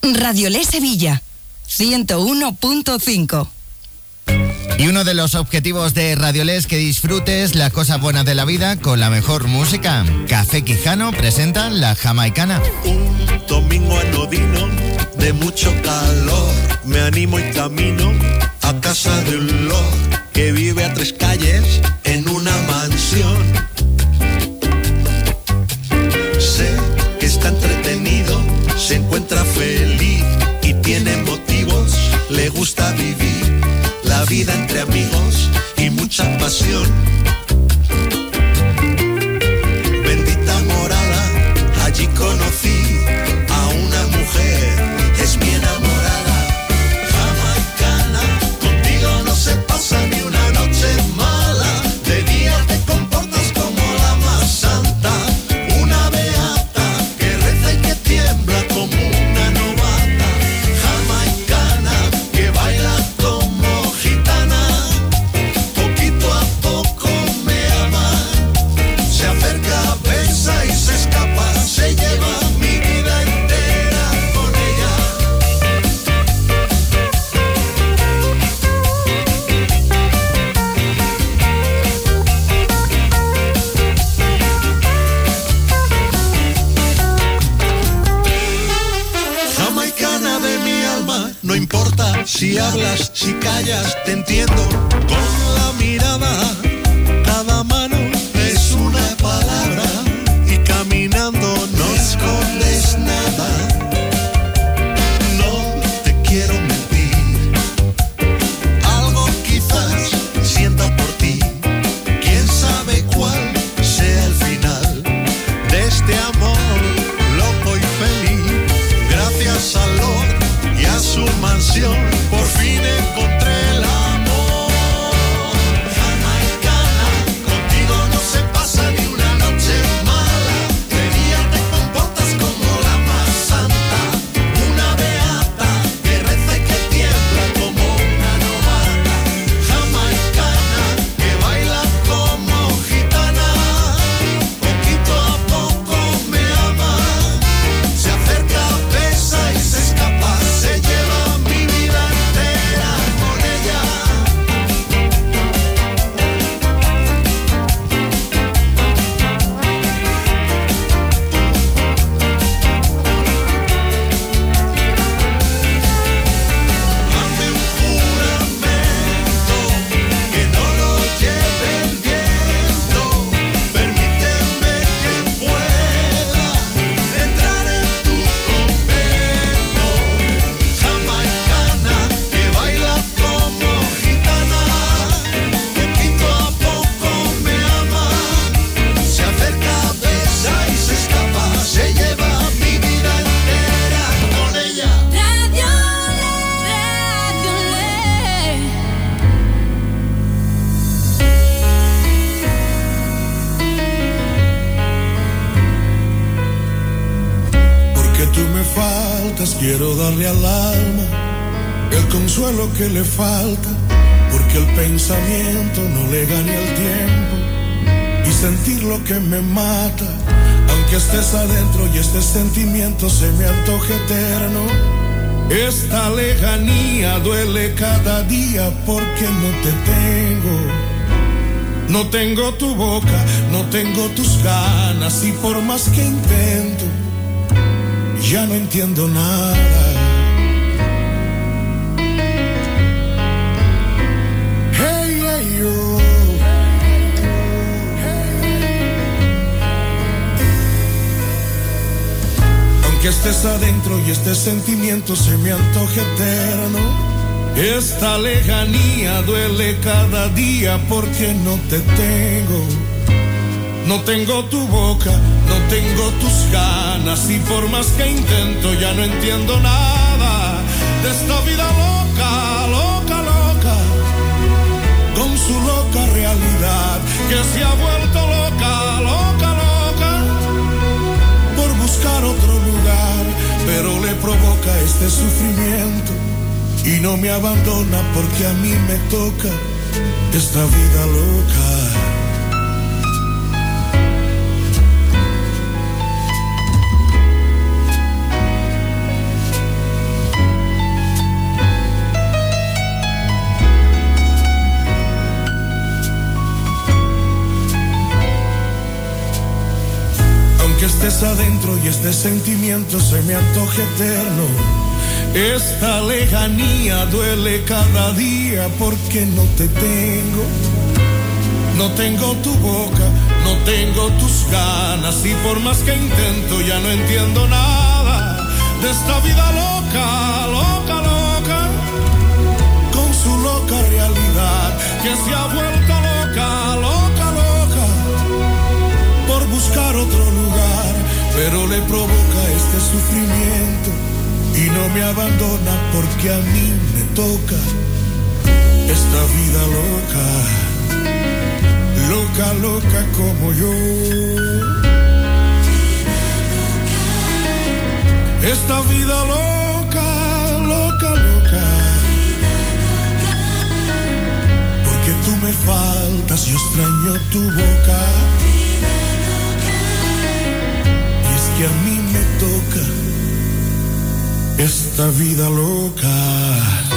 Radio Le Sevilla 101.5. Y uno de los objetivos de Radioles que disfrutes las cosas buenas de la vida con la mejor música. Café Quijano presenta La Jamaicana. Un domingo anodino de mucho calor, me animo y camino a casa de un lord que vive a tres calles en una mansión. Sé que está entretenido, se encuentra feliz y tiene motivos, le gusta vivir vida entre amigos y mucha pasión. Bendita morada, allí conocí a una mujer, callas, te entiendo con la mirada. Este sentimiento se me antoje eterno, esta lejanía duele cada día porque no te tengo. No tengo tu boca, no tengo tus ganas y por más que intento ya no entiendo nada de esta vida loca, loca, loca, con su loca realidad que se ha vuelto loca, loca, loca, por buscar otro lugar, pero le provoca este sufrimiento y no me abandona porque a mí me toca esta vida loca. estés adentro y este sentimiento se me antoje eterno. Esta lejanía duele cada día porque no te tengo. No tengo tu boca, no tengo tus ganas y por más que intento ya no entiendo nada de esta vida loca, loca, loca, con su loca realidad que se ha vuelto loca, loca, loca, por buscar otro lugar pero le provoca este sufrimiento y no me abandona porque a mí me toca esta vida loca, loca, loca como yo. Esta vida loca, loca, loca. Porque tú me faltas y extraño tu boca. que a mí me toca esta vida loca.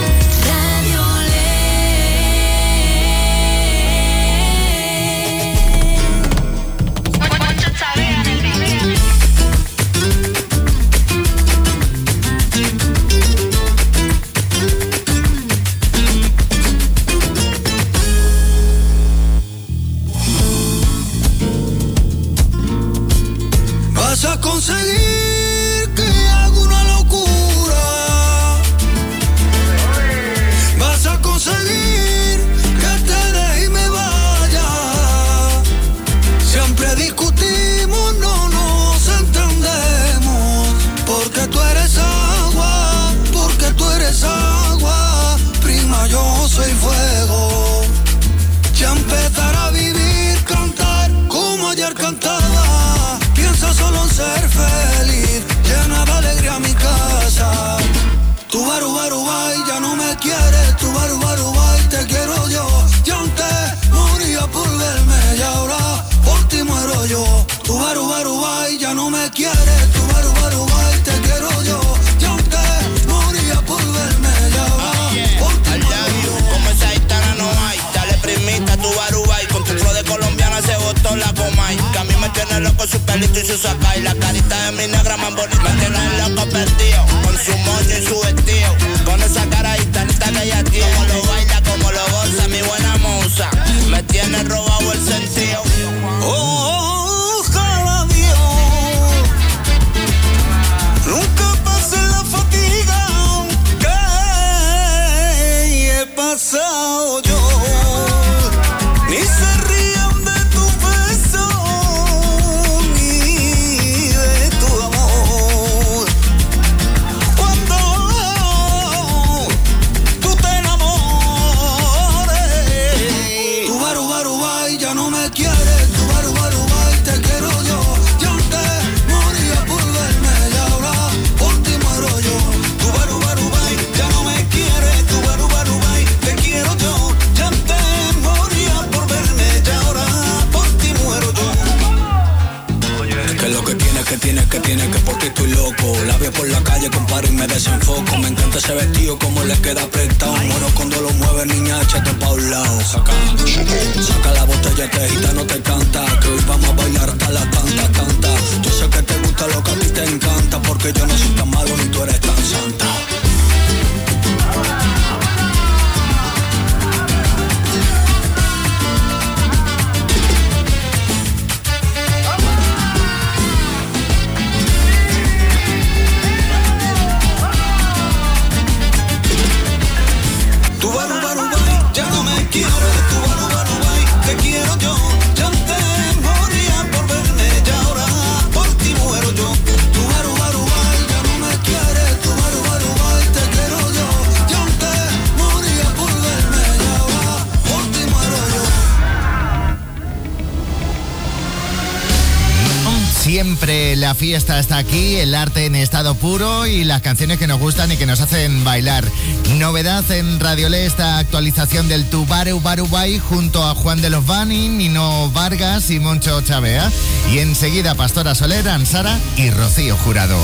canciones que nos gustan y que nos hacen bailar. Novedad en Radiolé, esta actualización del Tubareu Barubay junto a Juan de los Bani, Nino Vargas y Moncho Chavea. Y enseguida Pastora Soler, Ansara y Rocío Jurado.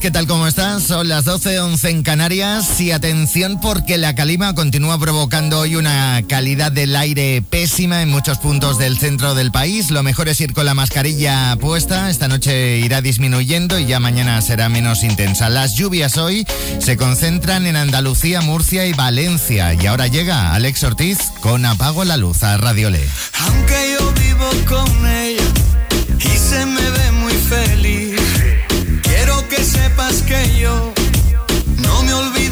¿qué tal? ¿Cómo están? Son las 12.11 en Canarias y atención porque la calima continúa provocando hoy una calidad del aire pésima en muchos puntos del centro del país. Lo mejor es ir con la mascarilla puesta. Esta noche irá disminuyendo y ya mañana será menos intensa. Las lluvias hoy se concentran en Andalucía, Murcia y Valencia. Y ahora llega Alex Ortiz con Apago la Luz a Radiole. Aunque yo vivo con ella y se me ve sepas que yo no me olvido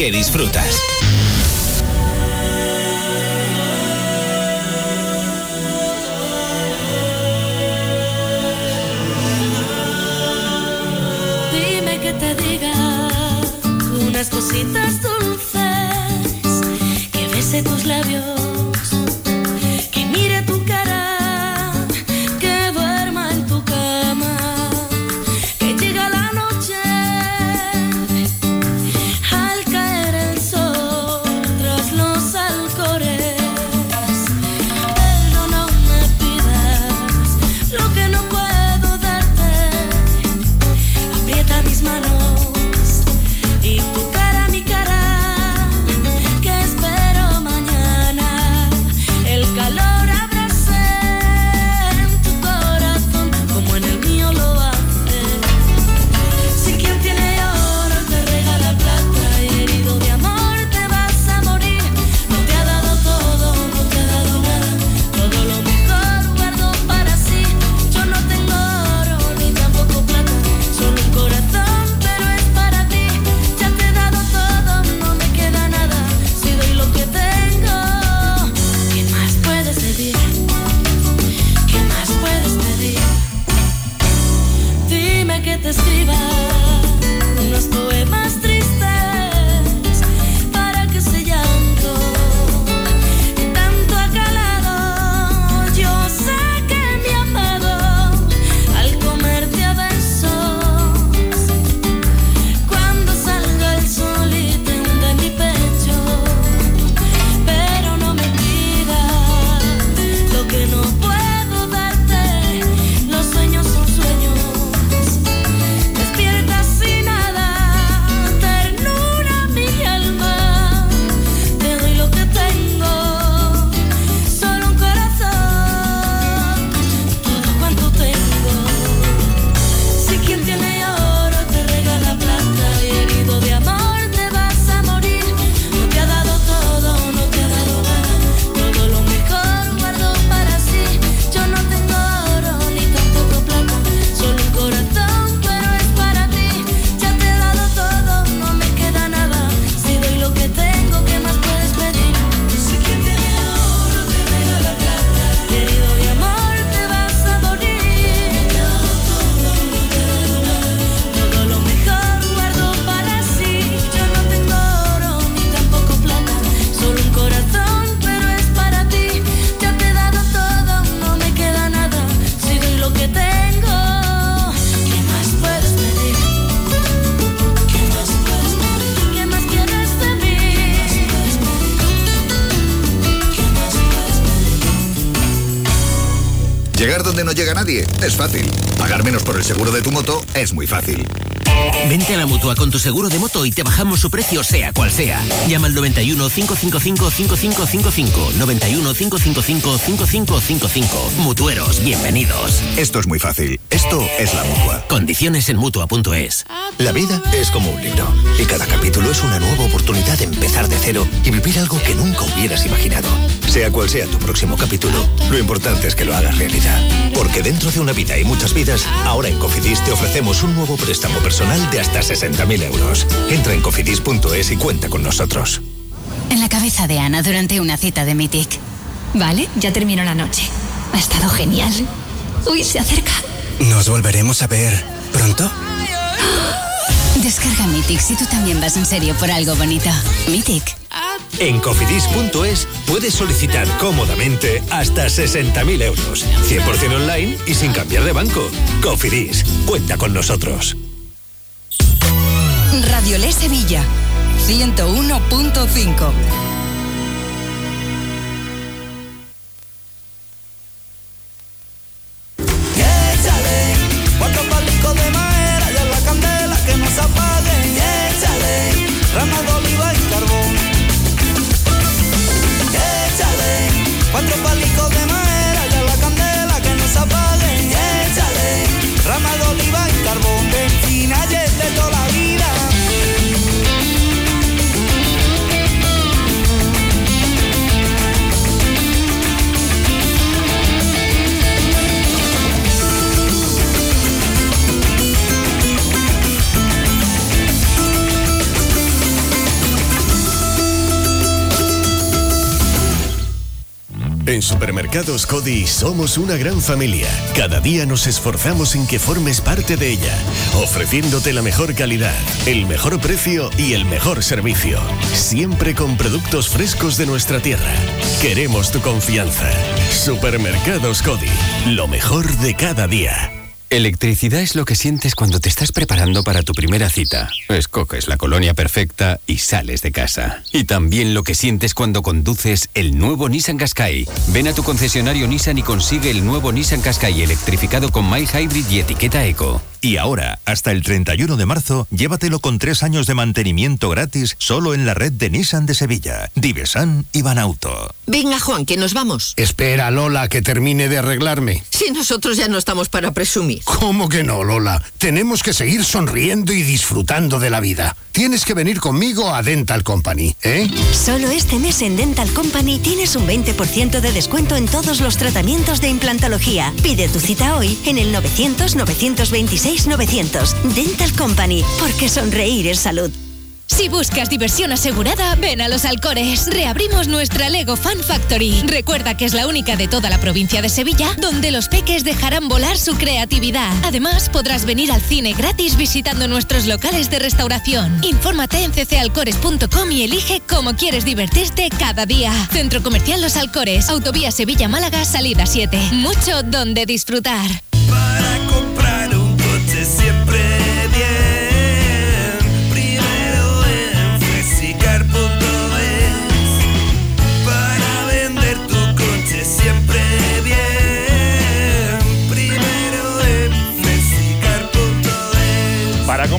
que disfrutas. Dime que te diga unas cositas dulces que bese tus labios es muy fácil. Vente a la mutua con tu seguro de moto y te bajamos su precio, sea cual sea. Llama al 91 555 5555. 91 555 5555. Mutueros, bienvenidos. Esto es muy fácil. Esto es la mutua. Condiciones en mutua.es. La vida es como un libro y cada capítulo es una nueva oportunidad de empezar de cero y vivir algo que nunca hubieras imaginado. Sea cual sea tu próximo capítulo, lo importante es que lo hagas realidad. Porque dentro de una vida y muchas vidas, ahora en Cofidis te ofrecemos un nuevo préstamo personal de hasta 60.000 euros. Entra en cofidis.es y cuenta con nosotros. En la cabeza de Ana durante una cita de Mythic. Vale, ya terminó la noche. Ha estado genial. Uy, se acerca. ¿Nos volveremos a ver pronto? Descarga Mythic si tú también vas en serio por algo bonito. Mythic. En cofidis.es puedes solicitar cómodamente hasta 60.000 euros. 100% online y sin cambiar de banco. Cofidis, cuenta con nosotros. Radio Le Sevilla 101.5 Supermercados Cody somos una gran familia. Cada día nos esforzamos en que formes parte de ella, ofreciéndote la mejor calidad, el mejor precio y el mejor servicio. Siempre con productos frescos de nuestra tierra. Queremos tu confianza. Supermercados Cody, lo mejor de cada día. Electricidad es lo que sientes cuando te estás preparando para tu primera cita. Escoges la colonia perfecta y sales de casa. Y también lo que sientes cuando conduces el nuevo Nissan Qashqai. Ven a tu concesionario Nissan y consigue el nuevo Nissan Qashqai electrificado con My Hybrid y etiqueta Eco. Y ahora, hasta el 31 de marzo, léllévatelo con tres años de mantenimiento gratis solo en la red de Nissan de Sevilla, Divesan y Banauto. Venga, Juan, que nos vamos. Espera, Lola, que termine de arreglarme. Si nosotros ya no estamos para presumir. ¿Cómo que no, Lola? Tenemos que seguir sonriendo y disfrutando de la vida. Tienes que venir conmigo a Dental Company, ¿eh? Solo este mes en Dental Company tienes un 20% de descuento en todos los tratamientos de implantología. Pide tu cita hoy en el 900-926-900. Dental Company, porque sonreír es salud. Si buscas diversión asegurada, ven a Los Alcores. Reabrimos nuestra Lego Fan Factory. Recuerda que es la única de toda la provincia de Sevilla donde los peques dejarán volar su creatividad. Además, podrás venir al cine gratis visitando nuestros locales de restauración. Infórmate en ccalcores.com y elige cómo quieres divertirte cada día. Centro Comercial Los Alcores, Autovía Sevilla-Málaga, salida 7. Mucho donde disfrutar.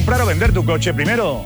Comprar o vender tu coche primero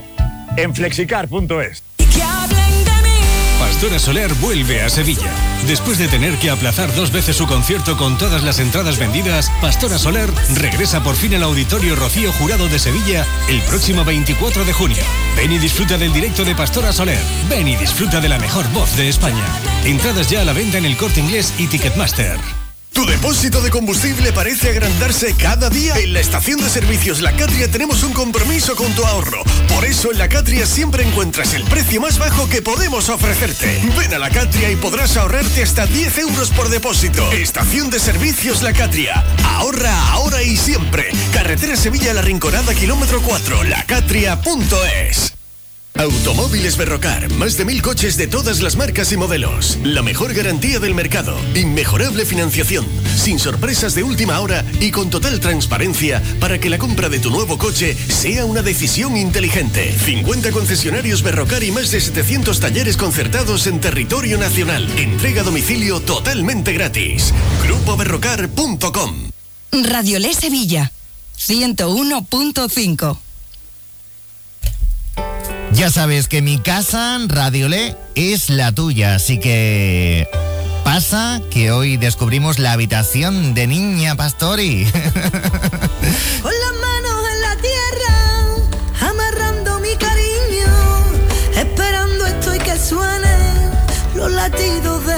en flexicar.es. Que hablen de mí. Pastora Soler vuelve a Sevilla. Después de tener que aplazar dos veces su concierto con todas las entradas vendidas, Pastora Soler regresa por fin al Auditorio Rocío Jurado de Sevilla el próximo 24 de junio. Ven y disfruta del directo de Pastora Soler. Ven y disfruta de la mejor voz de España. Entradas ya a la venta en el Corte Inglés y Ticketmaster. ¿Tu depósito de combustible parece agrandarse cada día? En la estación de servicios La Catria tenemos un compromiso con tu ahorro. Por eso en La Catria siempre encuentras el precio más bajo que podemos ofrecerte. Ven a La Catria y podrás ahorrarte hasta 10 euros por depósito. Estación de servicios La Catria. Ahorra ahora y siempre. Carretera Sevilla La Rinconada, kilómetro 4, lacatria.es. Automóviles Berrocar, más de mil coches de todas las marcas y modelos. La mejor garantía del mercado, inmejorable financiación, sin sorpresas de última hora y con total transparencia para que la compra de tu nuevo coche sea una decisión inteligente. 50 concesionarios Berrocar y más de 700 talleres concertados en territorio nacional. Entrega a domicilio totalmente gratis. GrupoBerrocar.com Radio Le Sevilla, 101.5. Ya sabes que mi casa, Radio Le, es la tuya, así que pasa que hoy descubrimos la habitación de Niña Pastori. Con las manos en la tierra, amarrando mi cariño, esperando estoy que suenen los latidos del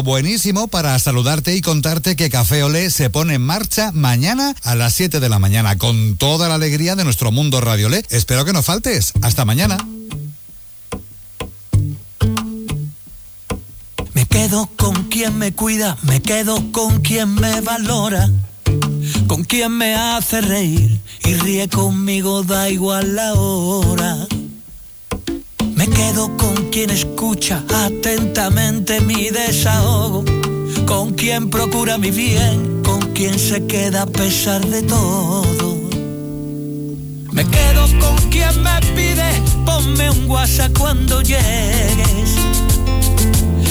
buenísimo para saludarte y contarte que Café Olé se pone en marcha mañana a las 7 de la mañana con toda la alegría de nuestro mundo Radio Olé. Espero que no faltes. Hasta mañana. Me quedo con quien me cuida, me quedo con quien me valora, con quien me hace reír y ríe conmigo, da igual la hora. Me quedo con quien escucha atentamente mi desahogo, con quien procura mi bien, con quien se queda a pesar de todo. Me quedo con quien me pide, ponme un WhatsApp cuando llegues.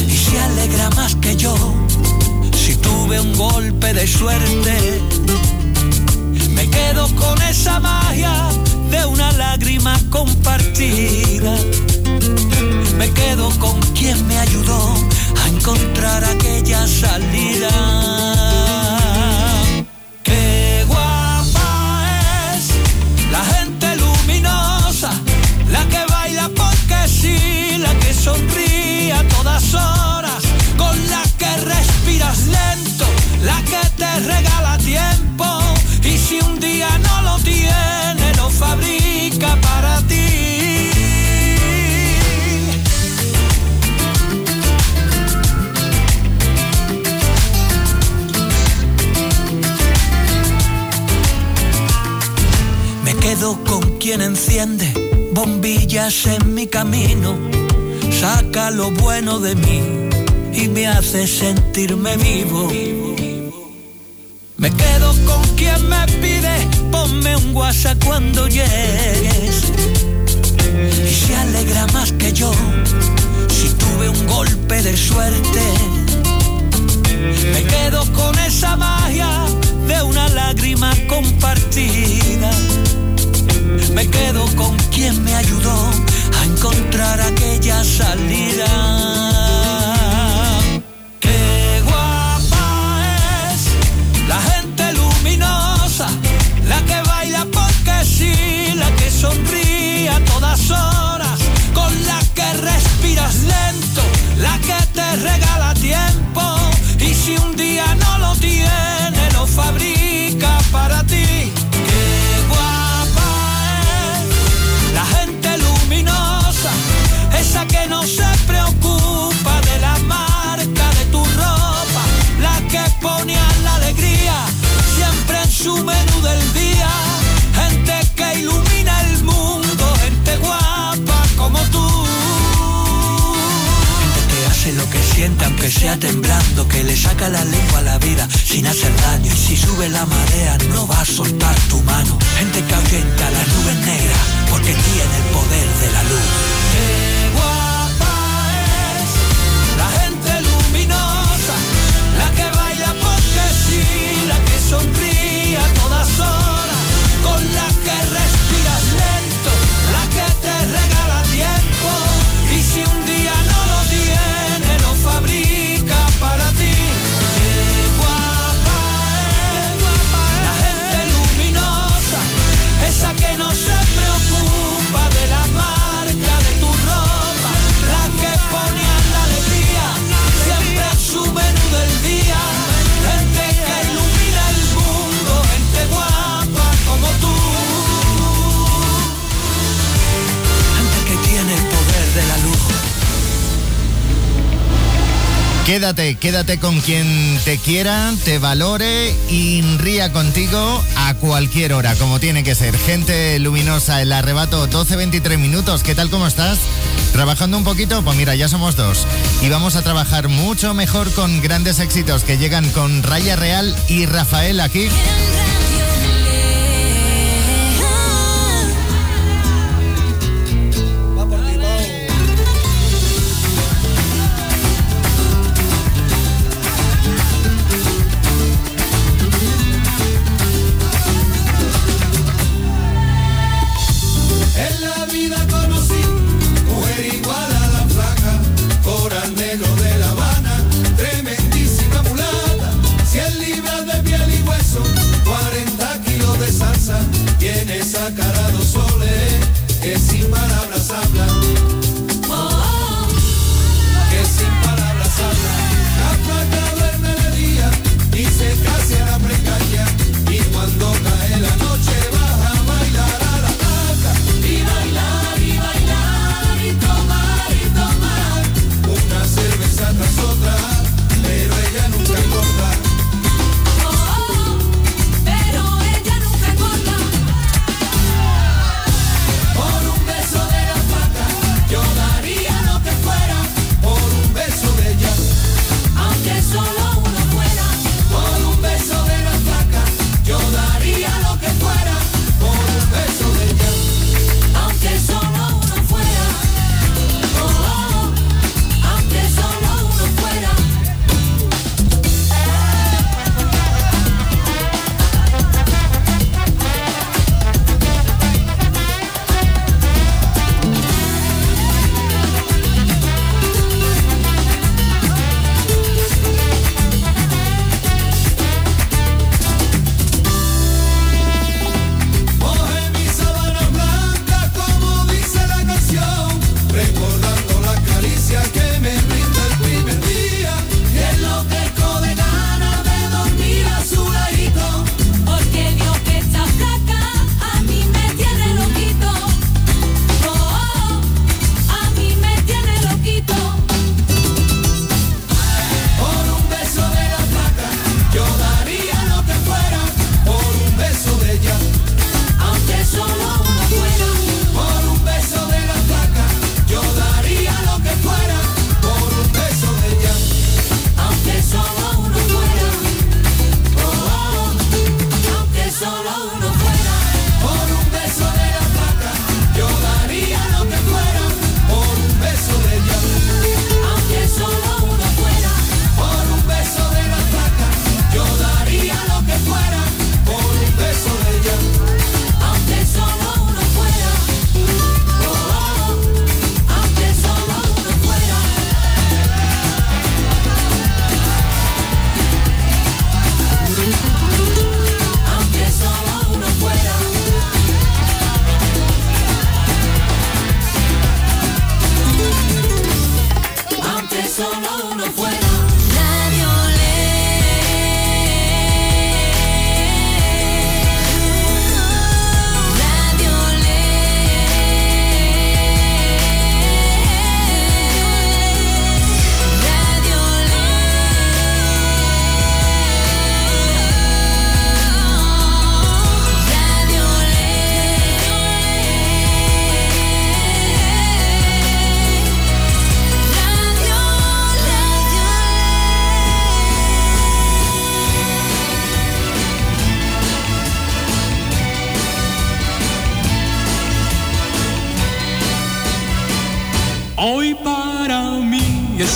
Y se alegra más que yo si tuve un golpe de suerte. Me quedo con esa magia de una lágrima compartida me quedo con quien me ayudó a encontrar aquella salida. con quien enciende bombillas en mi camino, saca lo bueno de mí y me hace sentirme vivo. quédate, quédate con quien te quiera, te valore y ría contigo a cualquier hora, como tiene que ser. Gente luminosa, el arrebato, 12-23 minutos, ¿qué tal, cómo estás? ¿Trabajando un poquito? Pues mira, ya somos dos. Y vamos a trabajar mucho mejor con grandes éxitos que llegan con Raya Real y Rafael aquí.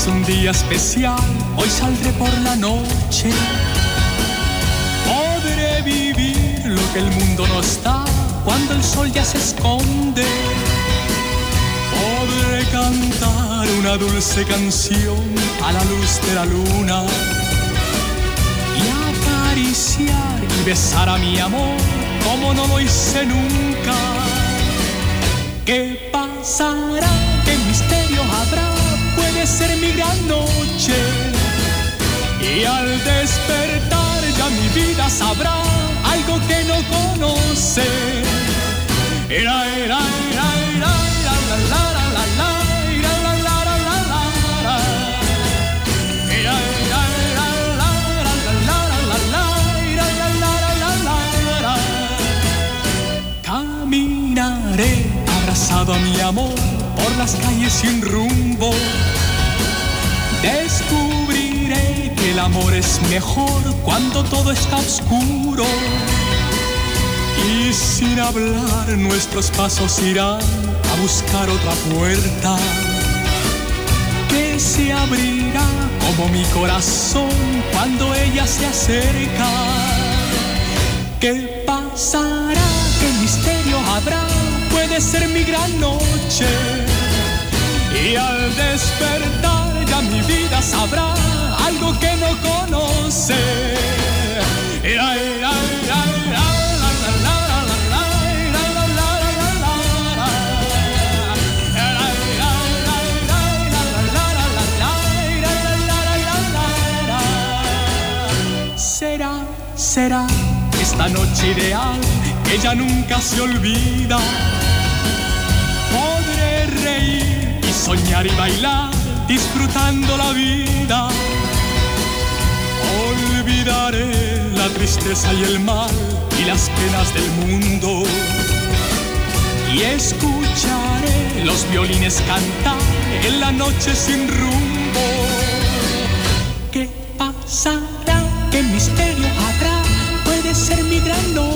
Un día especial, hoy saldré por la noche. Podré vivir lo que el mundo no está cuando el sol ya se esconde. Podré cantar una dulce canción a la luz de la luna y acariciar y besar a mi amor como no lo hice nunca. ¿Qué pasará? Y al despertar ya mi vida sabrá algo que no conoce. Era, era, era, la, la, la, la, la, la, la, la. Caminaré abrazado a mi amor por las calles sin rumbo. El amor es mejor cuando todo está oscuro. Y sin hablar nuestros pasos irán a buscar otra puerta que se abrirá como mi corazón cuando ella se acerca. ¿Qué pasará? ¿Qué misterio habrá? Puede ser mi gran noche. Y al despertar ya mi vida sabrá algo que no conoce. Será, será esta noche ideal que ya nunca se olvida. Podré reír y soñar y bailar disfrutando la vida. Olvidaré la tristeza y el mal y las penas del mundo. Y escucharé los violines cantar en la noche sin rumbo. ¿Qué pasará? ¿Qué misterio habrá? Puede ser mi gran noche.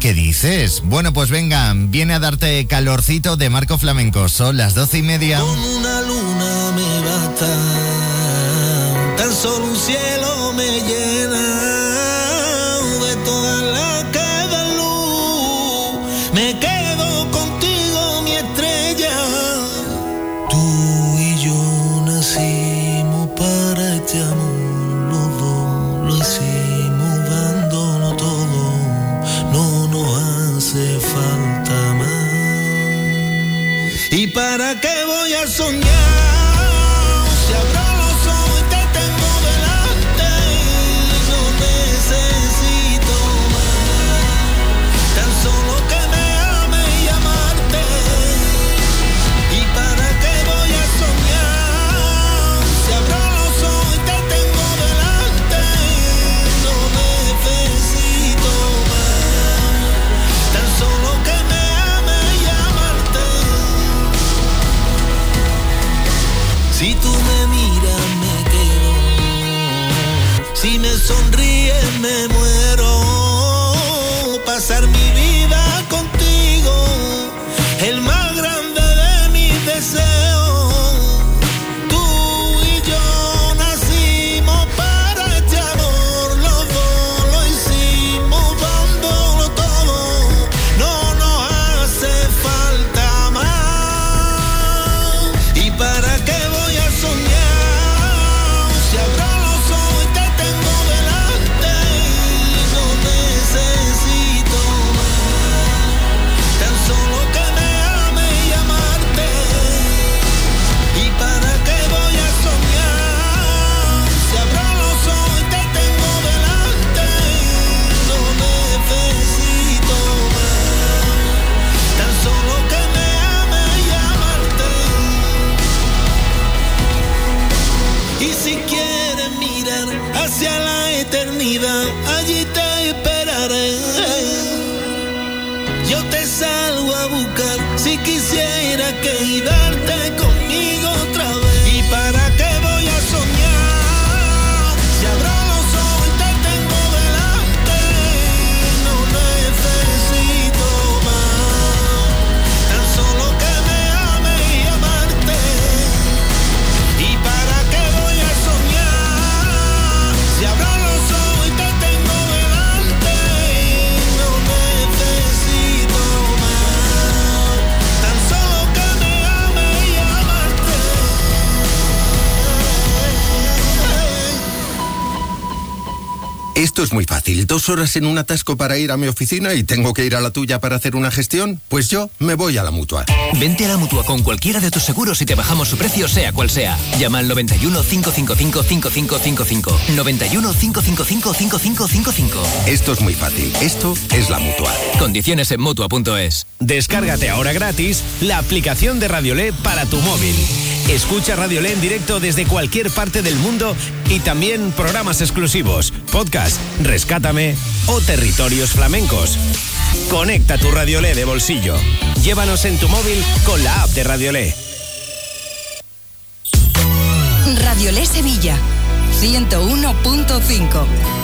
¿Qué dices? Bueno, pues vengan, viene a darte calorcito de Marco Flamenco. Son las doce y media. Una luna me basta, tan solo un cielo me llena es muy fácil. Dos horas en un atasco para ir a mi oficina y tengo que ir a la tuya para hacer una gestión. Pues yo me voy a la mutua. Vente a la mutua con cualquiera de tus seguros y te bajamos su precio, sea cual sea. Llama al 91 555 5555. 91 555 5555. Esto es muy fácil. Esto es la mutua. Condiciones en mutua.es. Descárgate ahora gratis la aplicación de Radiolé para tu móvil. Escucha Radiolé en directo desde cualquier parte del mundo y también programas exclusivos, podcast, Rescátame o Territorios Flamencos. Conecta tu Radiolé de bolsillo. Llévanos en tu móvil con la app de Radiolé. Radiolé Sevilla 101.5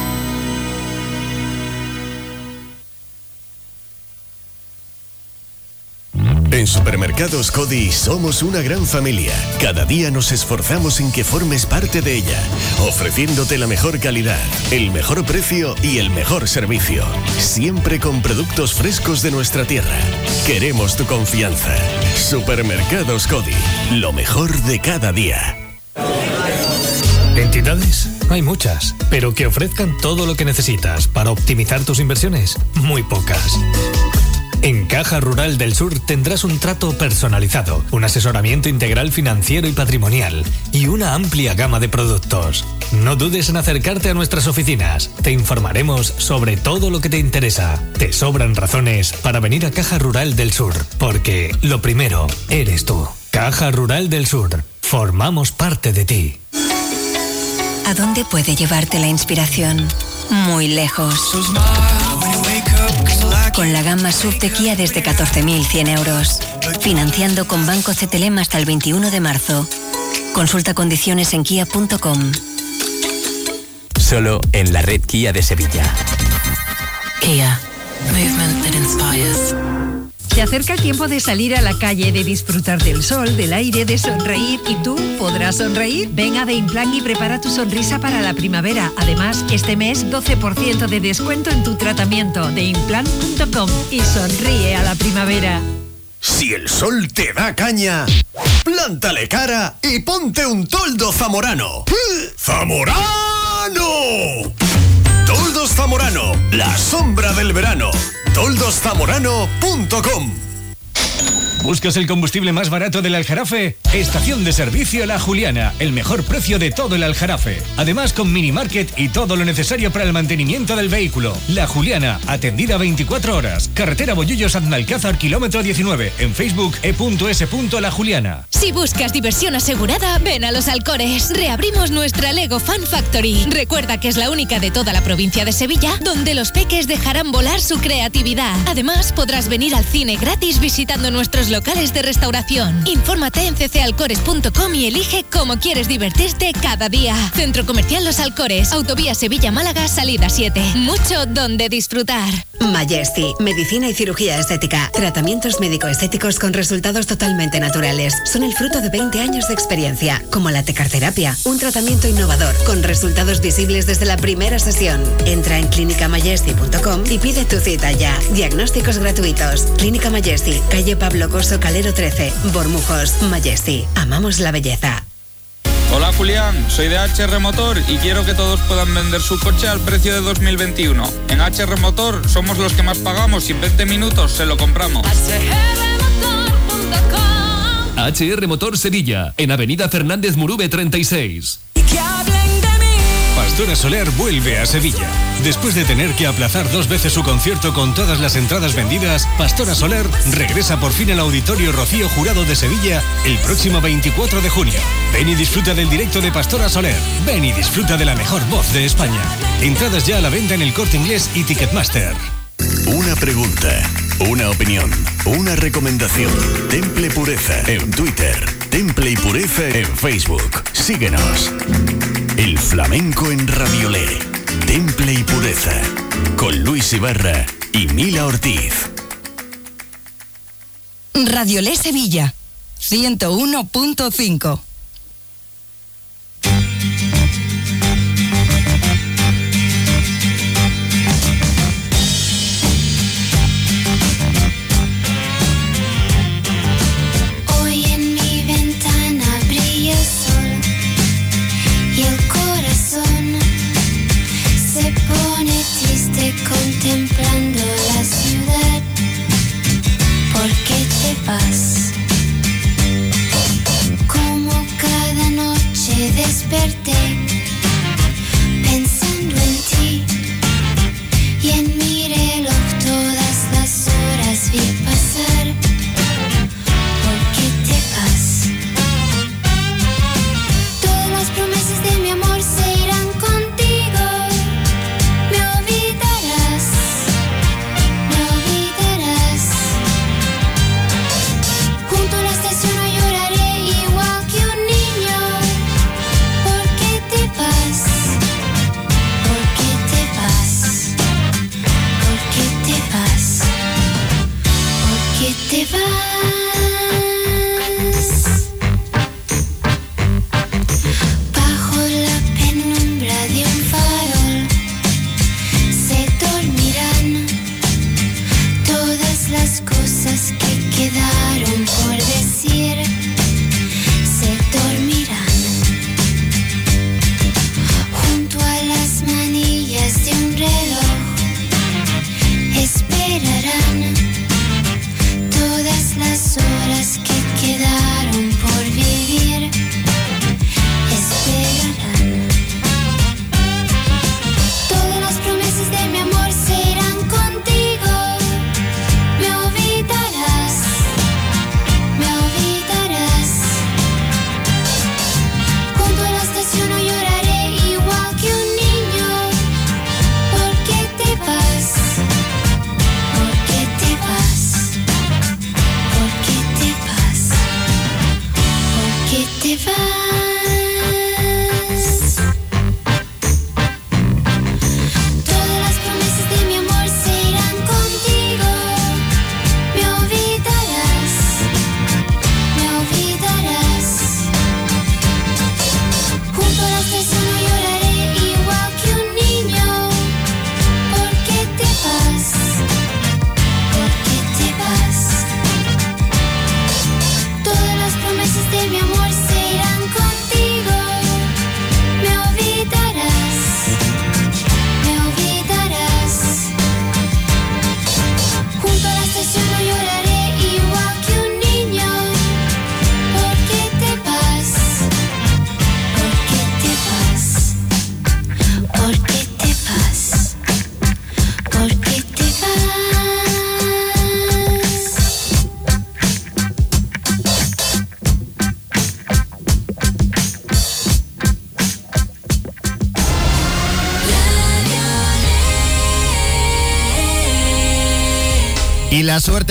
En Supermercados Cody somos una gran familia. Cada día nos esforzamos en que formes parte de ella, ofreciéndote la mejor calidad, el mejor precio y el mejor servicio. Siempre con productos frescos de nuestra tierra. Queremos tu confianza. Supermercados Cody, lo mejor de cada día. ¿Entidades? Hay muchas, pero que ofrezcan todo lo que necesitas para optimizar tus inversiones, muy pocas. En Caja Rural del Sur tendrás un trato personalizado, un asesoramiento integral financiero y patrimonial y una amplia gama de productos. No dudes en acercarte a nuestras oficinas. Te informaremos sobre todo lo que te interesa. Te sobran razones para venir a Caja Rural del Sur, porque lo primero eres tú. Caja Rural del Sur. Formamos parte de ti. ¿A dónde puede llevarte la inspiración? Muy lejos. Con la gama SUV de Kia desde 14.100 euros. Financiando con Banco CTLM hasta el 21 de marzo. Consulta condiciones en kia.com. Solo en la red Kia de Sevilla. Kia. Movement that inspires. Se acerca el tiempo de salir a la calle, de disfrutar del sol, del aire, de sonreír. ¿Y tú podrás sonreír? Ven a Implant y prepara tu sonrisa para la primavera. Además, este mes 12% de descuento en tu tratamiento de implant.com y sonríe a la primavera. Si el sol te da caña, plántale cara y ponte un toldo zamorano. ¡Zamorano! Toldos Zamorano, la sombra del verano. Toldozamorano.com ¿Buscas el combustible más barato del Aljarafe? Estación de servicio La Juliana, el mejor precio de todo el Aljarafe. Además con mini market y todo lo necesario para el mantenimiento del vehículo. La Juliana, atendida 24 horas. Carretera Bollullos Adnalcázar, kilómetro 19. En Facebook e.s.la Juliana. Si buscas diversión asegurada, ven a Los Alcores. Reabrimos nuestra Lego Fan Factory. Recuerda que es la única de toda la provincia de Sevilla donde los peques dejarán volar su creatividad. Además, podrás venir al cine gratis visitando nuestros locales de restauración. Infórmate en ccalcores.com y elige cómo quieres divertirte cada día. Centro Comercial Los Alcores, Autovía Sevilla-Málaga, salida 7. Mucho donde disfrutar. Majesty, medicina y cirugía estética. Tratamientos médico-estéticos con resultados totalmente naturales. Son el fruto de 20 años de experiencia, como la tecarterapia, un tratamiento innovador con resultados visibles desde la primera sesión. Entra en clínicamajesty.com y pide tu cita ya. Diagnósticos gratuitos. Clínica Majesty, calle Pablo Coso Calero 13, Bormujos. Majesty, amamos la belleza. Hola Julián, soy de HR Motor y quiero que todos puedan vender su coche al precio de 2021. En HR Motor somos los que más pagamos y en 20 minutos se lo compramos. HR Motor Sevilla, en Avenida Fernández Murube 36. Pastora Soler vuelve a Sevilla. Después de tener que aplazar dos veces su concierto con todas las entradas vendidas, Pastora Soler regresa por fin al Auditorio Rocío Jurado de Sevilla el próximo 24 de junio. Ven y disfruta del directo de Pastora Soler. Ven y disfruta de la mejor voz de España. Entradas ya a la venta en el Corte Inglés y Ticketmaster. Una pregunta, una opinión, una recomendación. Temple Pureza en Twitter. Temple y Pureza en Facebook. Síguenos. El flamenco en Radiolé. Temple y Pureza. Con Luis Ibarra y Mila Ortiz. Radiolé Sevilla 101.5. noche desperté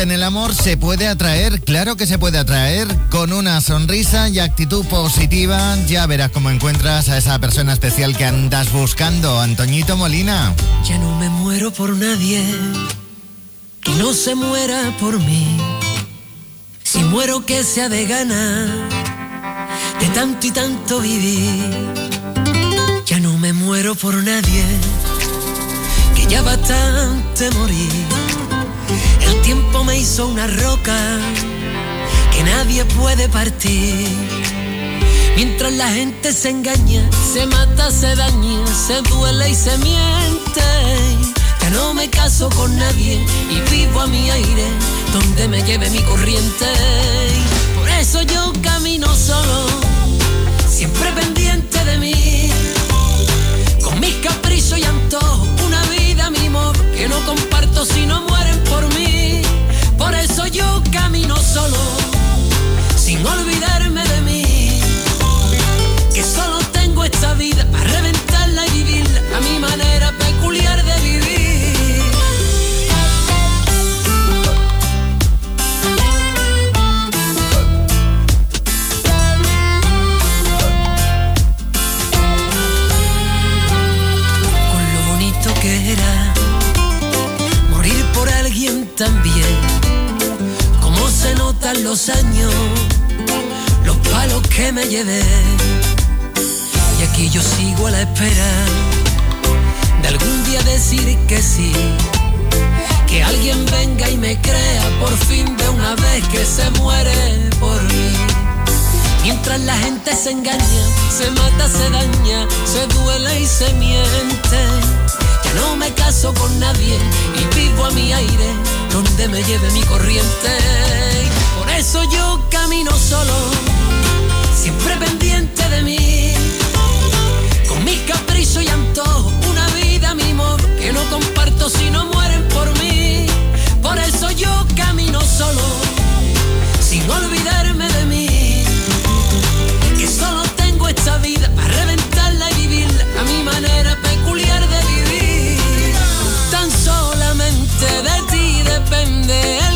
en el amor se puede atraer, claro que se puede atraer, con una sonrisa y actitud positiva. Ya verás cómo encuentras a esa persona especial que andas buscando, Antoñito Molina. Ya no me muero por nadie que no se muera por mí. Si muero que sea de gana de tanto y tanto vivir. Ya no me muero por nadie que ya bastante morir. Tiempo me hizo una roca que nadie puede partir. Mientras la gente se engaña, se mata, se daña, se duele y se miente. Ya no me caso con nadie y vivo a mi aire, donde me lleve mi corriente. Por eso yo camino solo, siempre pendiente de mí. Con mis caprichos y antojos, una vida, mi amor, que no comparto si no mueren por mí. Yo camino solo, sin olvidarme de mí. Que solo tengo esta vida para reventarla y vivirla a mi manera los años, los palos que me llevé. Y aquí yo sigo a la espera de algún día decir que sí. Que alguien venga y me crea por fin de una vez que se muere por mí. Mientras la gente se engaña, se mata, se daña, se duele y se miente. Ya no me caso con nadie y vivo a mi aire, donde me lleve mi corriente. Eso yo camino solo, siempre pendiente de mí. Con mis caprichos y antojos, una vida, mi amor, que no comparto si no mueren por mí. Por eso yo camino solo, sin olvidarme de mí. Que solo tengo esta vida para reventarla y vivirla a mi manera peculiar de vivir. Tan solamente de ti depende el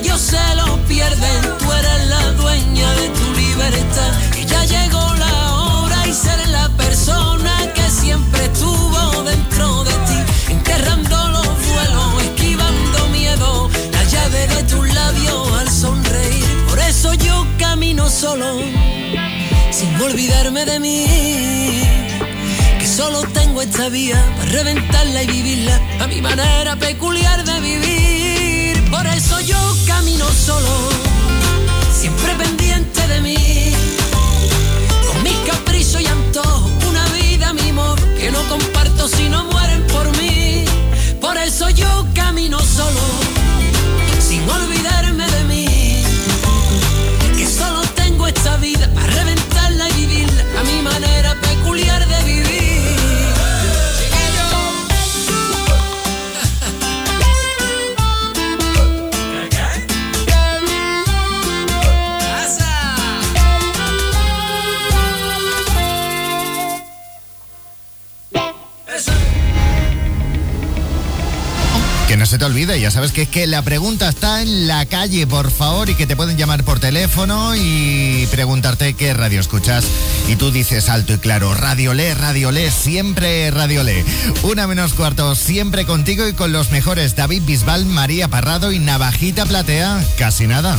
ellos se lo pierden. Tú eres la dueña de tu libertad. Y ya llegó la hora y ser la persona que siempre estuvo dentro de ti. Enterrando los duelos, esquivando miedo. La llave de tus labios al sonreír. Por eso yo camino solo, sin olvidarme de mí. Que solo tengo esta vía para reventarla y vivirla a mi manera peculiar de vivir. Por eso yo camino solo, siempre pendiente de mí. Con mis caprichos y antojos, una vida, mi amor, que no comparto si no mueren por mí. Por eso yo camino solo, sin olvidarme sabes que es que la pregunta está en la calle, por favor, y que te pueden llamar por teléfono y preguntarte qué radio escuchas. Y tú dices alto y claro, Radio Le, Radio Le, siempre Radio Le. Una menos cuarto, siempre contigo y con los mejores David Bisbal, María Parrado y Navajita Platea. Casi nada.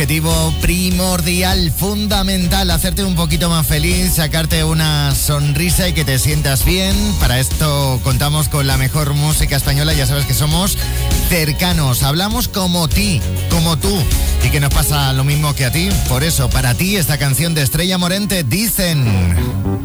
objetivo primordial, fundamental, hacerte un poquito más feliz, sacarte una sonrisa y que te sientas bien. Para esto contamos con la mejor música española, ya sabes que somos cercanos, hablamos como ti, como tú, y que nos pasa lo mismo que a ti. Por eso, para ti, esta canción de Estrella Morente, dicen...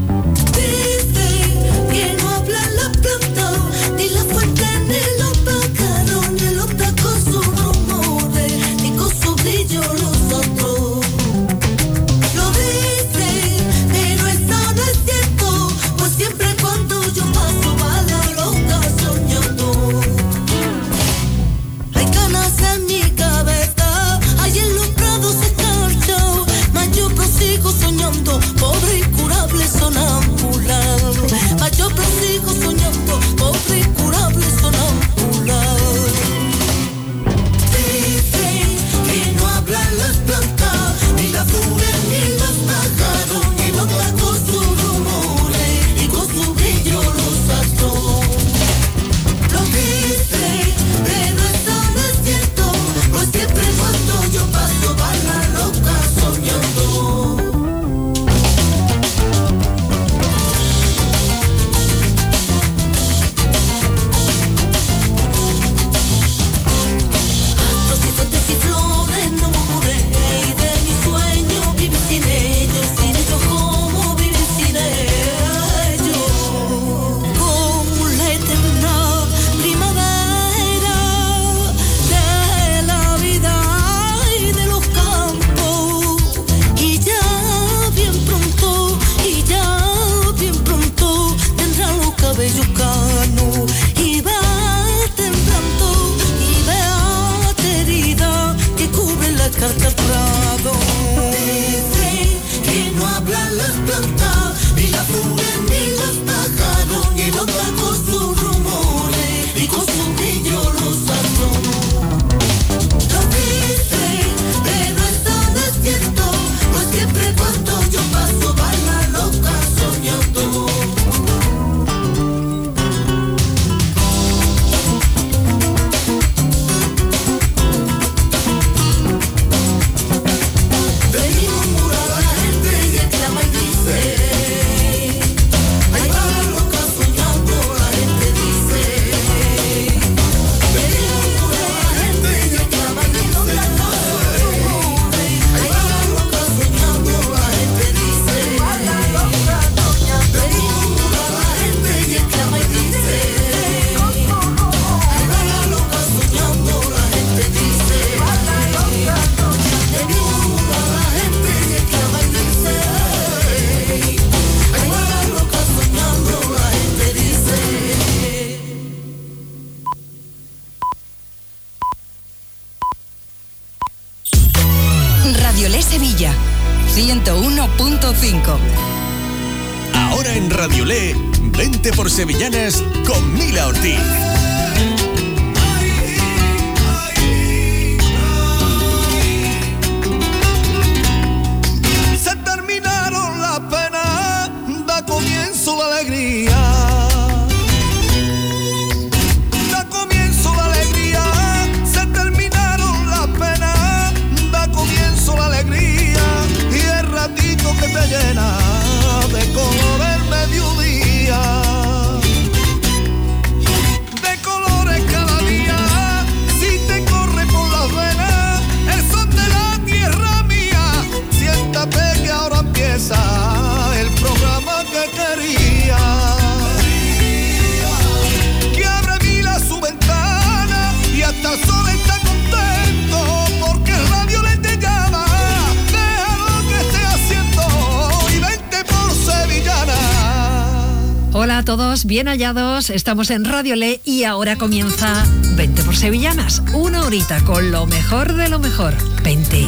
bien hallados. Estamos en Radio Le y ahora comienza 20 por Sevillanas. Una horita con lo mejor de lo mejor. 20.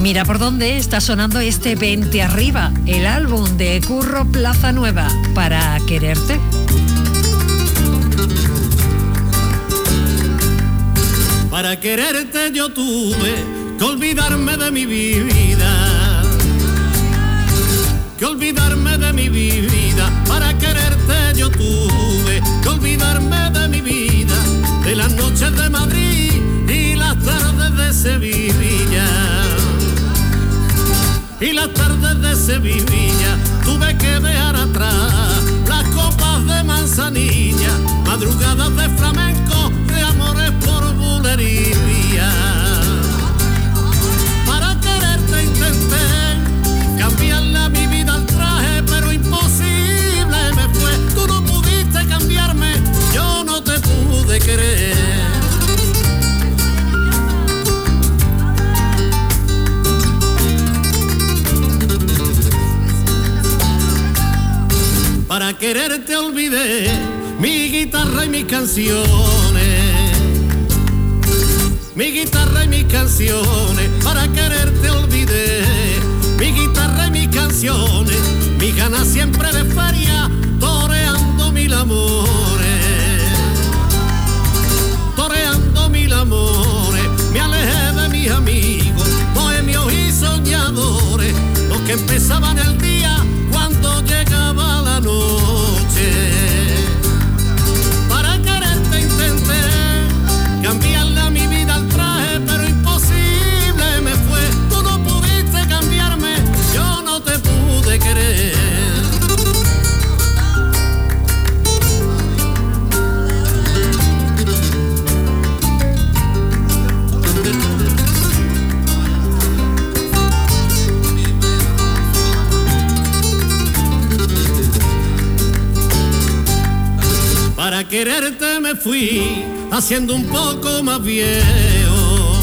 Mira por dónde está sonando este 20 arriba, el álbum de Curro Plaza Nueva, para quererte. Para quererte yo tuve que olvidarme de mi vida. Que olvidarme de mi vida. Tuve que olvidarme de mi vida. De las noches de Madrid y las tardes de Sevilla. Y las tardes de Sevilla tuve que dejar atrás las copas de manzanilla, quererte olvidé mi guitarra y mis canciones. Mi guitarra y mis canciones. Para quererte olvidé mi guitarra y mis canciones. Mi ganas siempre de feria, toreando mil amores. Toreando mil amores. Me alejé de mis amigos, bohemios y soñadores. Los que empezaban el día noche. Quererte me fui haciendo un poco más viejo.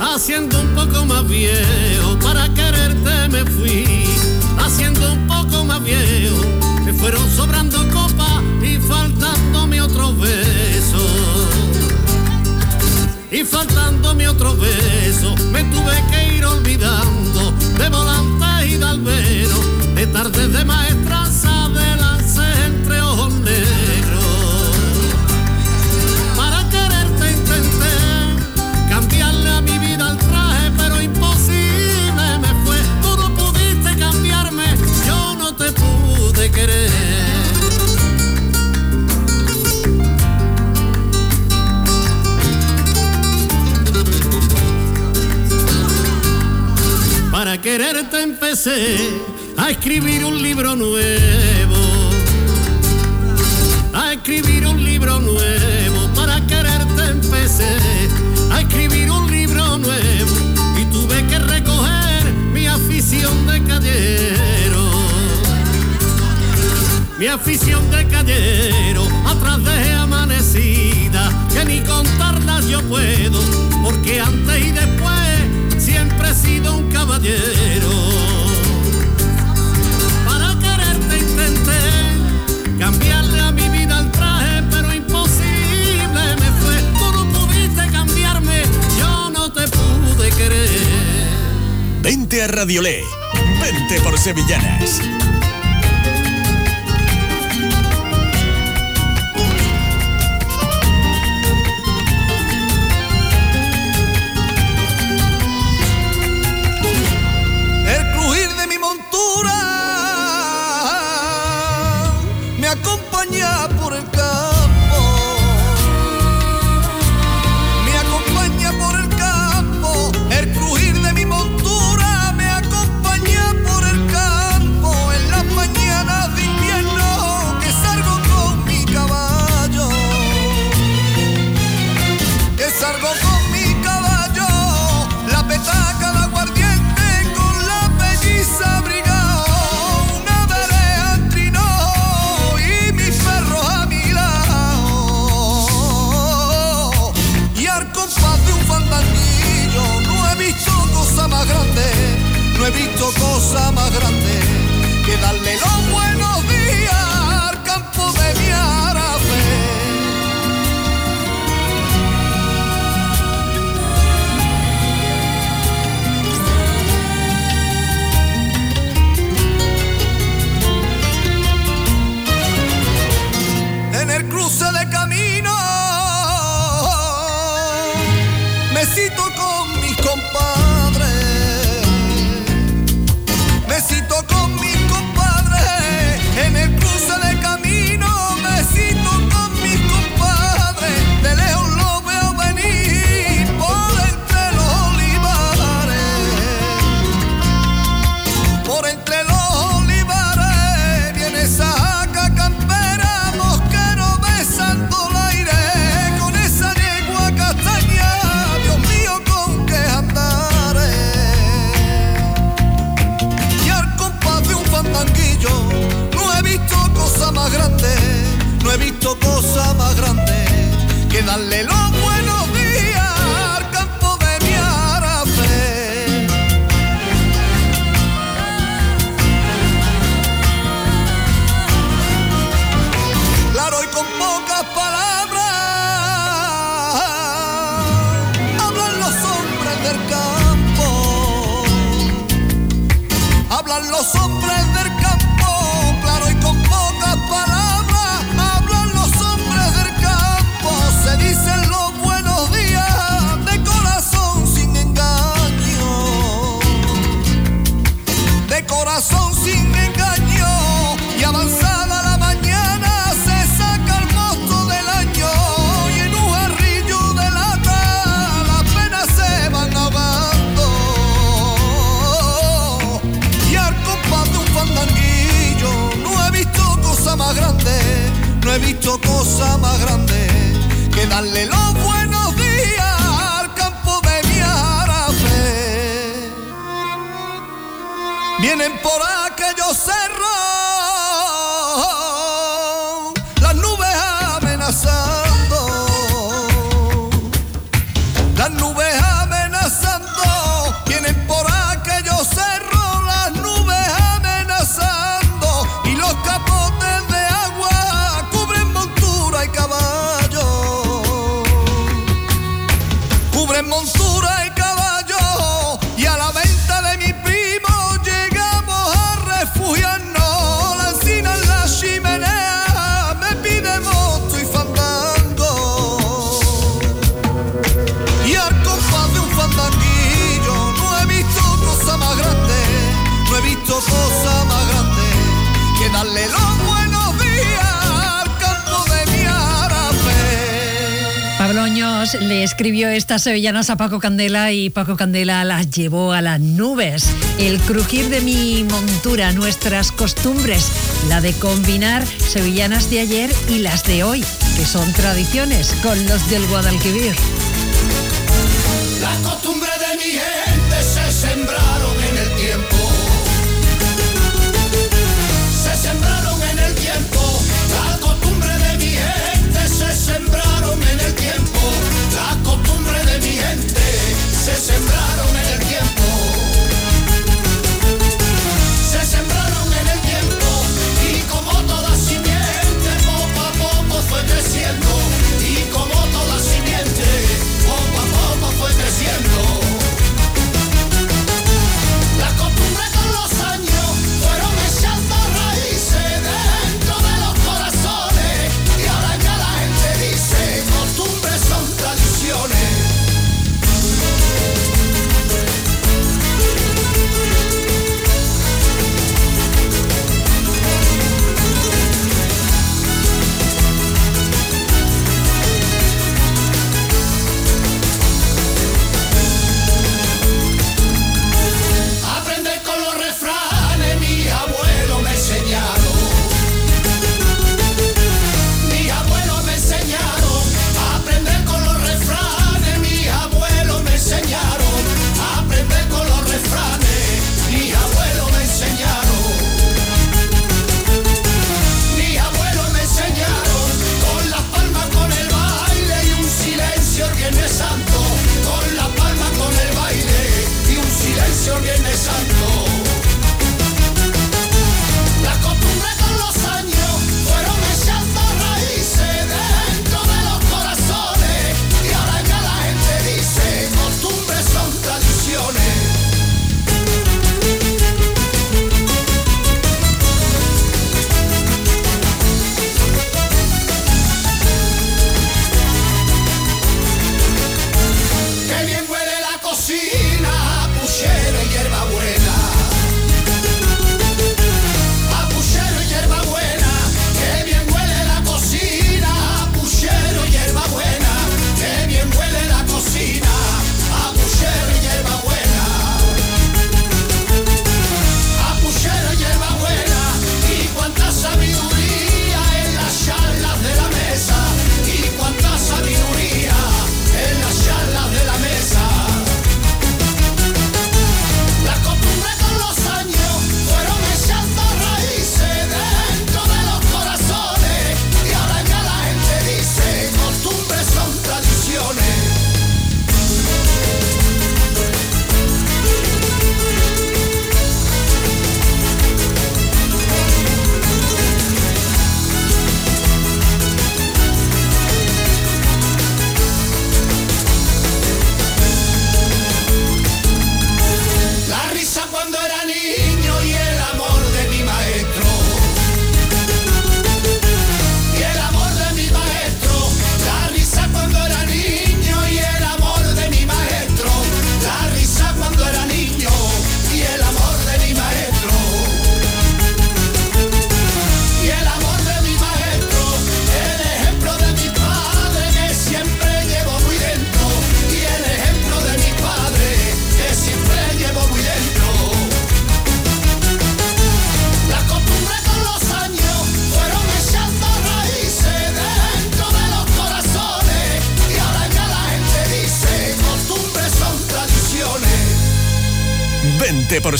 Haciendo un poco más viejo. Para quererte me fui haciendo un poco más viejo. Me fueron sobrando copas y faltándome otros besos. Y faltándome otros besos, me tuve que ir olvidando de volante y de albero, de tardes de maestranza, Para quererte empecé a escribir un libro nuevo. A escribir un libro nuevo. Para quererte empecé a escribir un libro nuevo. Y tuve que recoger mi afición de callero. Mi afición de callero atrás de amanecida, que ni contarlas yo puedo, porque antes y después siempre he sido un caballero. Para quererte intenté cambiarle a mi vida el traje, pero imposible me fue. Tú no pudiste cambiarme, yo no te pude querer. Vente a Radiolé. Vente por Sevillanas. Dale! lo escribió estas sevillanas a Paco Candela y Paco Candela las llevó a las nubes. El crujir de mi montura, nuestras costumbres, la de combinar sevillanas de ayer y las de hoy, que son tradiciones con los del Guadalquivir.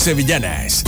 sevillanas.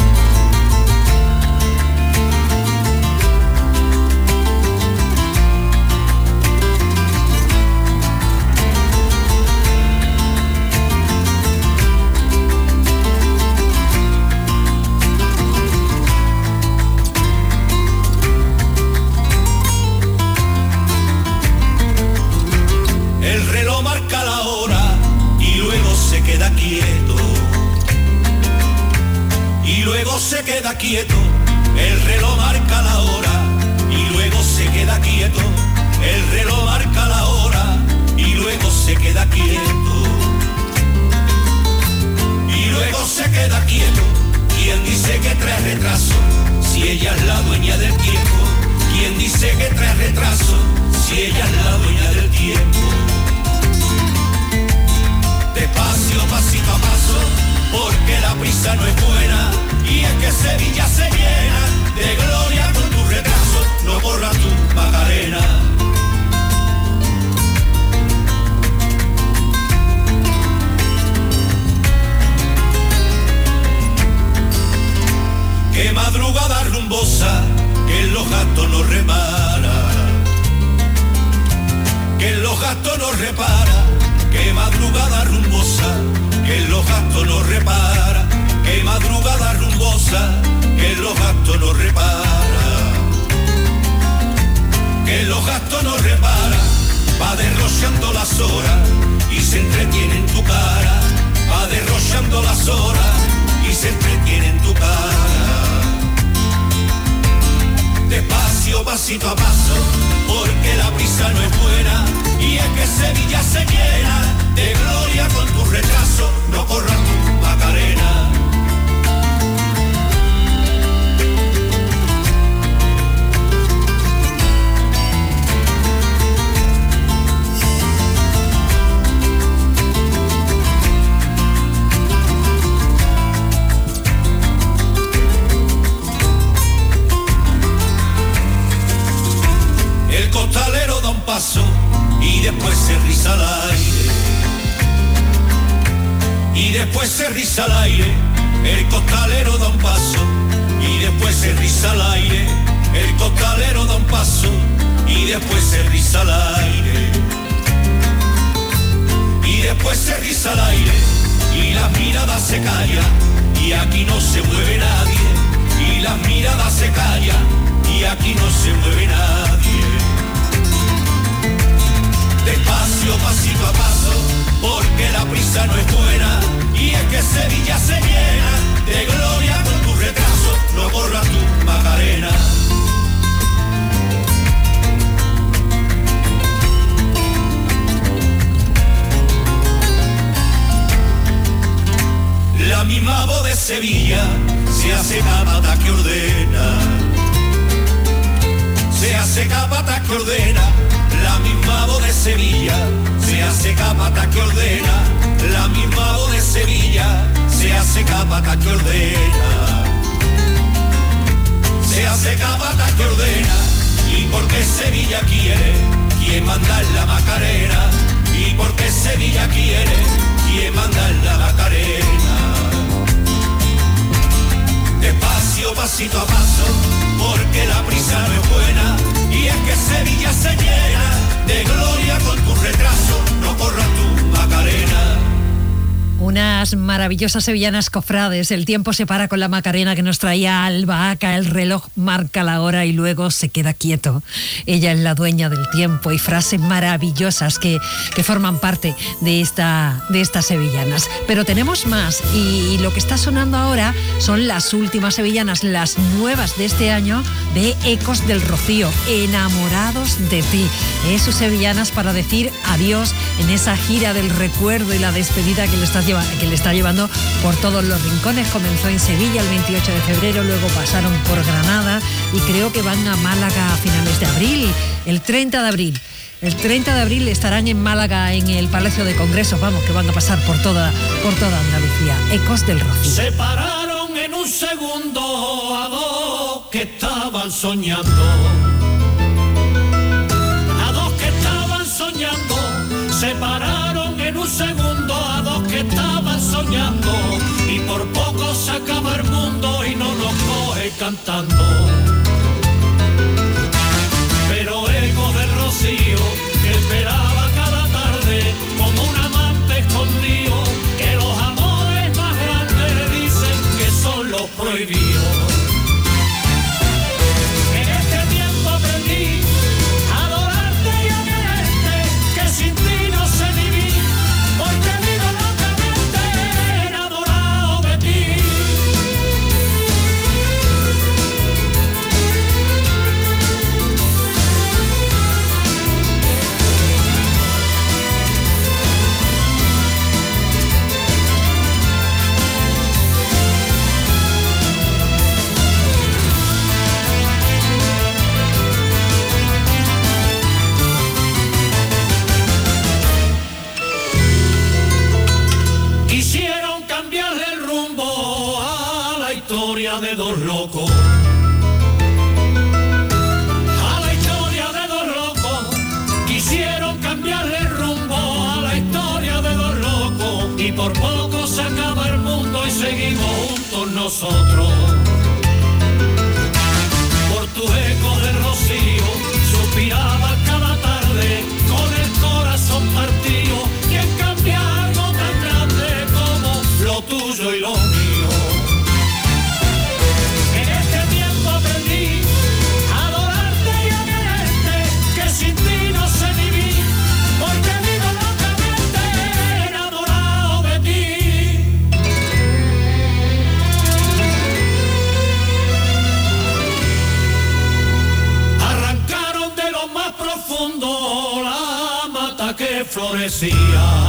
maravillosas sevillanas cofrades. El tiempo se para con la Macarena que nos traía Albahaca. El reloj marca la hora y luego se queda quieto. Ella es la dueña del tiempo y frases maravillosas que, que forman parte de, esta, de estas sevillanas. Pero tenemos más y lo que está sonando ahora son las últimas sevillanas, las nuevas de este año de Ecos del Rocío, Enamorados de ti. Eh, sus sevillanas para decir adiós en esa gira del recuerdo y la despedida que le, está lleva, que le está llevando por todos los rincones. Comenzó en Sevilla el 28 de febrero, luego pasaron por Granada y creo que van a Málaga a finales de abril, el 30 de abril. El 30 de abril estarán en Málaga en el Palacio de Congresos, vamos, que van a pasar por toda, por toda Andalucía. Ecos del Rocío. soñando. A dos que estaban soñando, se pararon en un segundo. A dos que estaban soñando, y por poco se acaba el mundo y no nos coge cantando. Pero eco del rocío que esperaba cada tarde, como un amante escondido, que los amores más grandes dicen que son los prohibidos. poesía.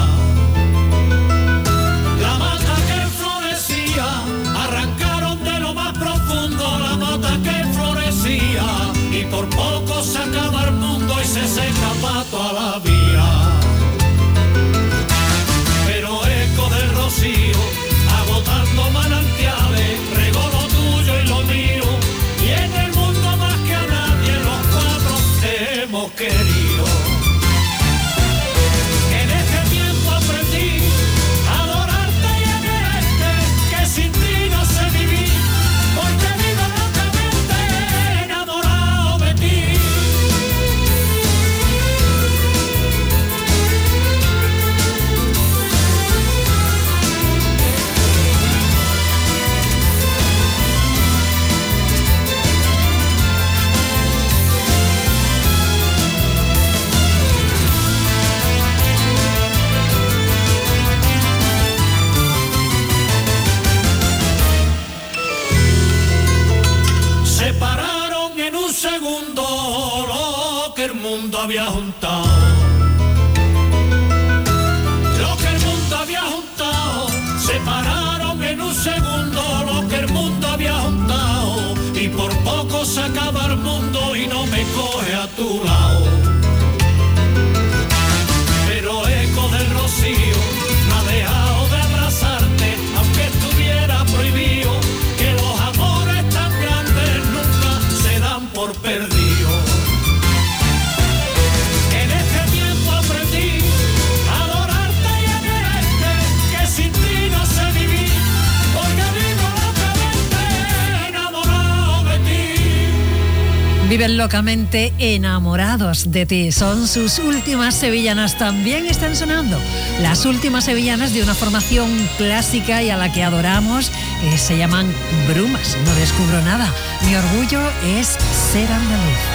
Locamente enamorados de ti. Son sus últimas sevillanas. También están sonando las últimas sevillanas de una formación clásica y a la que adoramos. Eh, se llaman Brumas. No descubro nada. Mi orgullo es ser andaluz.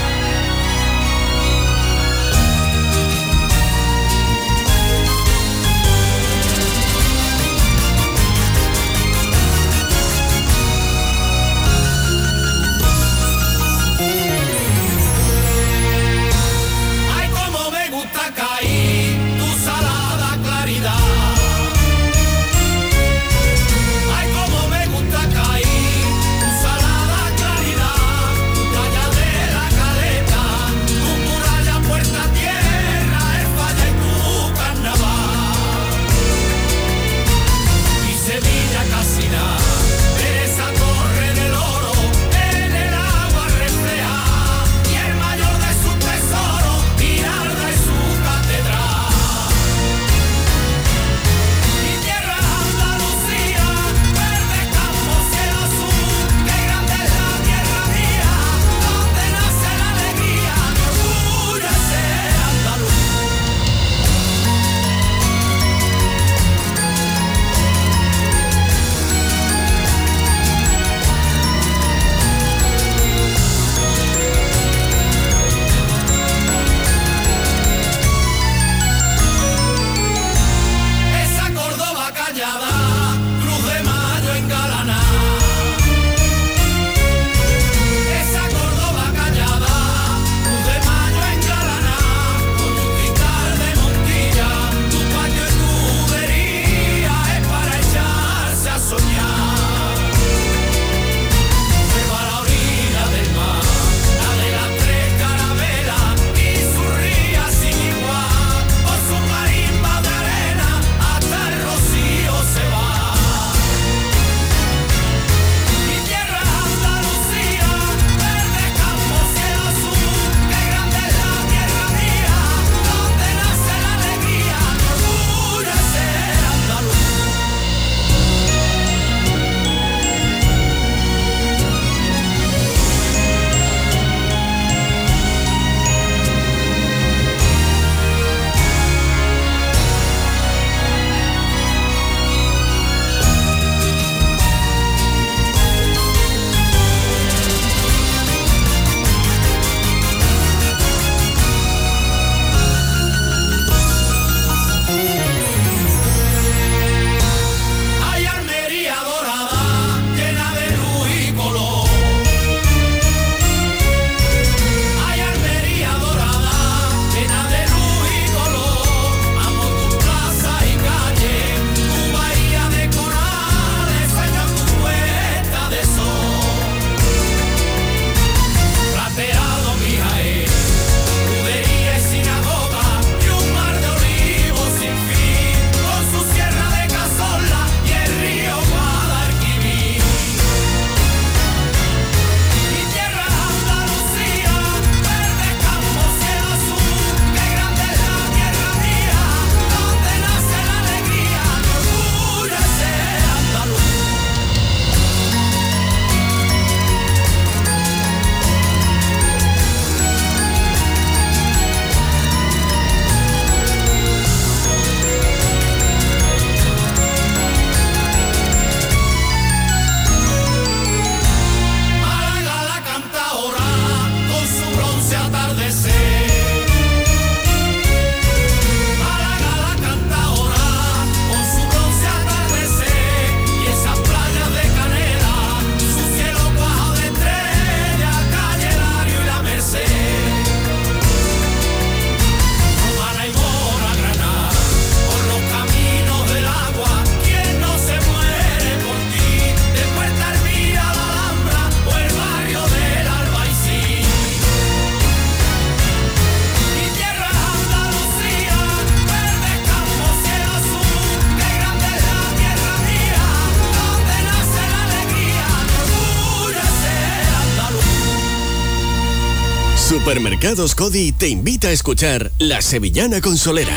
Cody te invita a escuchar La Sevillana Consolera.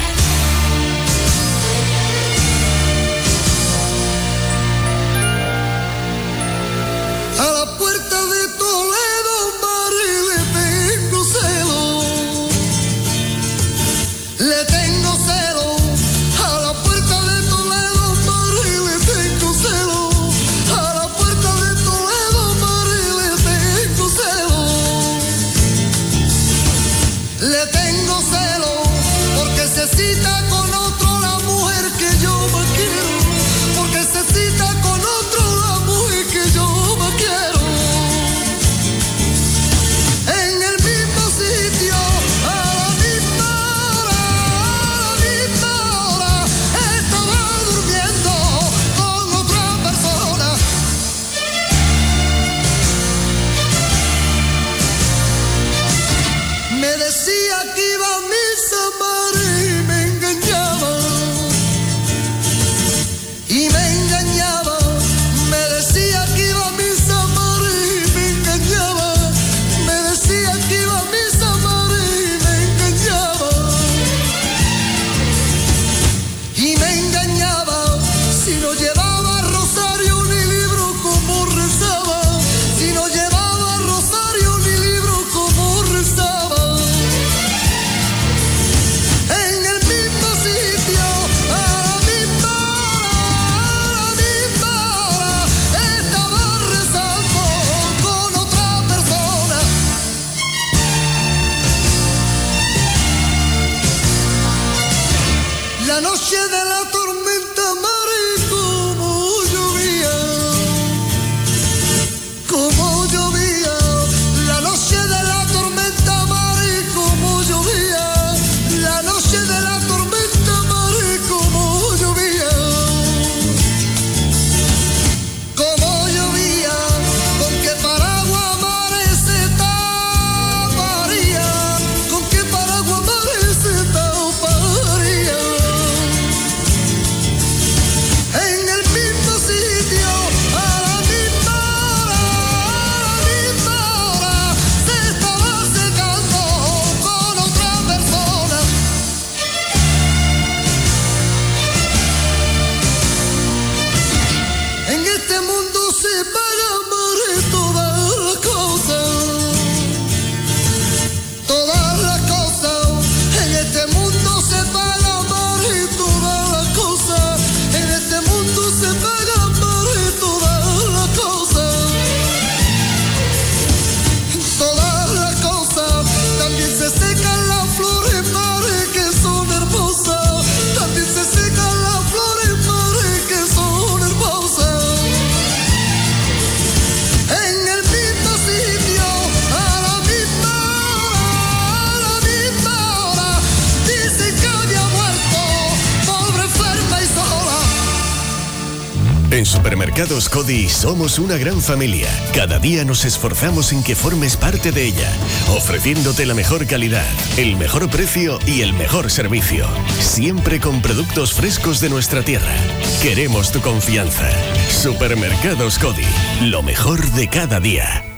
Cody somos una gran familia. Cada día nos esforzamos en que formes parte de ella, ofreciéndote la mejor calidad, el mejor precio y el mejor servicio. Siempre con productos frescos de nuestra tierra. Queremos tu confianza. Supermercados Cody, lo mejor de cada día.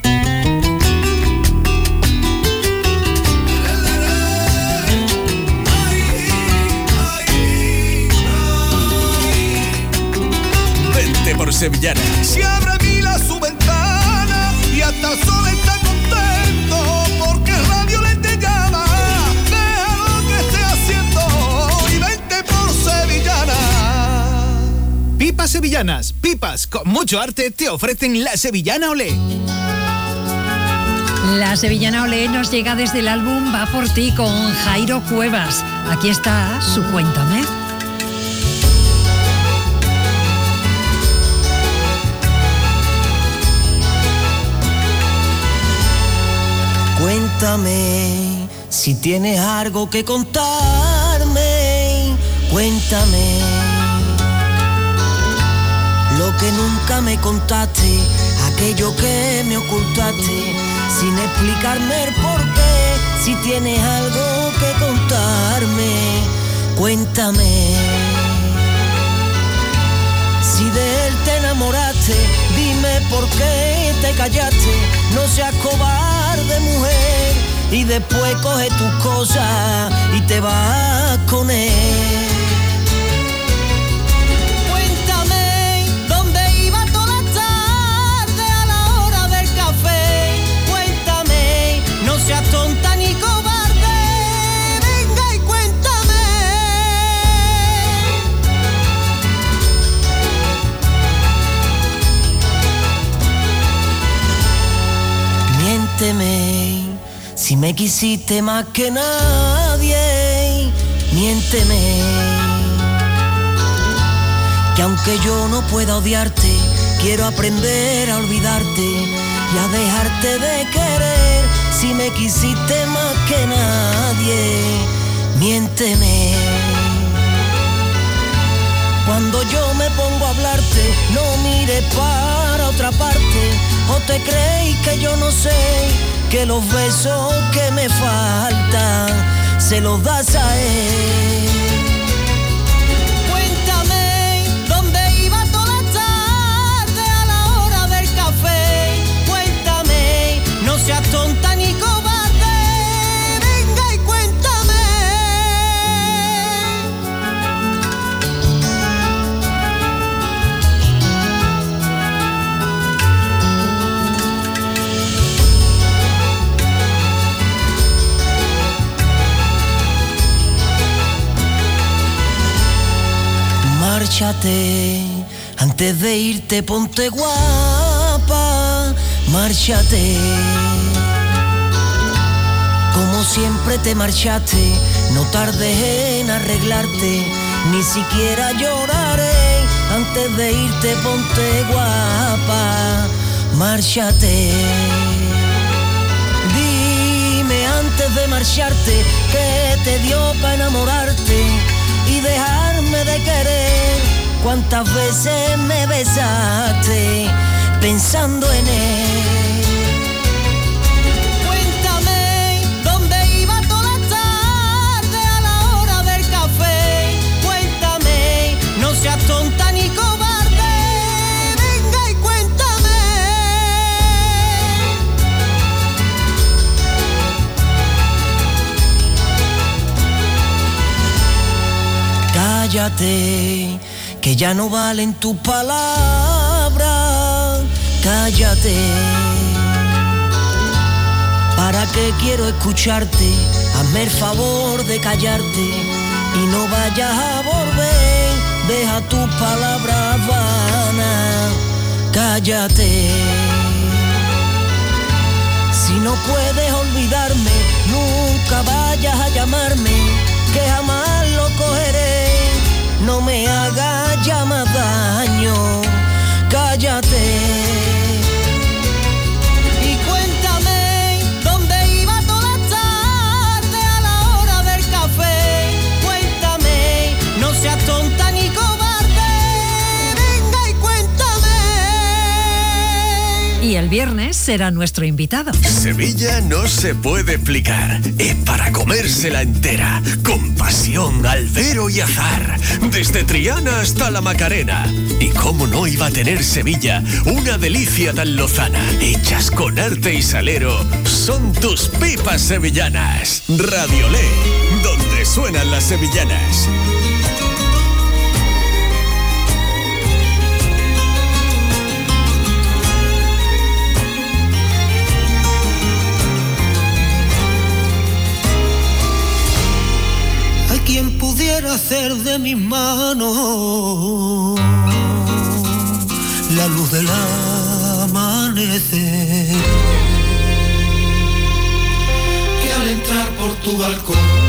Sevillana. Se abre mila su ventana y hasta el sol está contento porque Radio Le te llama. Deja lo que esté haciendo y vente por Sevillana. Pipas sevillanas, pipas con mucho arte te ofrecen la Sevillana Olé. La sevillana Olé nos llega desde el álbum Va por ti con Jairo Cuevas. Aquí está su Cuéntame. Cuéntame si tienes algo que contarme. Cuéntame lo que nunca me contaste, aquello que me ocultaste, sin explicarme el por qué. Si tienes algo que contarme, cuéntame. Si de él te enamoraste, dime por qué te callaste. No seas cobarde, y después coge tus cosas y te vas con él. Miénteme, si me quisiste más que nadie, miénteme. Que aunque yo no pueda odiarte, quiero aprender a olvidarte y a dejarte de querer. Si me quisiste más que nadie, miénteme. Cuando yo me pongo a hablarte, no mires para otra parte. O te creéis que yo no sé que los besos que me faltan se los das a él. Cuéntame Antes de irte ponte guapa, márchate. Como siempre te marchaste, no tardes en arreglarte, ni siquiera lloraré. Antes de irte ponte guapa, márchate. Dime antes de marcharte que te dio para enamorarte y dejarme de querer. Cuántas veces me besaste pensando en él. Cuéntame dónde iba toda tarde a la hora del café. Cuéntame, no seas tonta ni cobarde. Venga y cuéntame. Cállate, que ya no valen tus palabras. Cállate. ¿Para qué quiero escucharte? Hazme el favor de callarte y no vayas a volver. Deja tus palabras vanas. Cállate. Si no puedes olvidarme, nunca vayas a llamarme, que jamás lo cogeré. No me hagas ya más daño, cállate. Y el viernes será nuestro invitado. Sevilla no se puede explicar. Es para comérsela entera. Con pasión, albero y azar. Desde Triana hasta la Macarena. Y cómo no iba a tener Sevilla una delicia tan lozana. Hechas con arte y salero. Son tus pipas sevillanas. Radiolé. Donde suenan las sevillanas. Pudiera hacer de mis manos la luz del amanecer. Que al entrar por tu balcón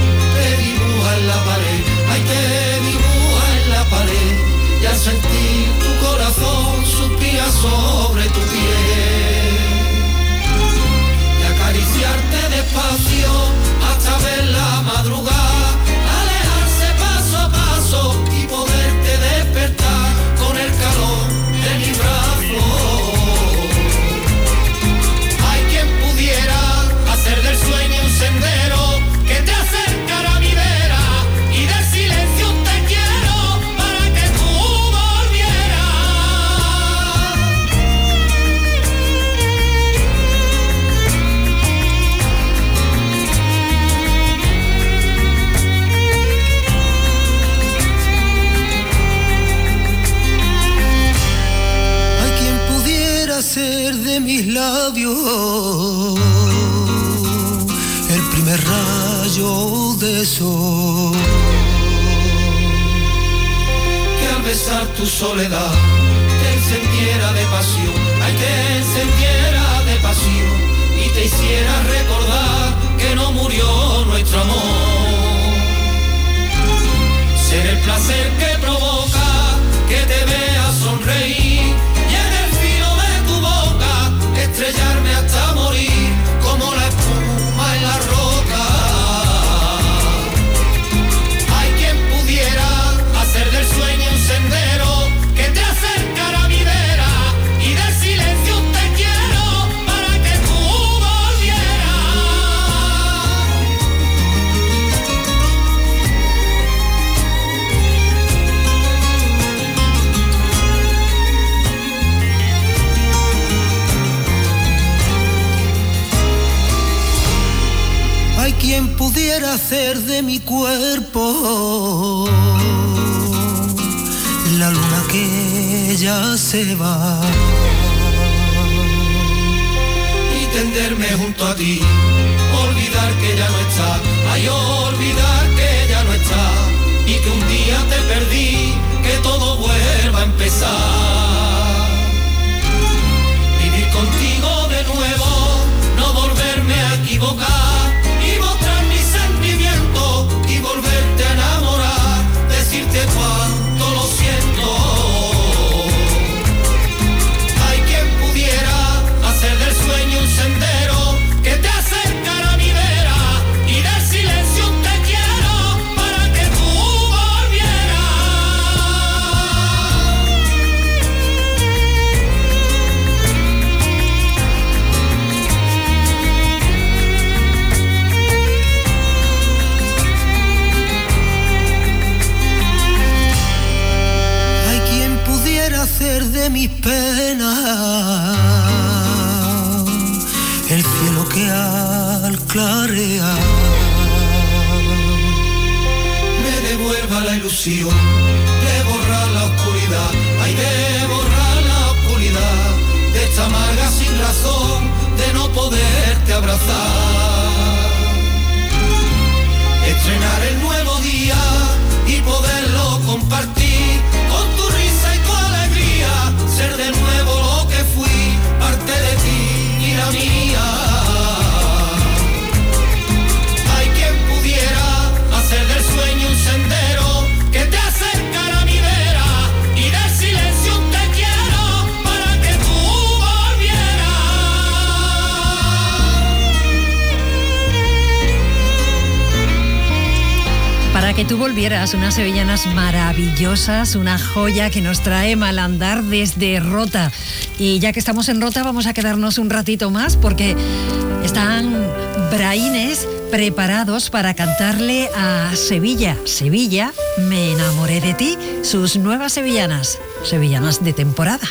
soledad. cuerpo. La luna que ya se va. Y tenderme junto a ti. maravillosas, una joya que nos trae Malandar desde Rota. Y ya que estamos en Rota, vamos a quedarnos un ratito más porque están Braines preparados para cantarle a Sevilla. Sevilla, me enamoré de ti, sus nuevas sevillanas, sevillanas de temporada.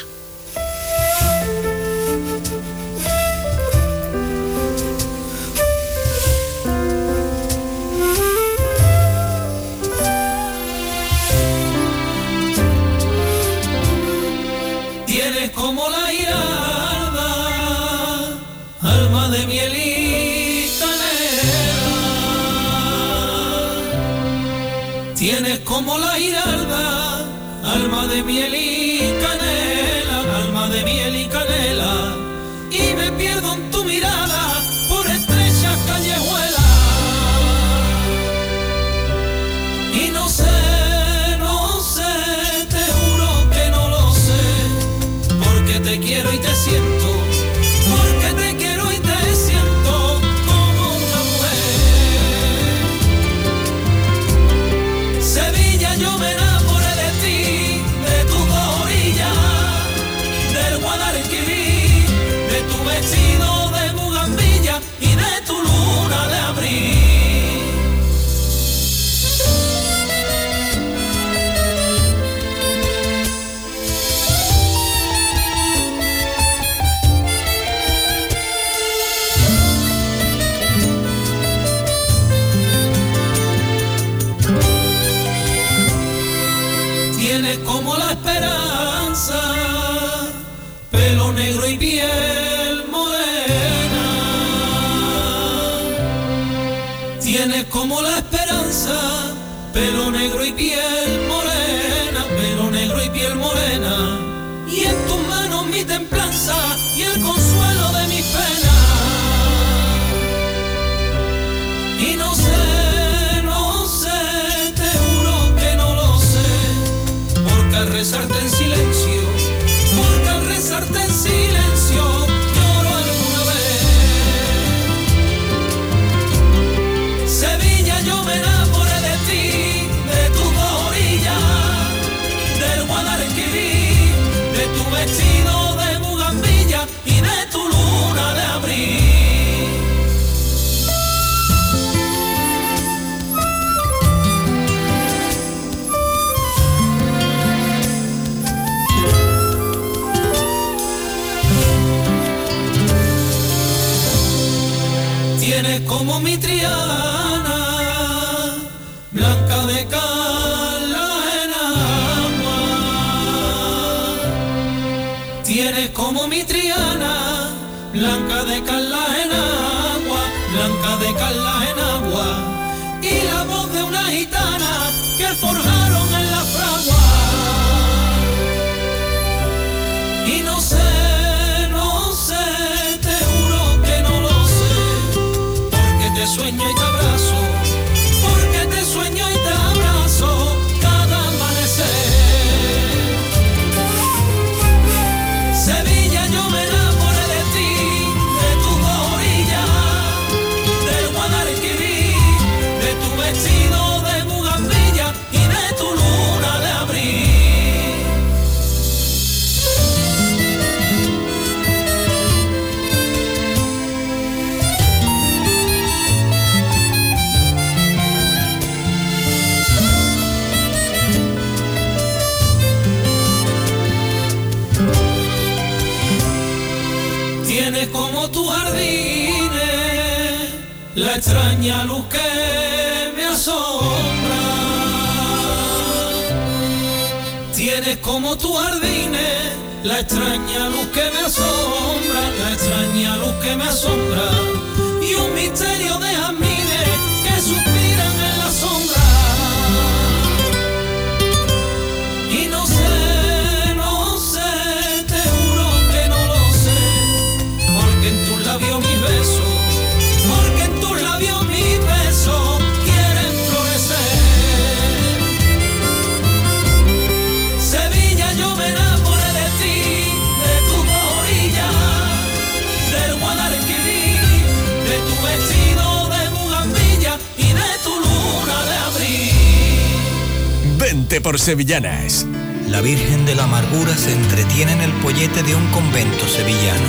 sevillanas. La Virgen de la Amargura se entretiene en el pollete de un convento sevillano.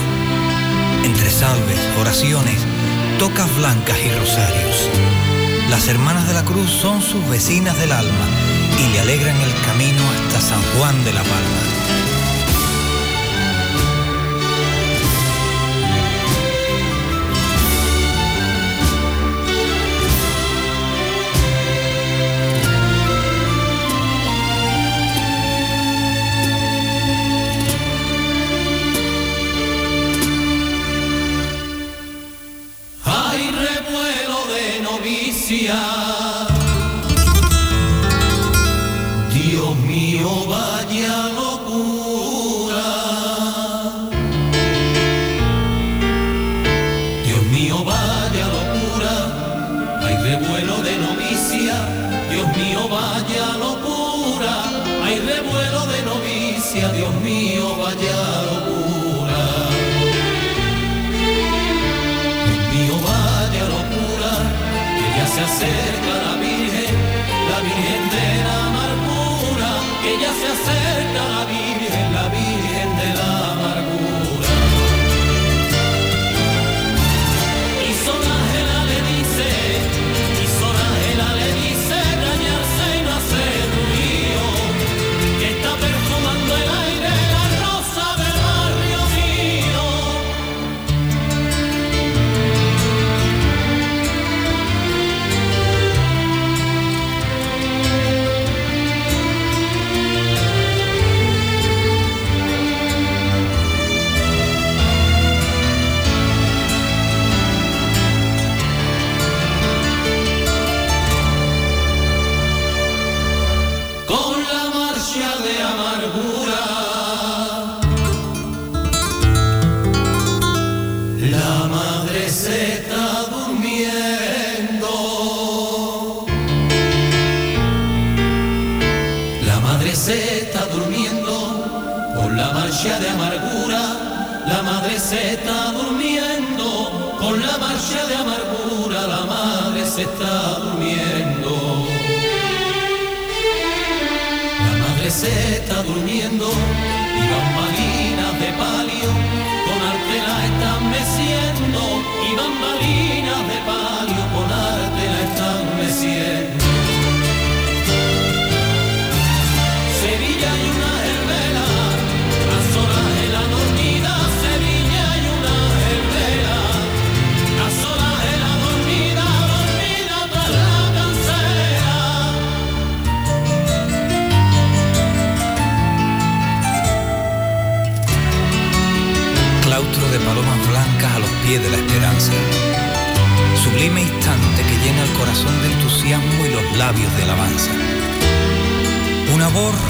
Entre salves, oraciones, tocas blancas y rosarios. Las hermanas de la cruz son sus vecinas del alma y le alegran el camino hasta San Juan de la Palma.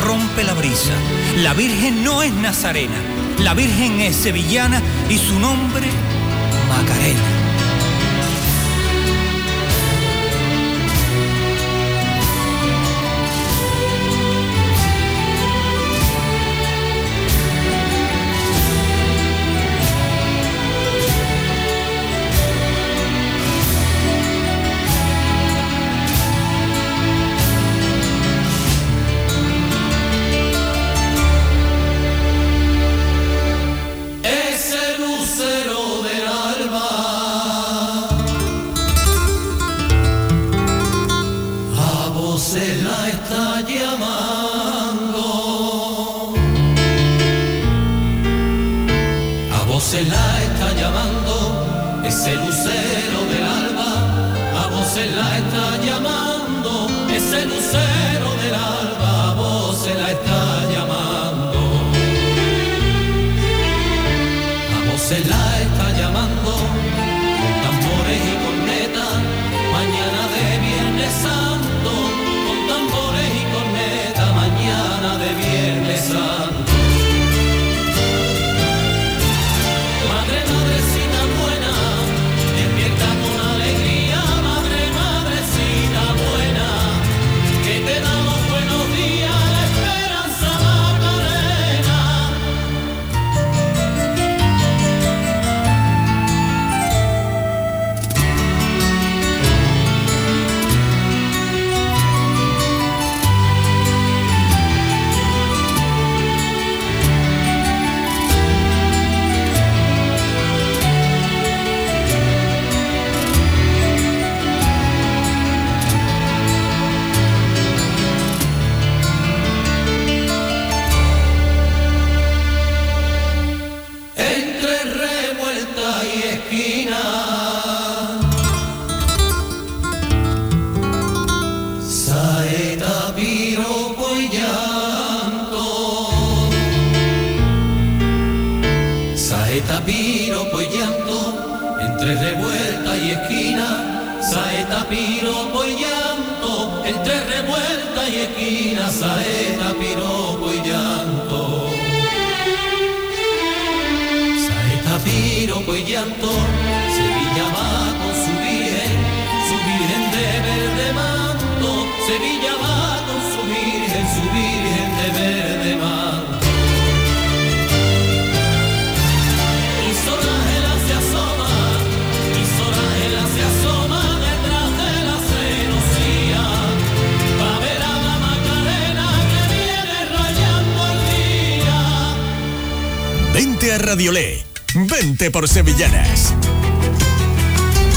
rompe la brisa. La Virgen no es nazarena, la Virgen es sevillana y su nombre Macarena. por Sevillanas.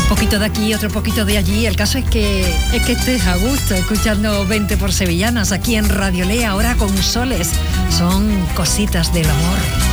Un poquito de aquí, otro poquito de allí. El caso es que, es que estés a gusto escuchando 20 por Sevillanas aquí en Radiolea ahora con soles. Son cositas del amor.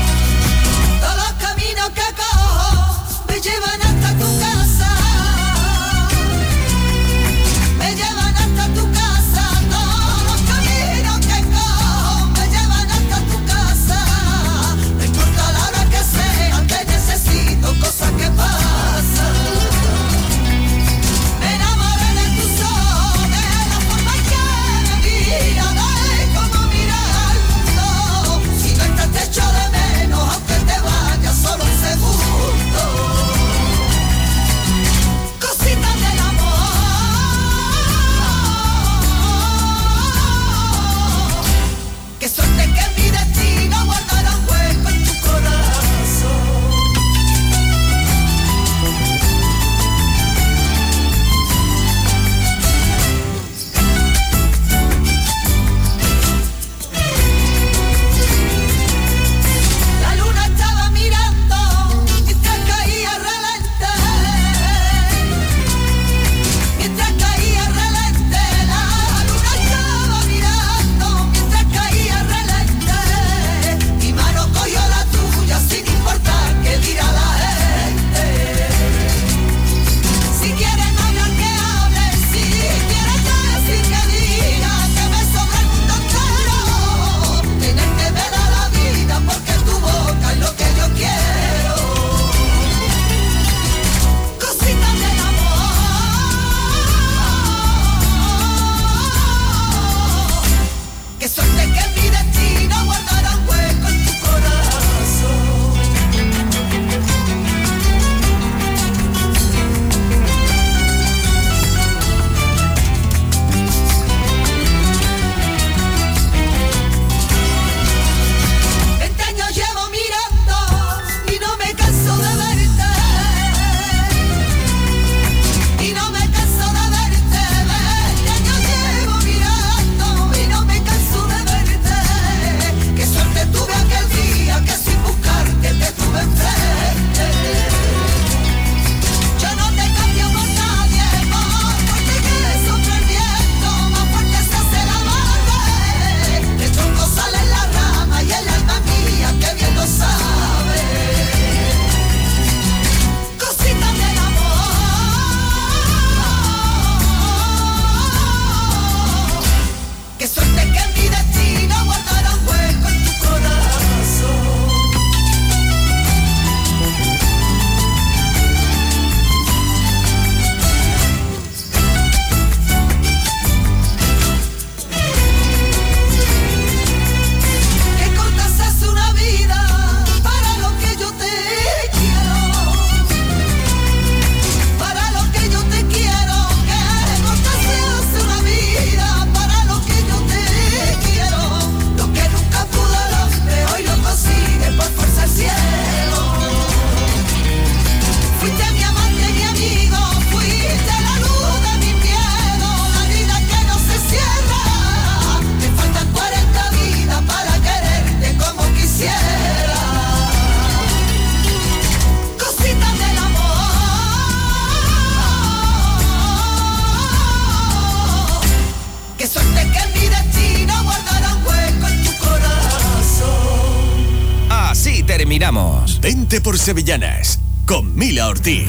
Sevillanas con Mila Ortiz.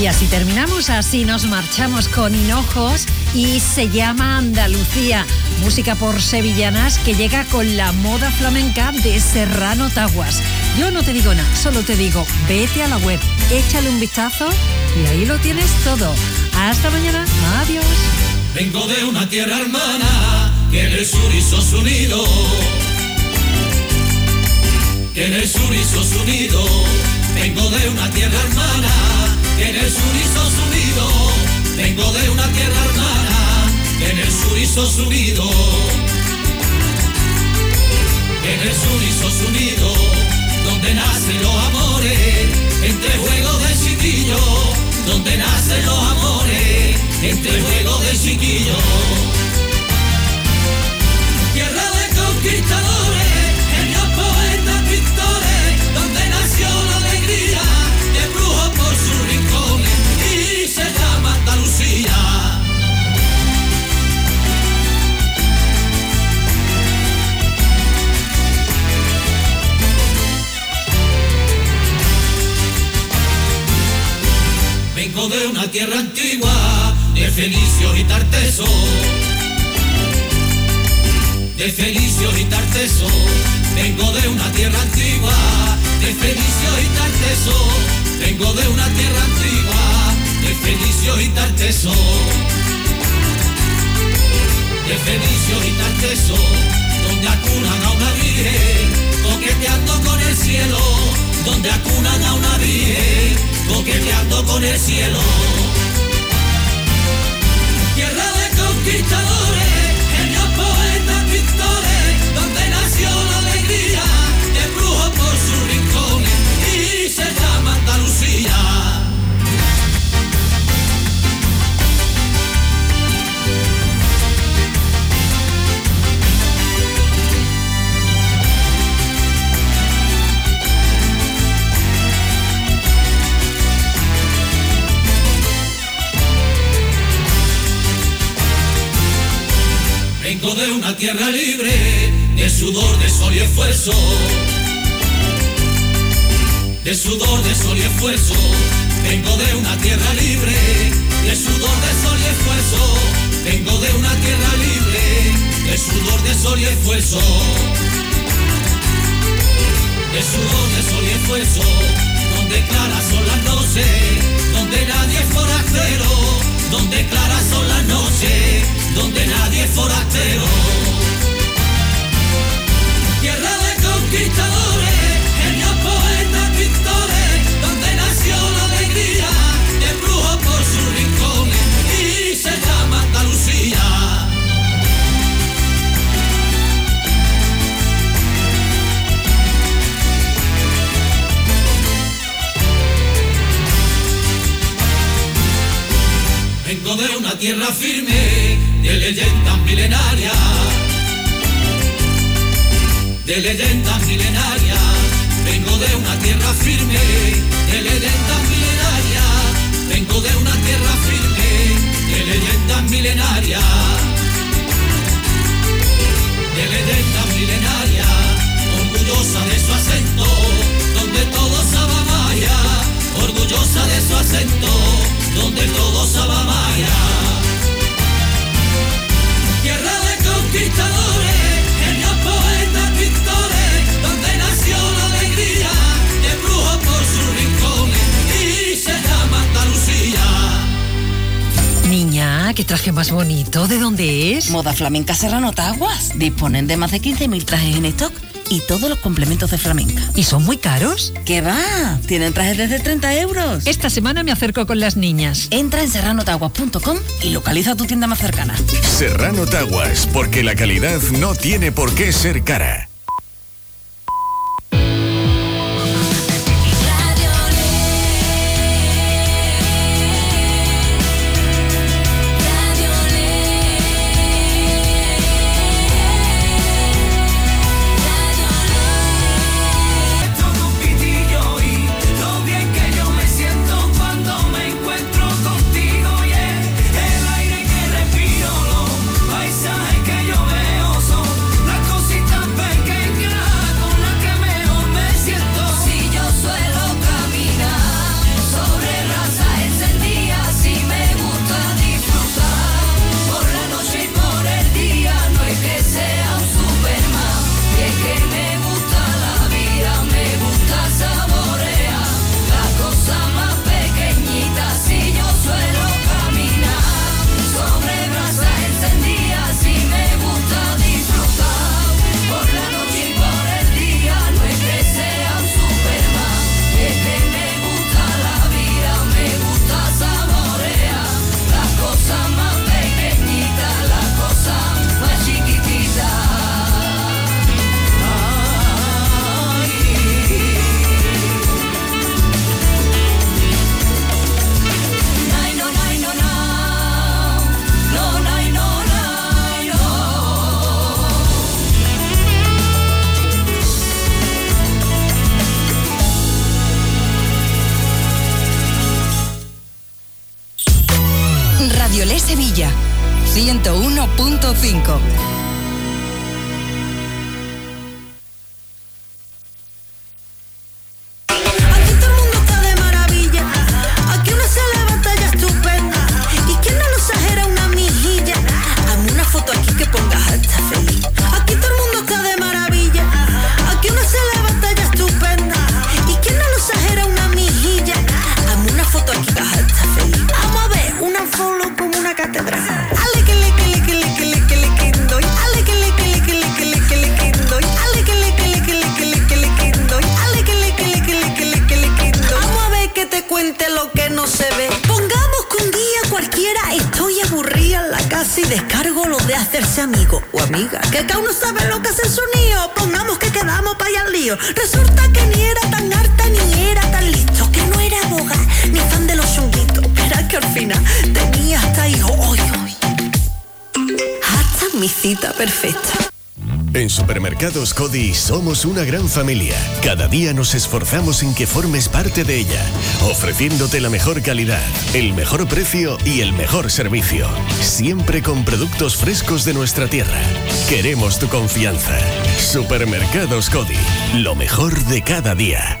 Y así terminamos, así nos marchamos con Hinojos y se llama Andalucía, música por sevillanas que llega con la moda flamenca de Serrano Taguas. Yo no te digo nada, solo te digo, vete a la web, échale un vistazo y ahí lo tienes todo. Hasta mañana, adiós. Vengo de una tierra hermana que en el sur hizo su nido. Que en el sur hizo su nido. Vengo de una tierra hermana que en el sur hizo su nido. Vengo de una tierra hermana en el sur hizo su nido. En el sur hizo su nido. Donde nacen los amores entre juegos de chiquillo. Donde nacen los amores entre juegos de chiquillo. Tierra de conquistadores, Vengo de una tierra antigua, de fenicios y tartesos de Felicio y Tarteso. Vengo de una tierra antigua, de Felicio y Tarteso. Vengo de una tierra antigua, de Felicio y Tarteso. De Felicio y Tarteso, donde acunan a una virgen, coqueteando con el cielo. Donde acunan a una virgen, coqueteando con el cielo. Tierra de conquistadores, genios, poetas, pintores, donde nació la alegría de brujos por sus rincones y se llama Andalucía. Vengo de una tierra libre, de sudor, de sol y esfuerzo. De sudor, de sol y esfuerzo. Vengo de una tierra libre, de sudor, de sol y esfuerzo. Vengo de una tierra libre, de sudor, de sol y esfuerzo. De sudor, de sol y esfuerzo. Donde claras son las noches, donde nadie es forastero. Donde claras son las noches, donde nadie es forastero. Tierra de conquistadores, genios, poetas, pintores, donde nació la alegría de brujos por sus rincones y se llama Andalucía. Vengo de una tierra firme, de leyendas milenarias, de leyendas milenarias. Vengo de una tierra firme, de leyendas milenarias. Vengo de una tierra firme, de leyendas milenarias, de leyendas milenarias. Orgullosa de su acento, donde todo sabe maya. Orgullosa de su acento, donde todo sabe conquistadores, genios, poetas, pintores, donde nació la alegría de brujos por sus rincones y se llama Andalucía. Niña, qué traje más bonito. ¿De dónde es? Moda Flamenca Serrano Taguas. Disponen de más de 15.000 trajes en stock y todos los complementos de flamenca. ¿Y son muy caros? ¿Qué va? Tienen trajes desde 30 euros. Esta semana me acerco con las niñas. Entra en serranotaguas.com y localiza tu tienda más cercana. Serrano Taguas, porque la calidad no tiene por qué ser cara. Somos una gran familia. Cada día nos esforzamos en que formes parte de ella, ofreciéndote la mejor calidad, el mejor precio y el mejor servicio. Siempre con productos frescos de nuestra tierra. Queremos tu confianza. Supermercados Cody, lo mejor de cada día.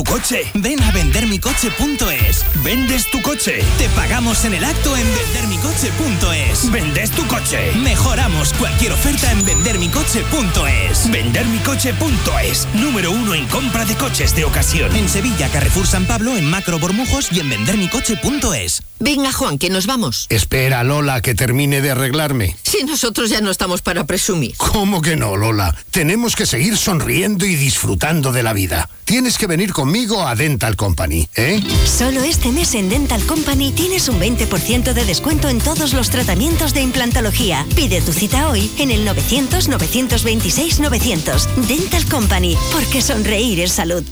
¿Vendes tu coche? Ven a vendermicoche.es. ¿Vendes tu coche? Te pagamos en el acto en vendermicoche.es. ¿Vendes tu coche? Mejoramos cualquier oferta en vendermicoche.es. Vendermicoche.es. Número uno en compra de coches de ocasión. En Sevilla, Carrefour San Pablo, en Macro Bormujos y en vendermicoche.es. Venga, Juan, que nos vamos. Espera, Lola, que termine de arreglarme. Si nosotros ya no estamos para presumir. ¿Cómo que no, Lola? Tenemos que seguir sonriendo y disfrutando de la vida. Tienes que venir conmigo a Dental Company, ¿eh? Solo este mes en Dental Company tienes un 20% de descuento en todos los tratamientos de implantología. Pide tu cita hoy en el 900-926-900. Dental Company, porque sonreír es salud.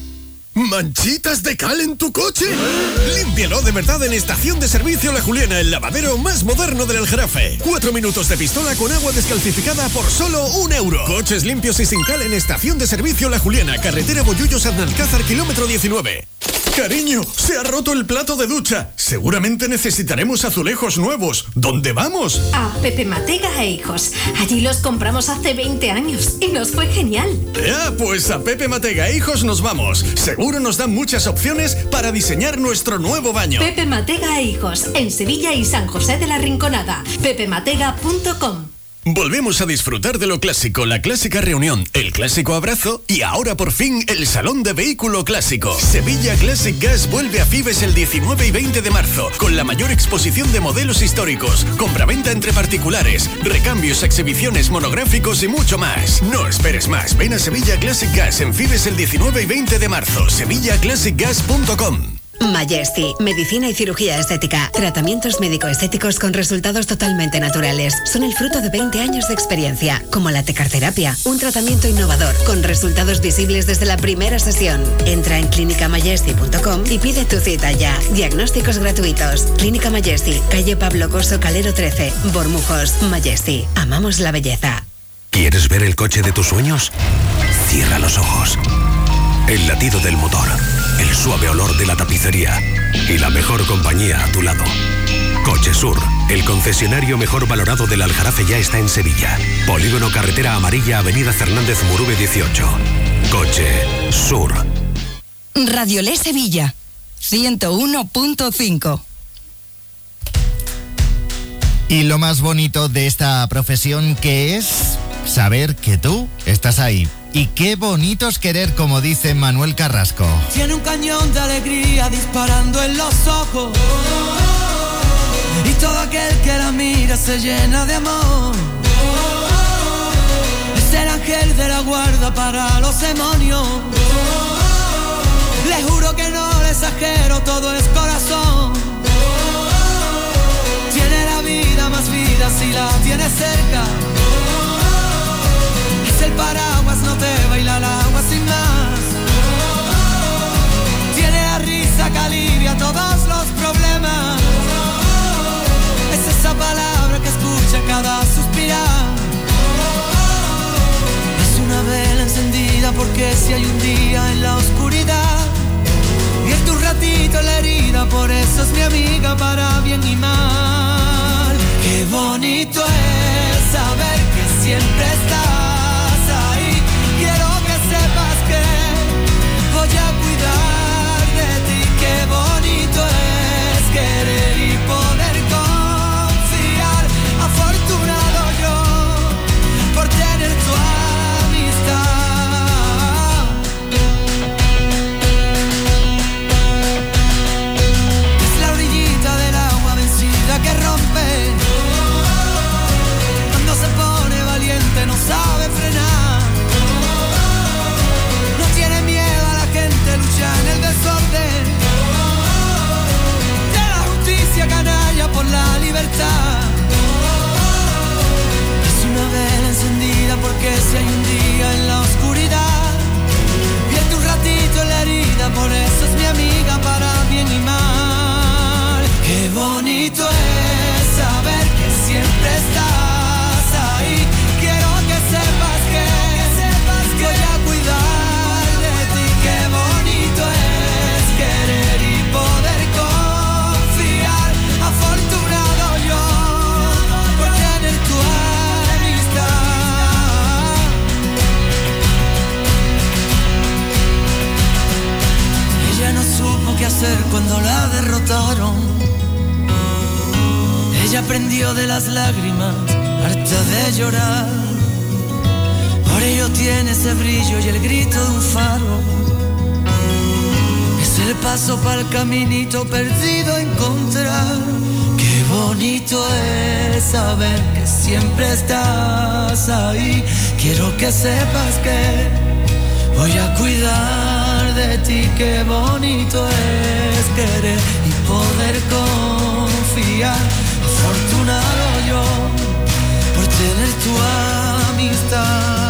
¿Manchitas de cal en tu coche? Límpialo de verdad en Estación de Servicio La Juliana, el lavadero más moderno del Aljarafe. Cuatro minutos de pistola con agua descalcificada por solo un euro. Coches limpios y sin cal en Estación de Servicio La Juliana, carretera Boyullos Adnalcázar, kilómetro 19. Cariño, se ha roto el plato de ducha. Seguramente necesitaremos azulejos nuevos. ¿Dónde vamos? A Pepe Matega e Hijos. Allí los compramos hace 20 años y nos fue genial. Ya, pues a Pepe Matega e Hijos nos vamos. Seguro nos dan muchas opciones para diseñar nuestro nuevo baño. Pepe Matega e Hijos, en Sevilla y San José de la Rinconada. pepematega.com Volvemos a disfrutar de lo clásico, la clásica reunión, el clásico abrazo y ahora por fin el salón de vehículo clásico. Sevilla Classic Gas vuelve a Fibes el 19 y 20 de marzo con la mayor exposición de modelos históricos, compraventa entre particulares, recambios, exhibiciones, monográficos y mucho más. No esperes más, ven a Sevilla Classic Gas en Fibes el 19 y 20 de marzo, sevillaclassicgas.com. Majesty, medicina y cirugía estética. Tratamientos médico-estéticos con resultados totalmente naturales. Son el fruto de 20 años de experiencia, como la tecarterapia, un tratamiento innovador con resultados visibles desde la primera sesión. Entra en clinicamajesty.com y pide tu cita ya. Diagnósticos gratuitos. Clínica Majesty, calle Pablo Coso Calero 13, Bormujos. Majesty, amamos la belleza. ¿Quieres ver el coche de tus sueños? Cierra los ojos. El latido del motor, el suave olor de la tapicería y la mejor compañía a tu lado. Coche Sur, el concesionario mejor valorado del Aljarafe ya está en Sevilla. Polígono Carretera Amarilla, Avenida Fernández Murube 18. Coche Sur. Radiolé Sevilla, 101.5. Y lo más bonito de esta profesión que es saber que tú estás ahí. Y qué bonito es querer, como dice Manuel Carrasco. Tiene un cañón de alegría disparando en los ojos. Y todo aquel que la mira se llena de amor. Es el ángel de la guarda para los demonios. Le juro que no le exagero, todo es corazón. Tiene la vida más vida si la tiene cerca. Si el paraguas no te baila el agua sin más. Tiene la risa que alivia todos los problemas. Es esa palabra que escucha cada suspirar. Es una vela encendida porque si hay un día en la oscuridad. Y es tu ratito la herida, por eso es mi amiga para bien y mal. Qué bonito es saber que siempre estás. Y cuidar de ti que bonito es querer y poder confiar, afortunado yo, por tener tu amistad. Es la orillita del agua vencida que rompe cuando se pone valiente no sabe. canalla por la libertad. Es una vela encendida porque si hay un día en la oscuridad, vierte un ratito en la herida, por eso es mi amiga para bien y mal. Qué bonito es saber que siempre está cuando la derrotaron. Ella aprendió de las lágrimas, harta de llorar. Por ello tiene ese brillo y el grito de un faro. Es el paso para el caminito perdido a encontrar. Qué bonito es saber que siempre estás ahí. Quiero que sepas que voy a cuidar de ti, qué bonito es querer y poder confiar. Afortunado yo por tener tu amistad.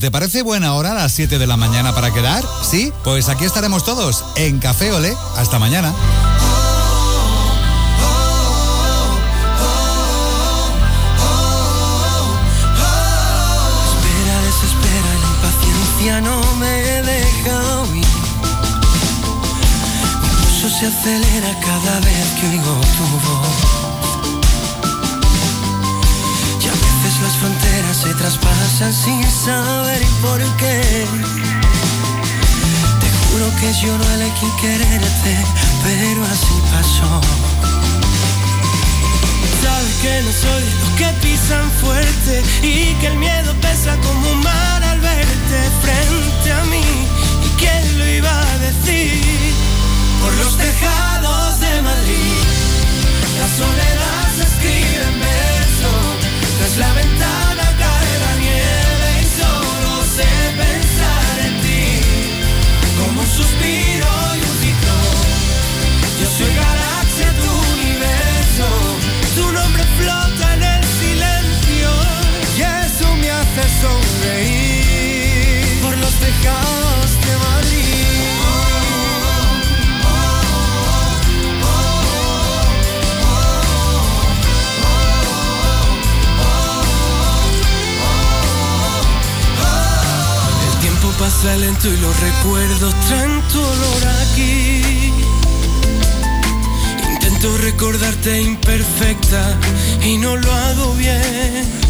¿Te parece buena hora a las 7 de la mañana para quedar? ¿Sí? Pues aquí estaremos todos en Café Olé. Hasta mañana. Espera, desespera, la impaciencia no me deja huir. Mi pulso se acelera cada vez que oigo tu voz. Se traspasan sin saber por qué. Te juro que yo no elegí quererte, pero así pasó. Sabes que no soy los que pisan fuerte y que el miedo pesa como un mar al verte frente a mí. ¿Y quién lo iba a decir? Por los tejados de Madrid, la soledad se escribe en verso. Tras la ventana pasa lento y los recuerdos traen tu olor aquí. Intento recordarte imperfecta y no lo hago bien.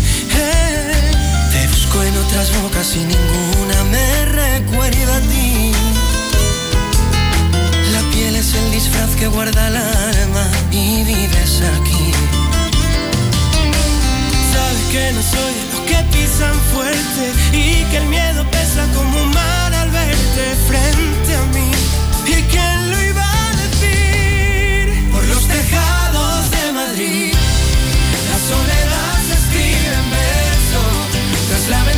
En otras bocas y ninguna me recuerda a ti. La piel es el disfraz que guarda el alma y vives aquí. Sabes que no soy los que pisan fuerte y que el miedo pesa como un mar al verte frente a mí. ¿Y quién lo iba a decir? Por los tejados de Madrid, la soledad Tras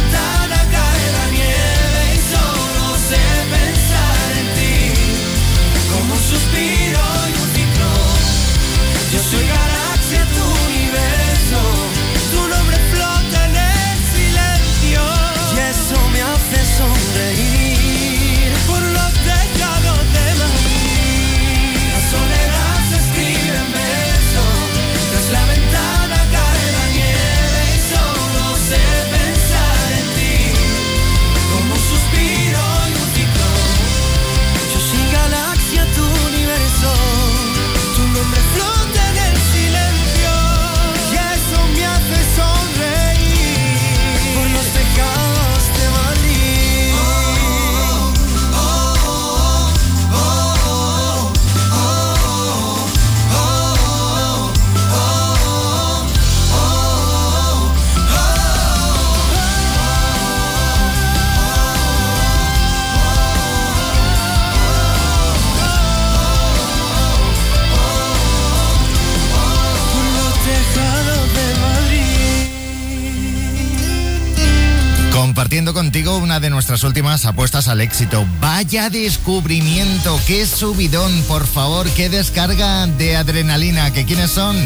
contigo una de nuestras últimas apuestas al éxito. Vaya descubrimiento, qué subidón, por favor, qué descarga de adrenalina. ¿Que quiénes son?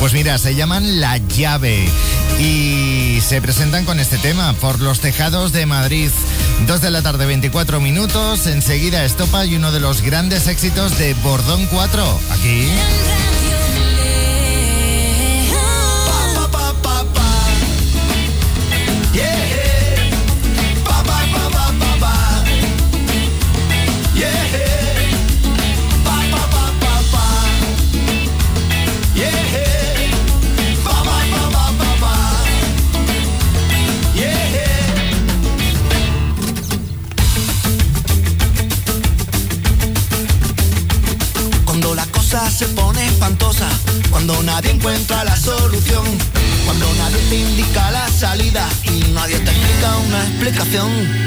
Pues mira, se llaman La Llave y se presentan con este tema por los tejados de Madrid. dos de la tarde, 24 minutos, enseguida estopa y uno de los grandes éxitos de Bordón 4. Aquí. film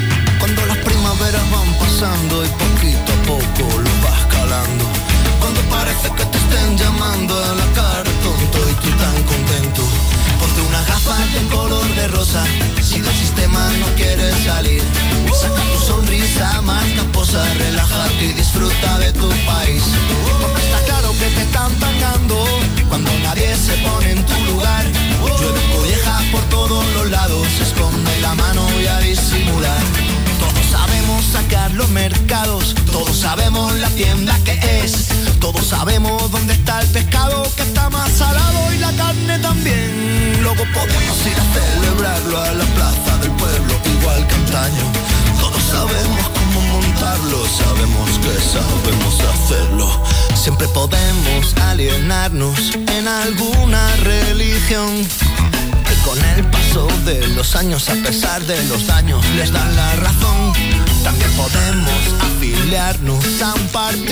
de los años les dan la razón. También podemos afiliarnos a un partido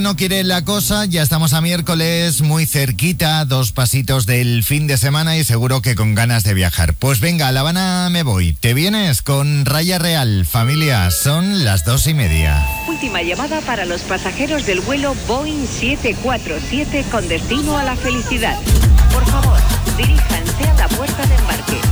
no quiere la cosa, ya estamos a miércoles, muy cerquita, dos pasitos del fin de semana y seguro que con ganas de viajar. Pues venga, a La Habana me voy. ¿Te vienes con Raya Real? Familia, son las dos y media. Última llamada para los pasajeros del vuelo Boeing 747 con destino a la felicidad. Por favor, diríjanse a la puerta de embarque.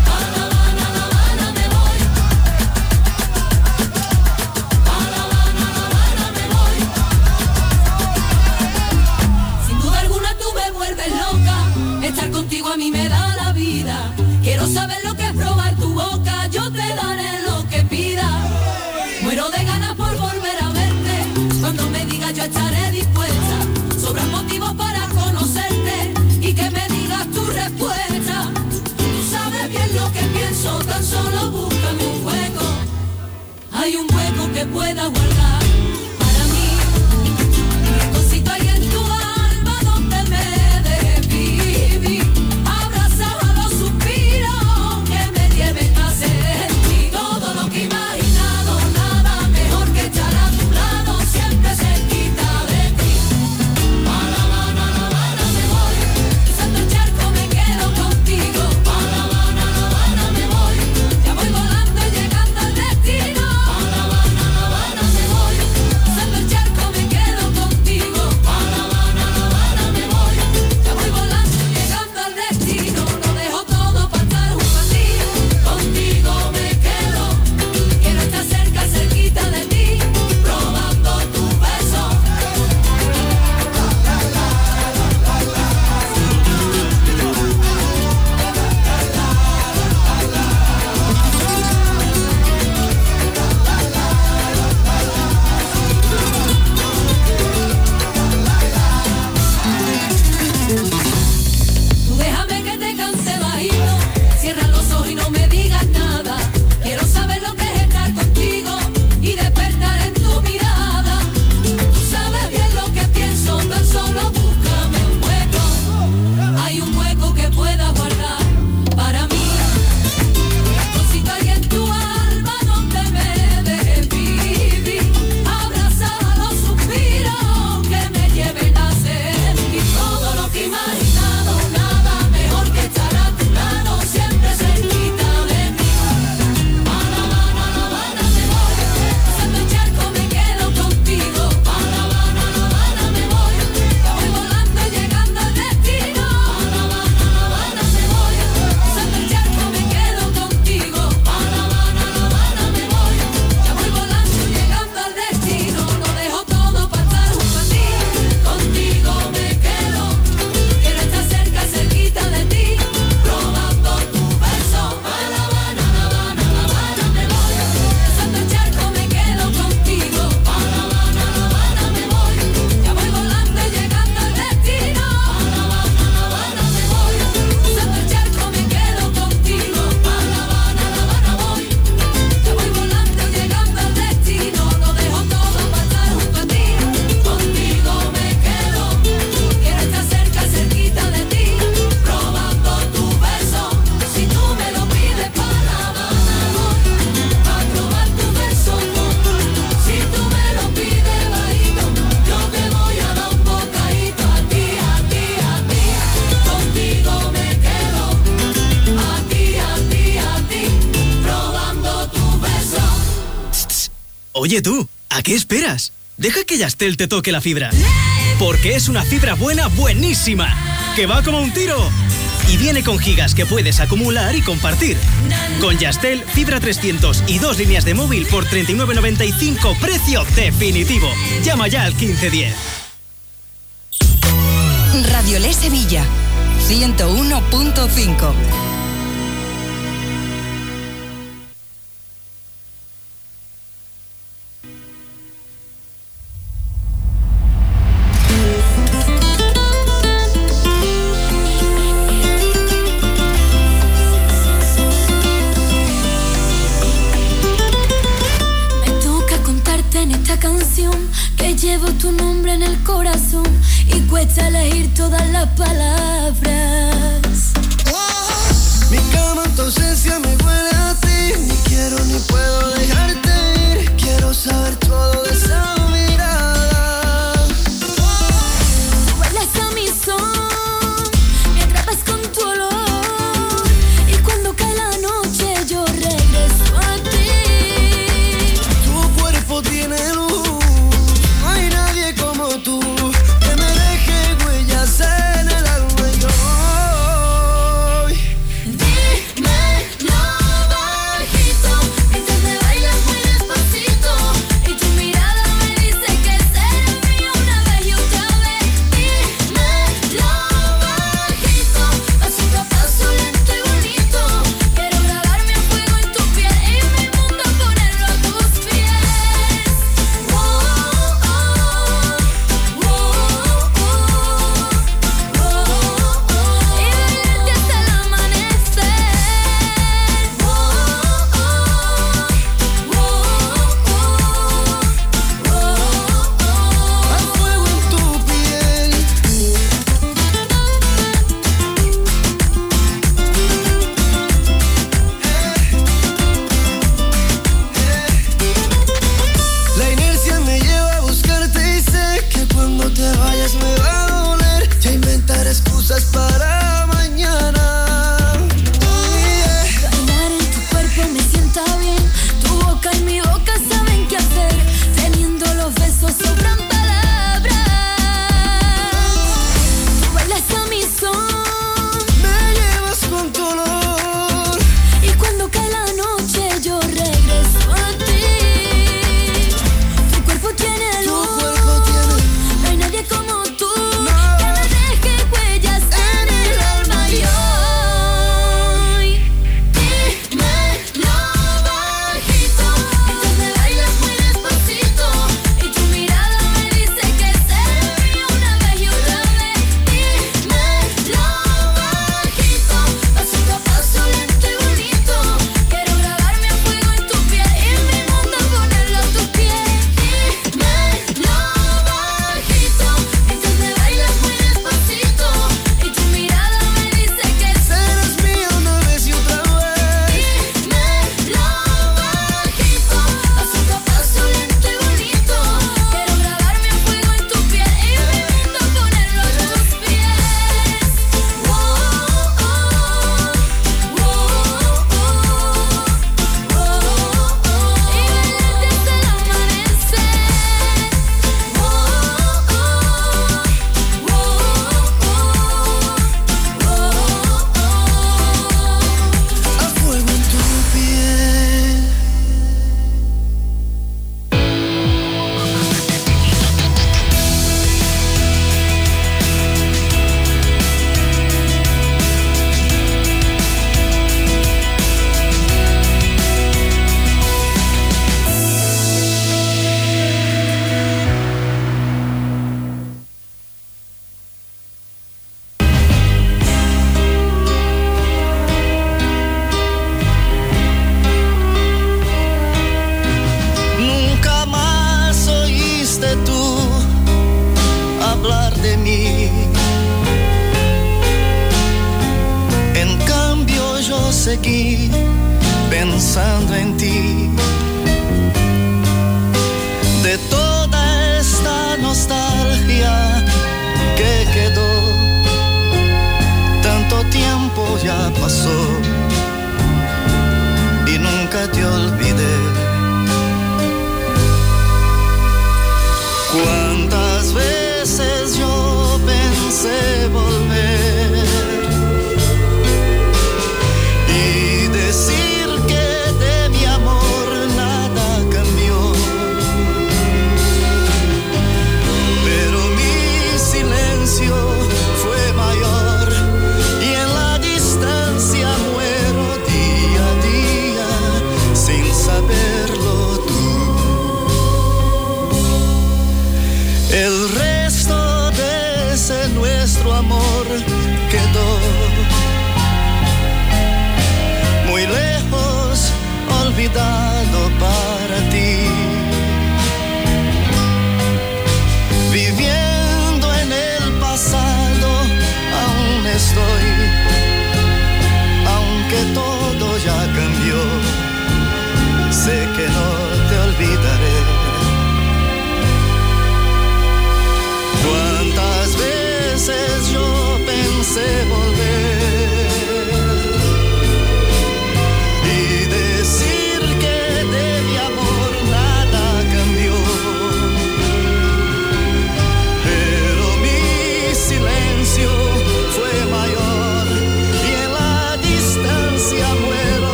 que pueda guardar. Tú, ¿a qué esperas? Deja que Yastel te toque la fibra. Porque es una fibra buena, buenísima. Que va como un tiro. Y viene con gigas que puedes acumular y compartir. Con Yastel, fibra 300 y dos líneas de móvil por 39.95, precio definitivo. Llama ya al 1510. Radiolé Sevilla, 101.5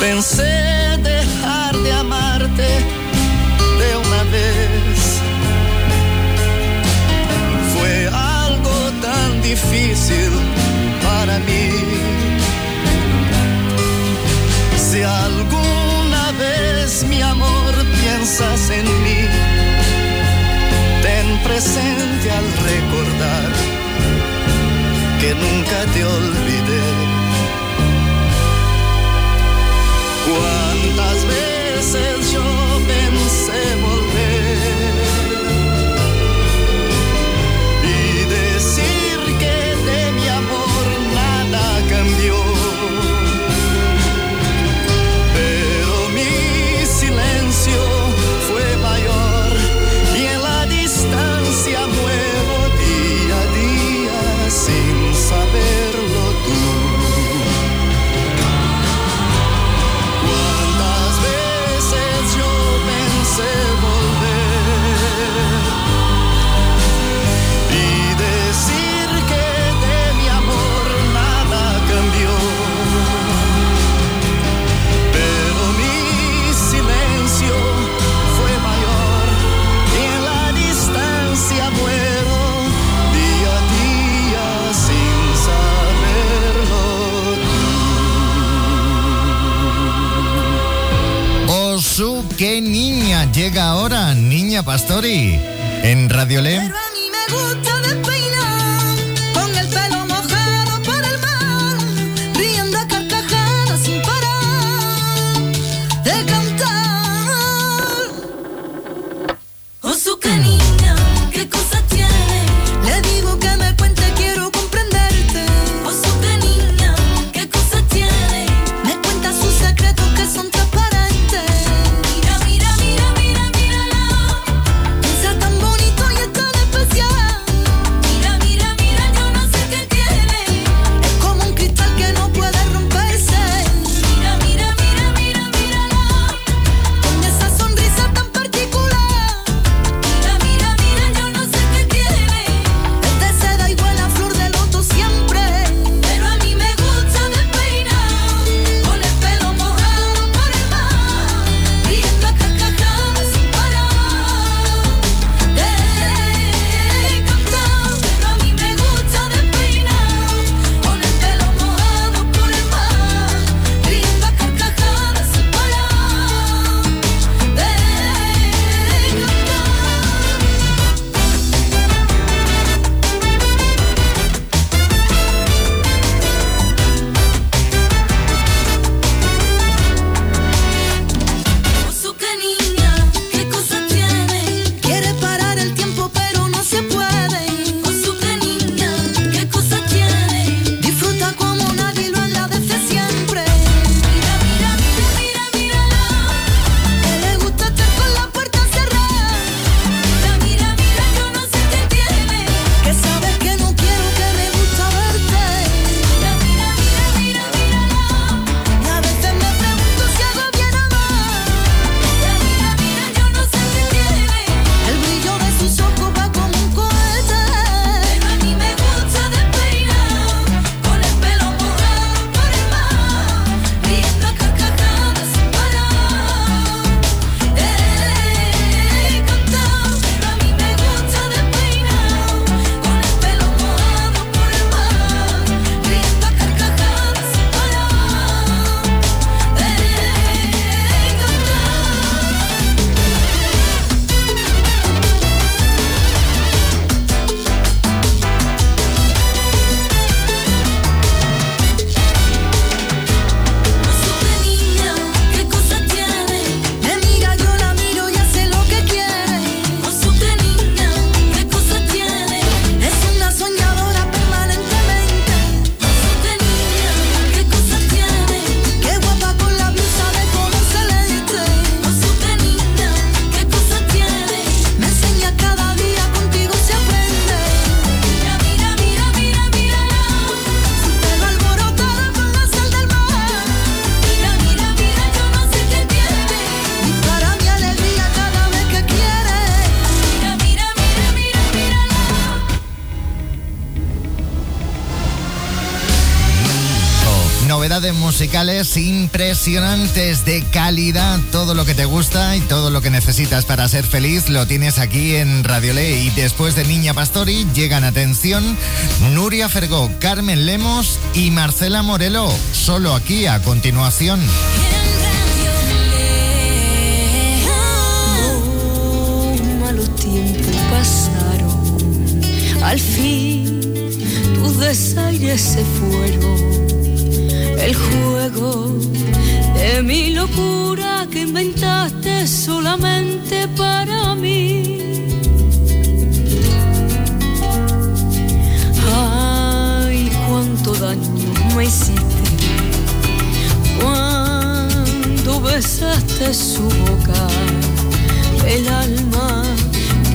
Pensé dejar de amarte de una vez. Fue algo tan difícil para mí. Si alguna vez mi amor piensas en mí, ten presente al recordar que nunca te olvidé. Cuántas veces yo pensé ahora, Niña Pastori, en Radiolem. Impresionantes de calidad. Todo lo que te gusta y todo lo que necesitas para ser feliz lo tienes aquí en Radio Ley. Y después de Niña Pastori llegan, atención, Nuria Fergó, Carmen Lemos y Marcela Morelo. Solo aquí a continuación. pasaron. Al fin tus desaires se fueron. El juego de mi locura que inventaste solamente para mí. Ay, cuánto daño me hiciste cuando besaste su boca. El alma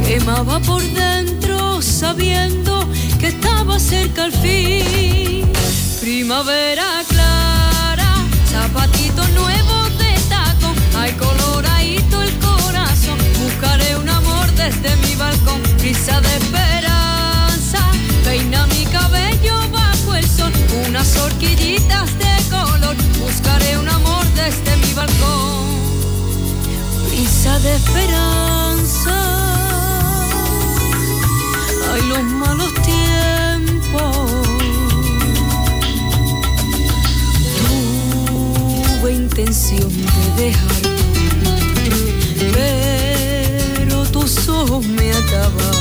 quemaba por dentro sabiendo que estaba cerca al fin. Primavera zapatitos nuevos de taco, hay coloradito el corazón. Buscaré un amor desde mi balcón, brisa de esperanza, peina mi cabello bajo el sol, unas horquillitas de color. Buscaré un amor desde mi balcón brisa de esperanza. Ay, los malos tiempos. Intención de dejarte, pero tus ojos me ataban.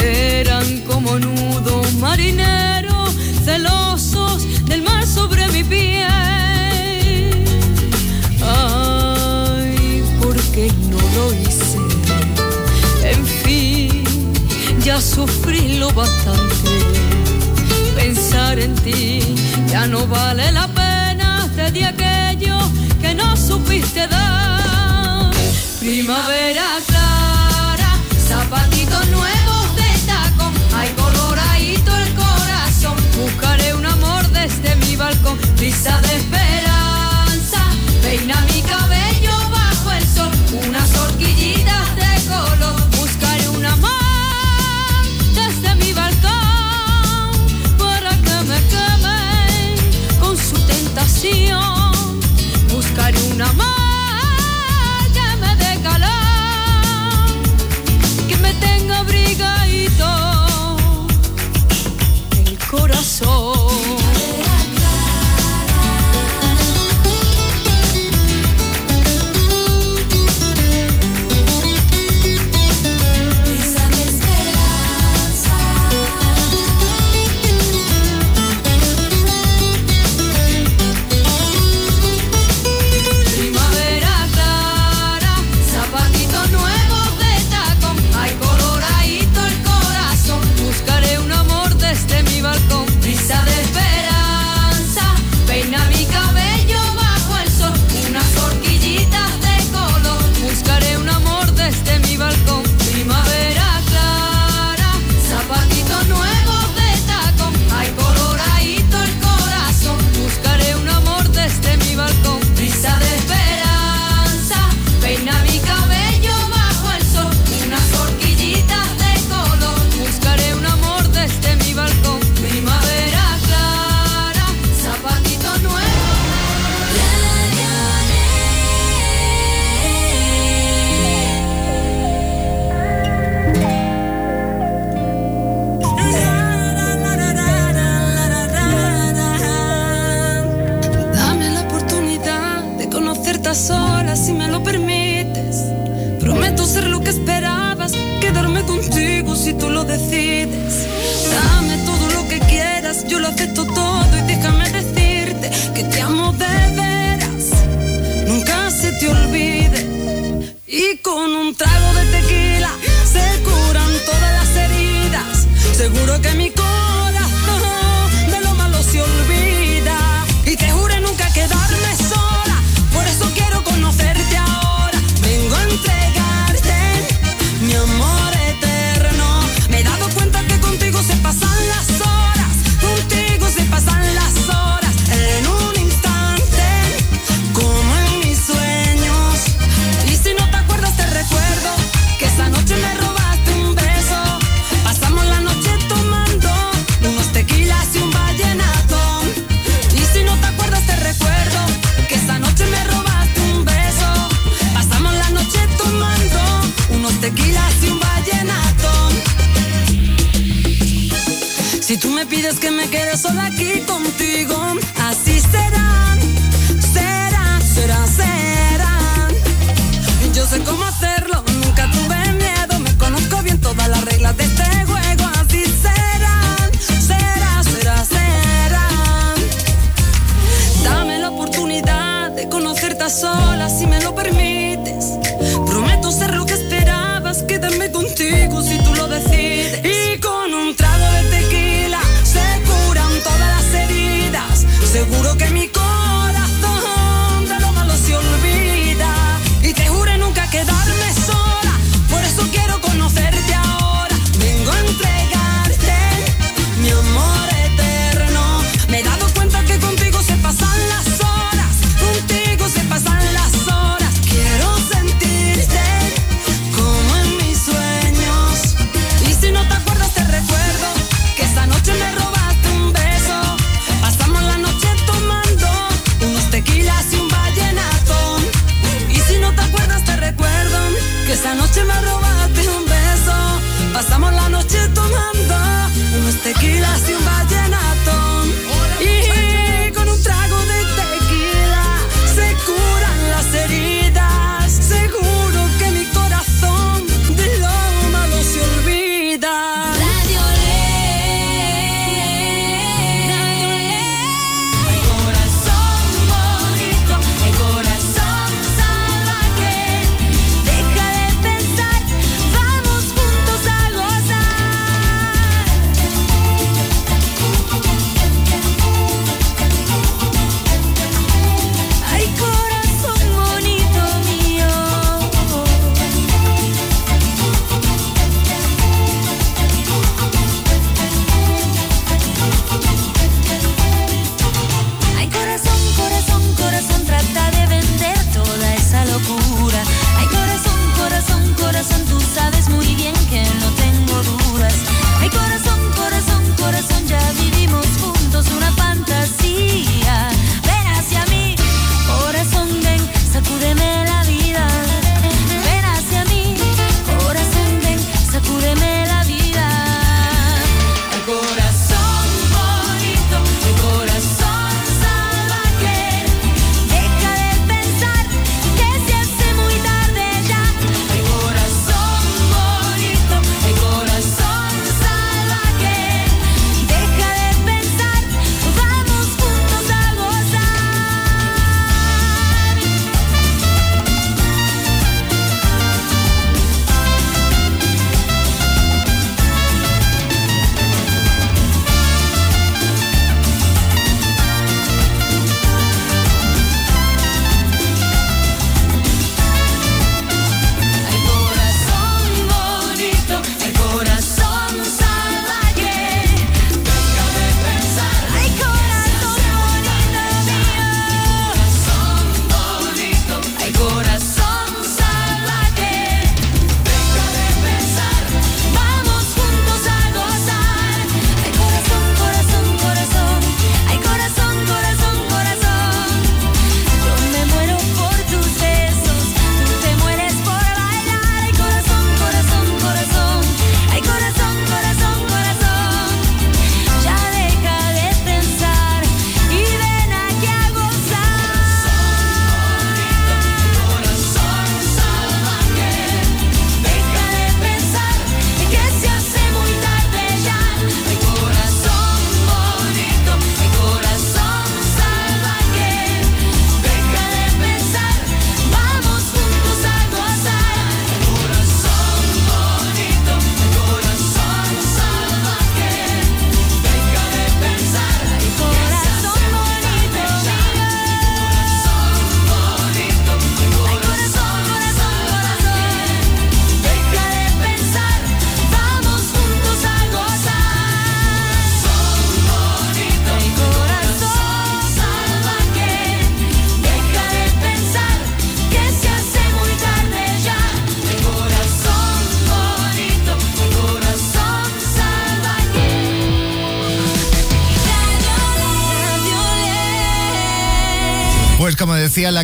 Eran como nudos marineros celosos del mar sobre mi piel. Ay, ¿por qué no lo hice? En fin, ya sufrí lo bastante. Pensar en ti ya no vale la pena. Supiste. Primavera clara, zapatitos nuevos de tacón. Hay coloradito el corazón. Buscaré un amor desde mi balcón. Brisa de esperanza, peina mi cabello bajo el sol. Unas horquillitas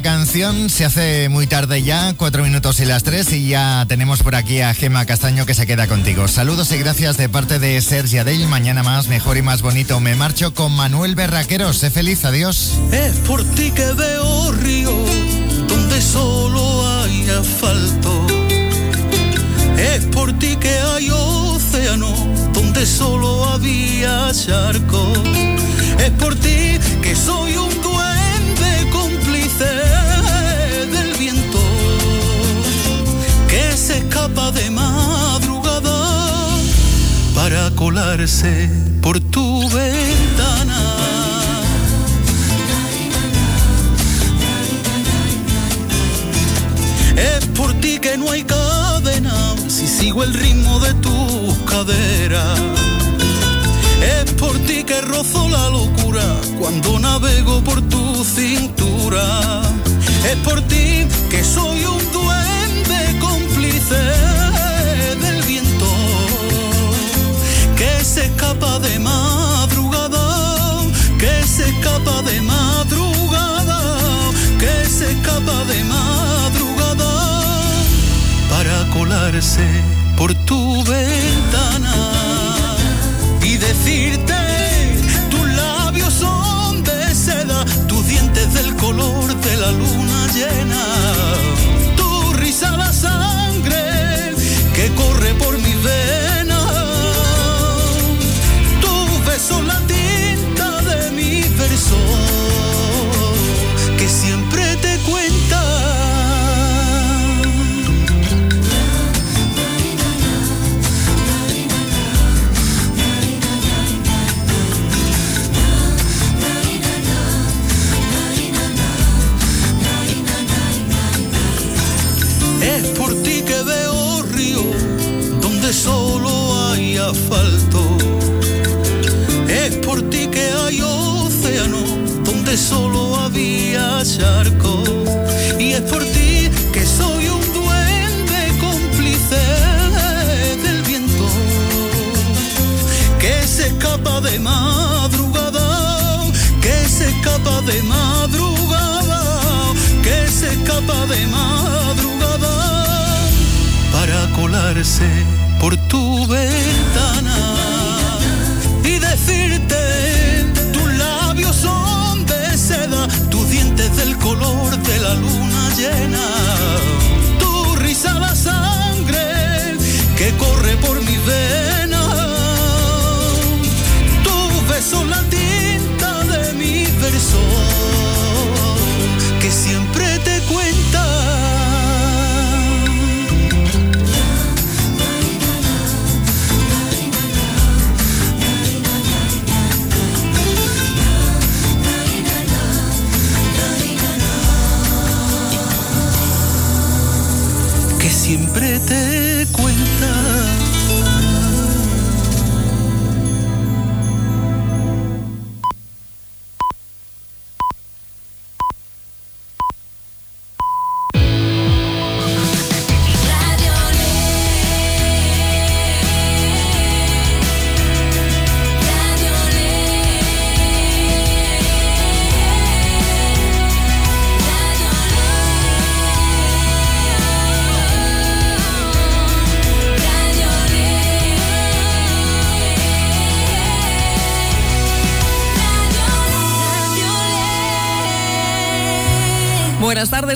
canción, se hace muy tarde ya, cuatro minutos y las tres, y ya tenemos por aquí a Gema Castaño que se queda contigo. Saludos y gracias de parte de Sergi Adel. Mañana más, mejor y más bonito. Me marcho con Manuel Berraquero. Sé feliz, adiós. Es por ti que veo río donde solo hay asfalto. Es por ti que hay océano donde solo había charco. Es por ti que soy un se escapa de madrugada para colarse por tu ventana. Es por ti que no hay cadena si sigo el ritmo de tus caderas. Es por ti que rozo la locura cuando navego por tu cintura. Es por ti que soy un duende del viento que se escapa de madrugada, que se escapa de madrugada, que se escapa de madrugada para colarse por tu ventana y decirte tus labios son de seda, tus dientes del color de la luna llena, mi solo había charco. Y es por ti que soy un duende cómplice del viento que se escapa de madrugada, que se escapa de madrugada, que se escapa de madrugada para colarse por tu ventana de la luna llena,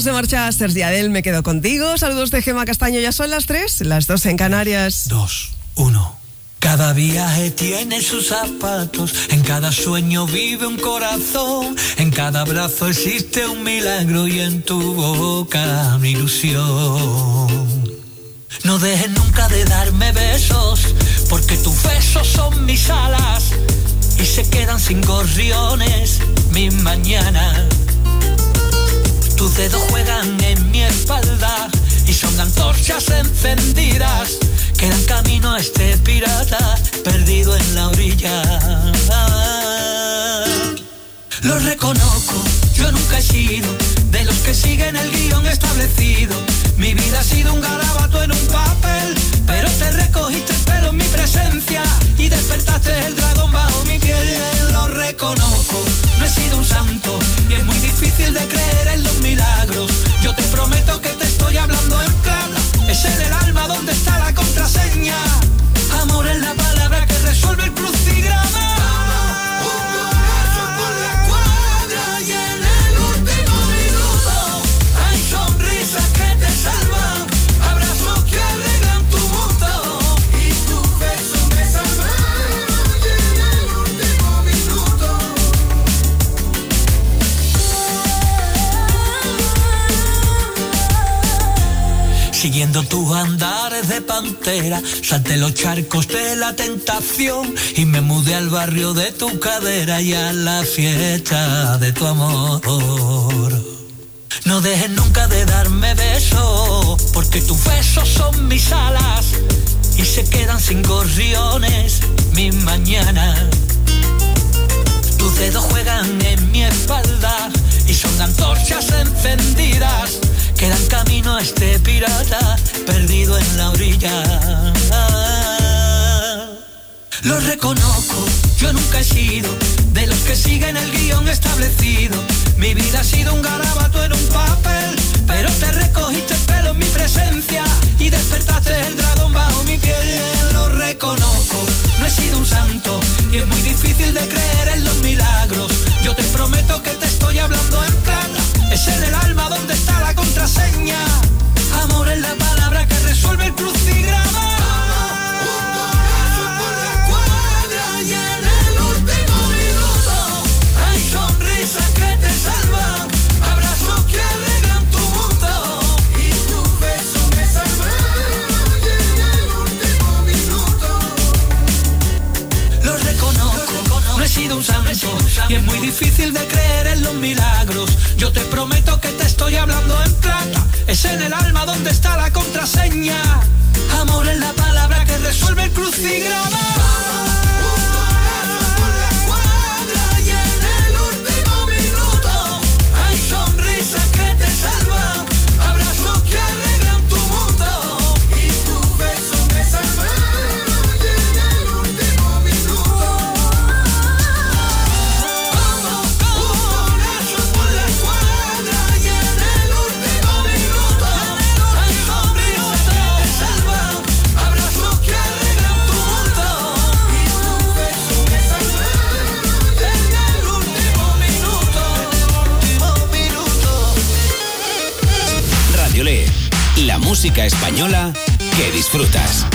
De marcha Sergi Adel, me quedo contigo. Saludos de Gema Castaño, ya son las 3, las 2 en Canarias. Dos, uno. Cada viaje tiene sus zapatos, en cada sueño vive un corazón, en cada abrazo existe un milagro y en tu boca mi ilusión. No dejes nunca de darme besos, porque tus besos son mis alas y se quedan sin gorriones mis mañanas. Tus dedos juegan en mi espalda y son antorchas encendidas que dan camino a este pirata perdido en la orilla. Lo reconozco, yo nunca he sido de los que siguen el guion establecido. Mi vida ha sido un garabato en un papel, pero te recogiste el en mi presencia y despertaste el dragón bajo mi piel. Lo reconozco, no he sido un santo y es muy difícil de creer en los milagros. Yo te prometo que te estoy hablando en claro. Es en el alma donde está la contraseña. Amor es la palabra que resuelve el crucigrama. Siguiendo tus andares de pantera, salté los charcos de la tentación y me mudé al barrio de tu cadera y a la fiesta de tu amor. No dejes nunca de darme besos, porque tus besos son mis alas y se quedan sin gorriones mis mañanas. Tus dedos juegan en mi espalda y son antorchas encendidas que dan camino a este pirata perdido en la orilla. Lo reconozco, yo nunca he sido de los que siguen el guion establecido. Mi vida ha sido un garabato en un papel, pero te recogiste el pelo en mi presencia y despertaste el dragón bajo mi piel. Lo reconozco, no he sido un santo y es muy difícil de creer en los milagros. Yo te prometo que te estoy hablando en plata, es en el alma donde está la contraseña. Amor es la palabra que resuelve el crucigrama. Y es muy difícil de creer en los milagros. Yo te prometo que te estoy hablando en plata, es en el alma donde está la contraseña. Amor es la palabra que resuelve el crucigrama. Española que disfrutas.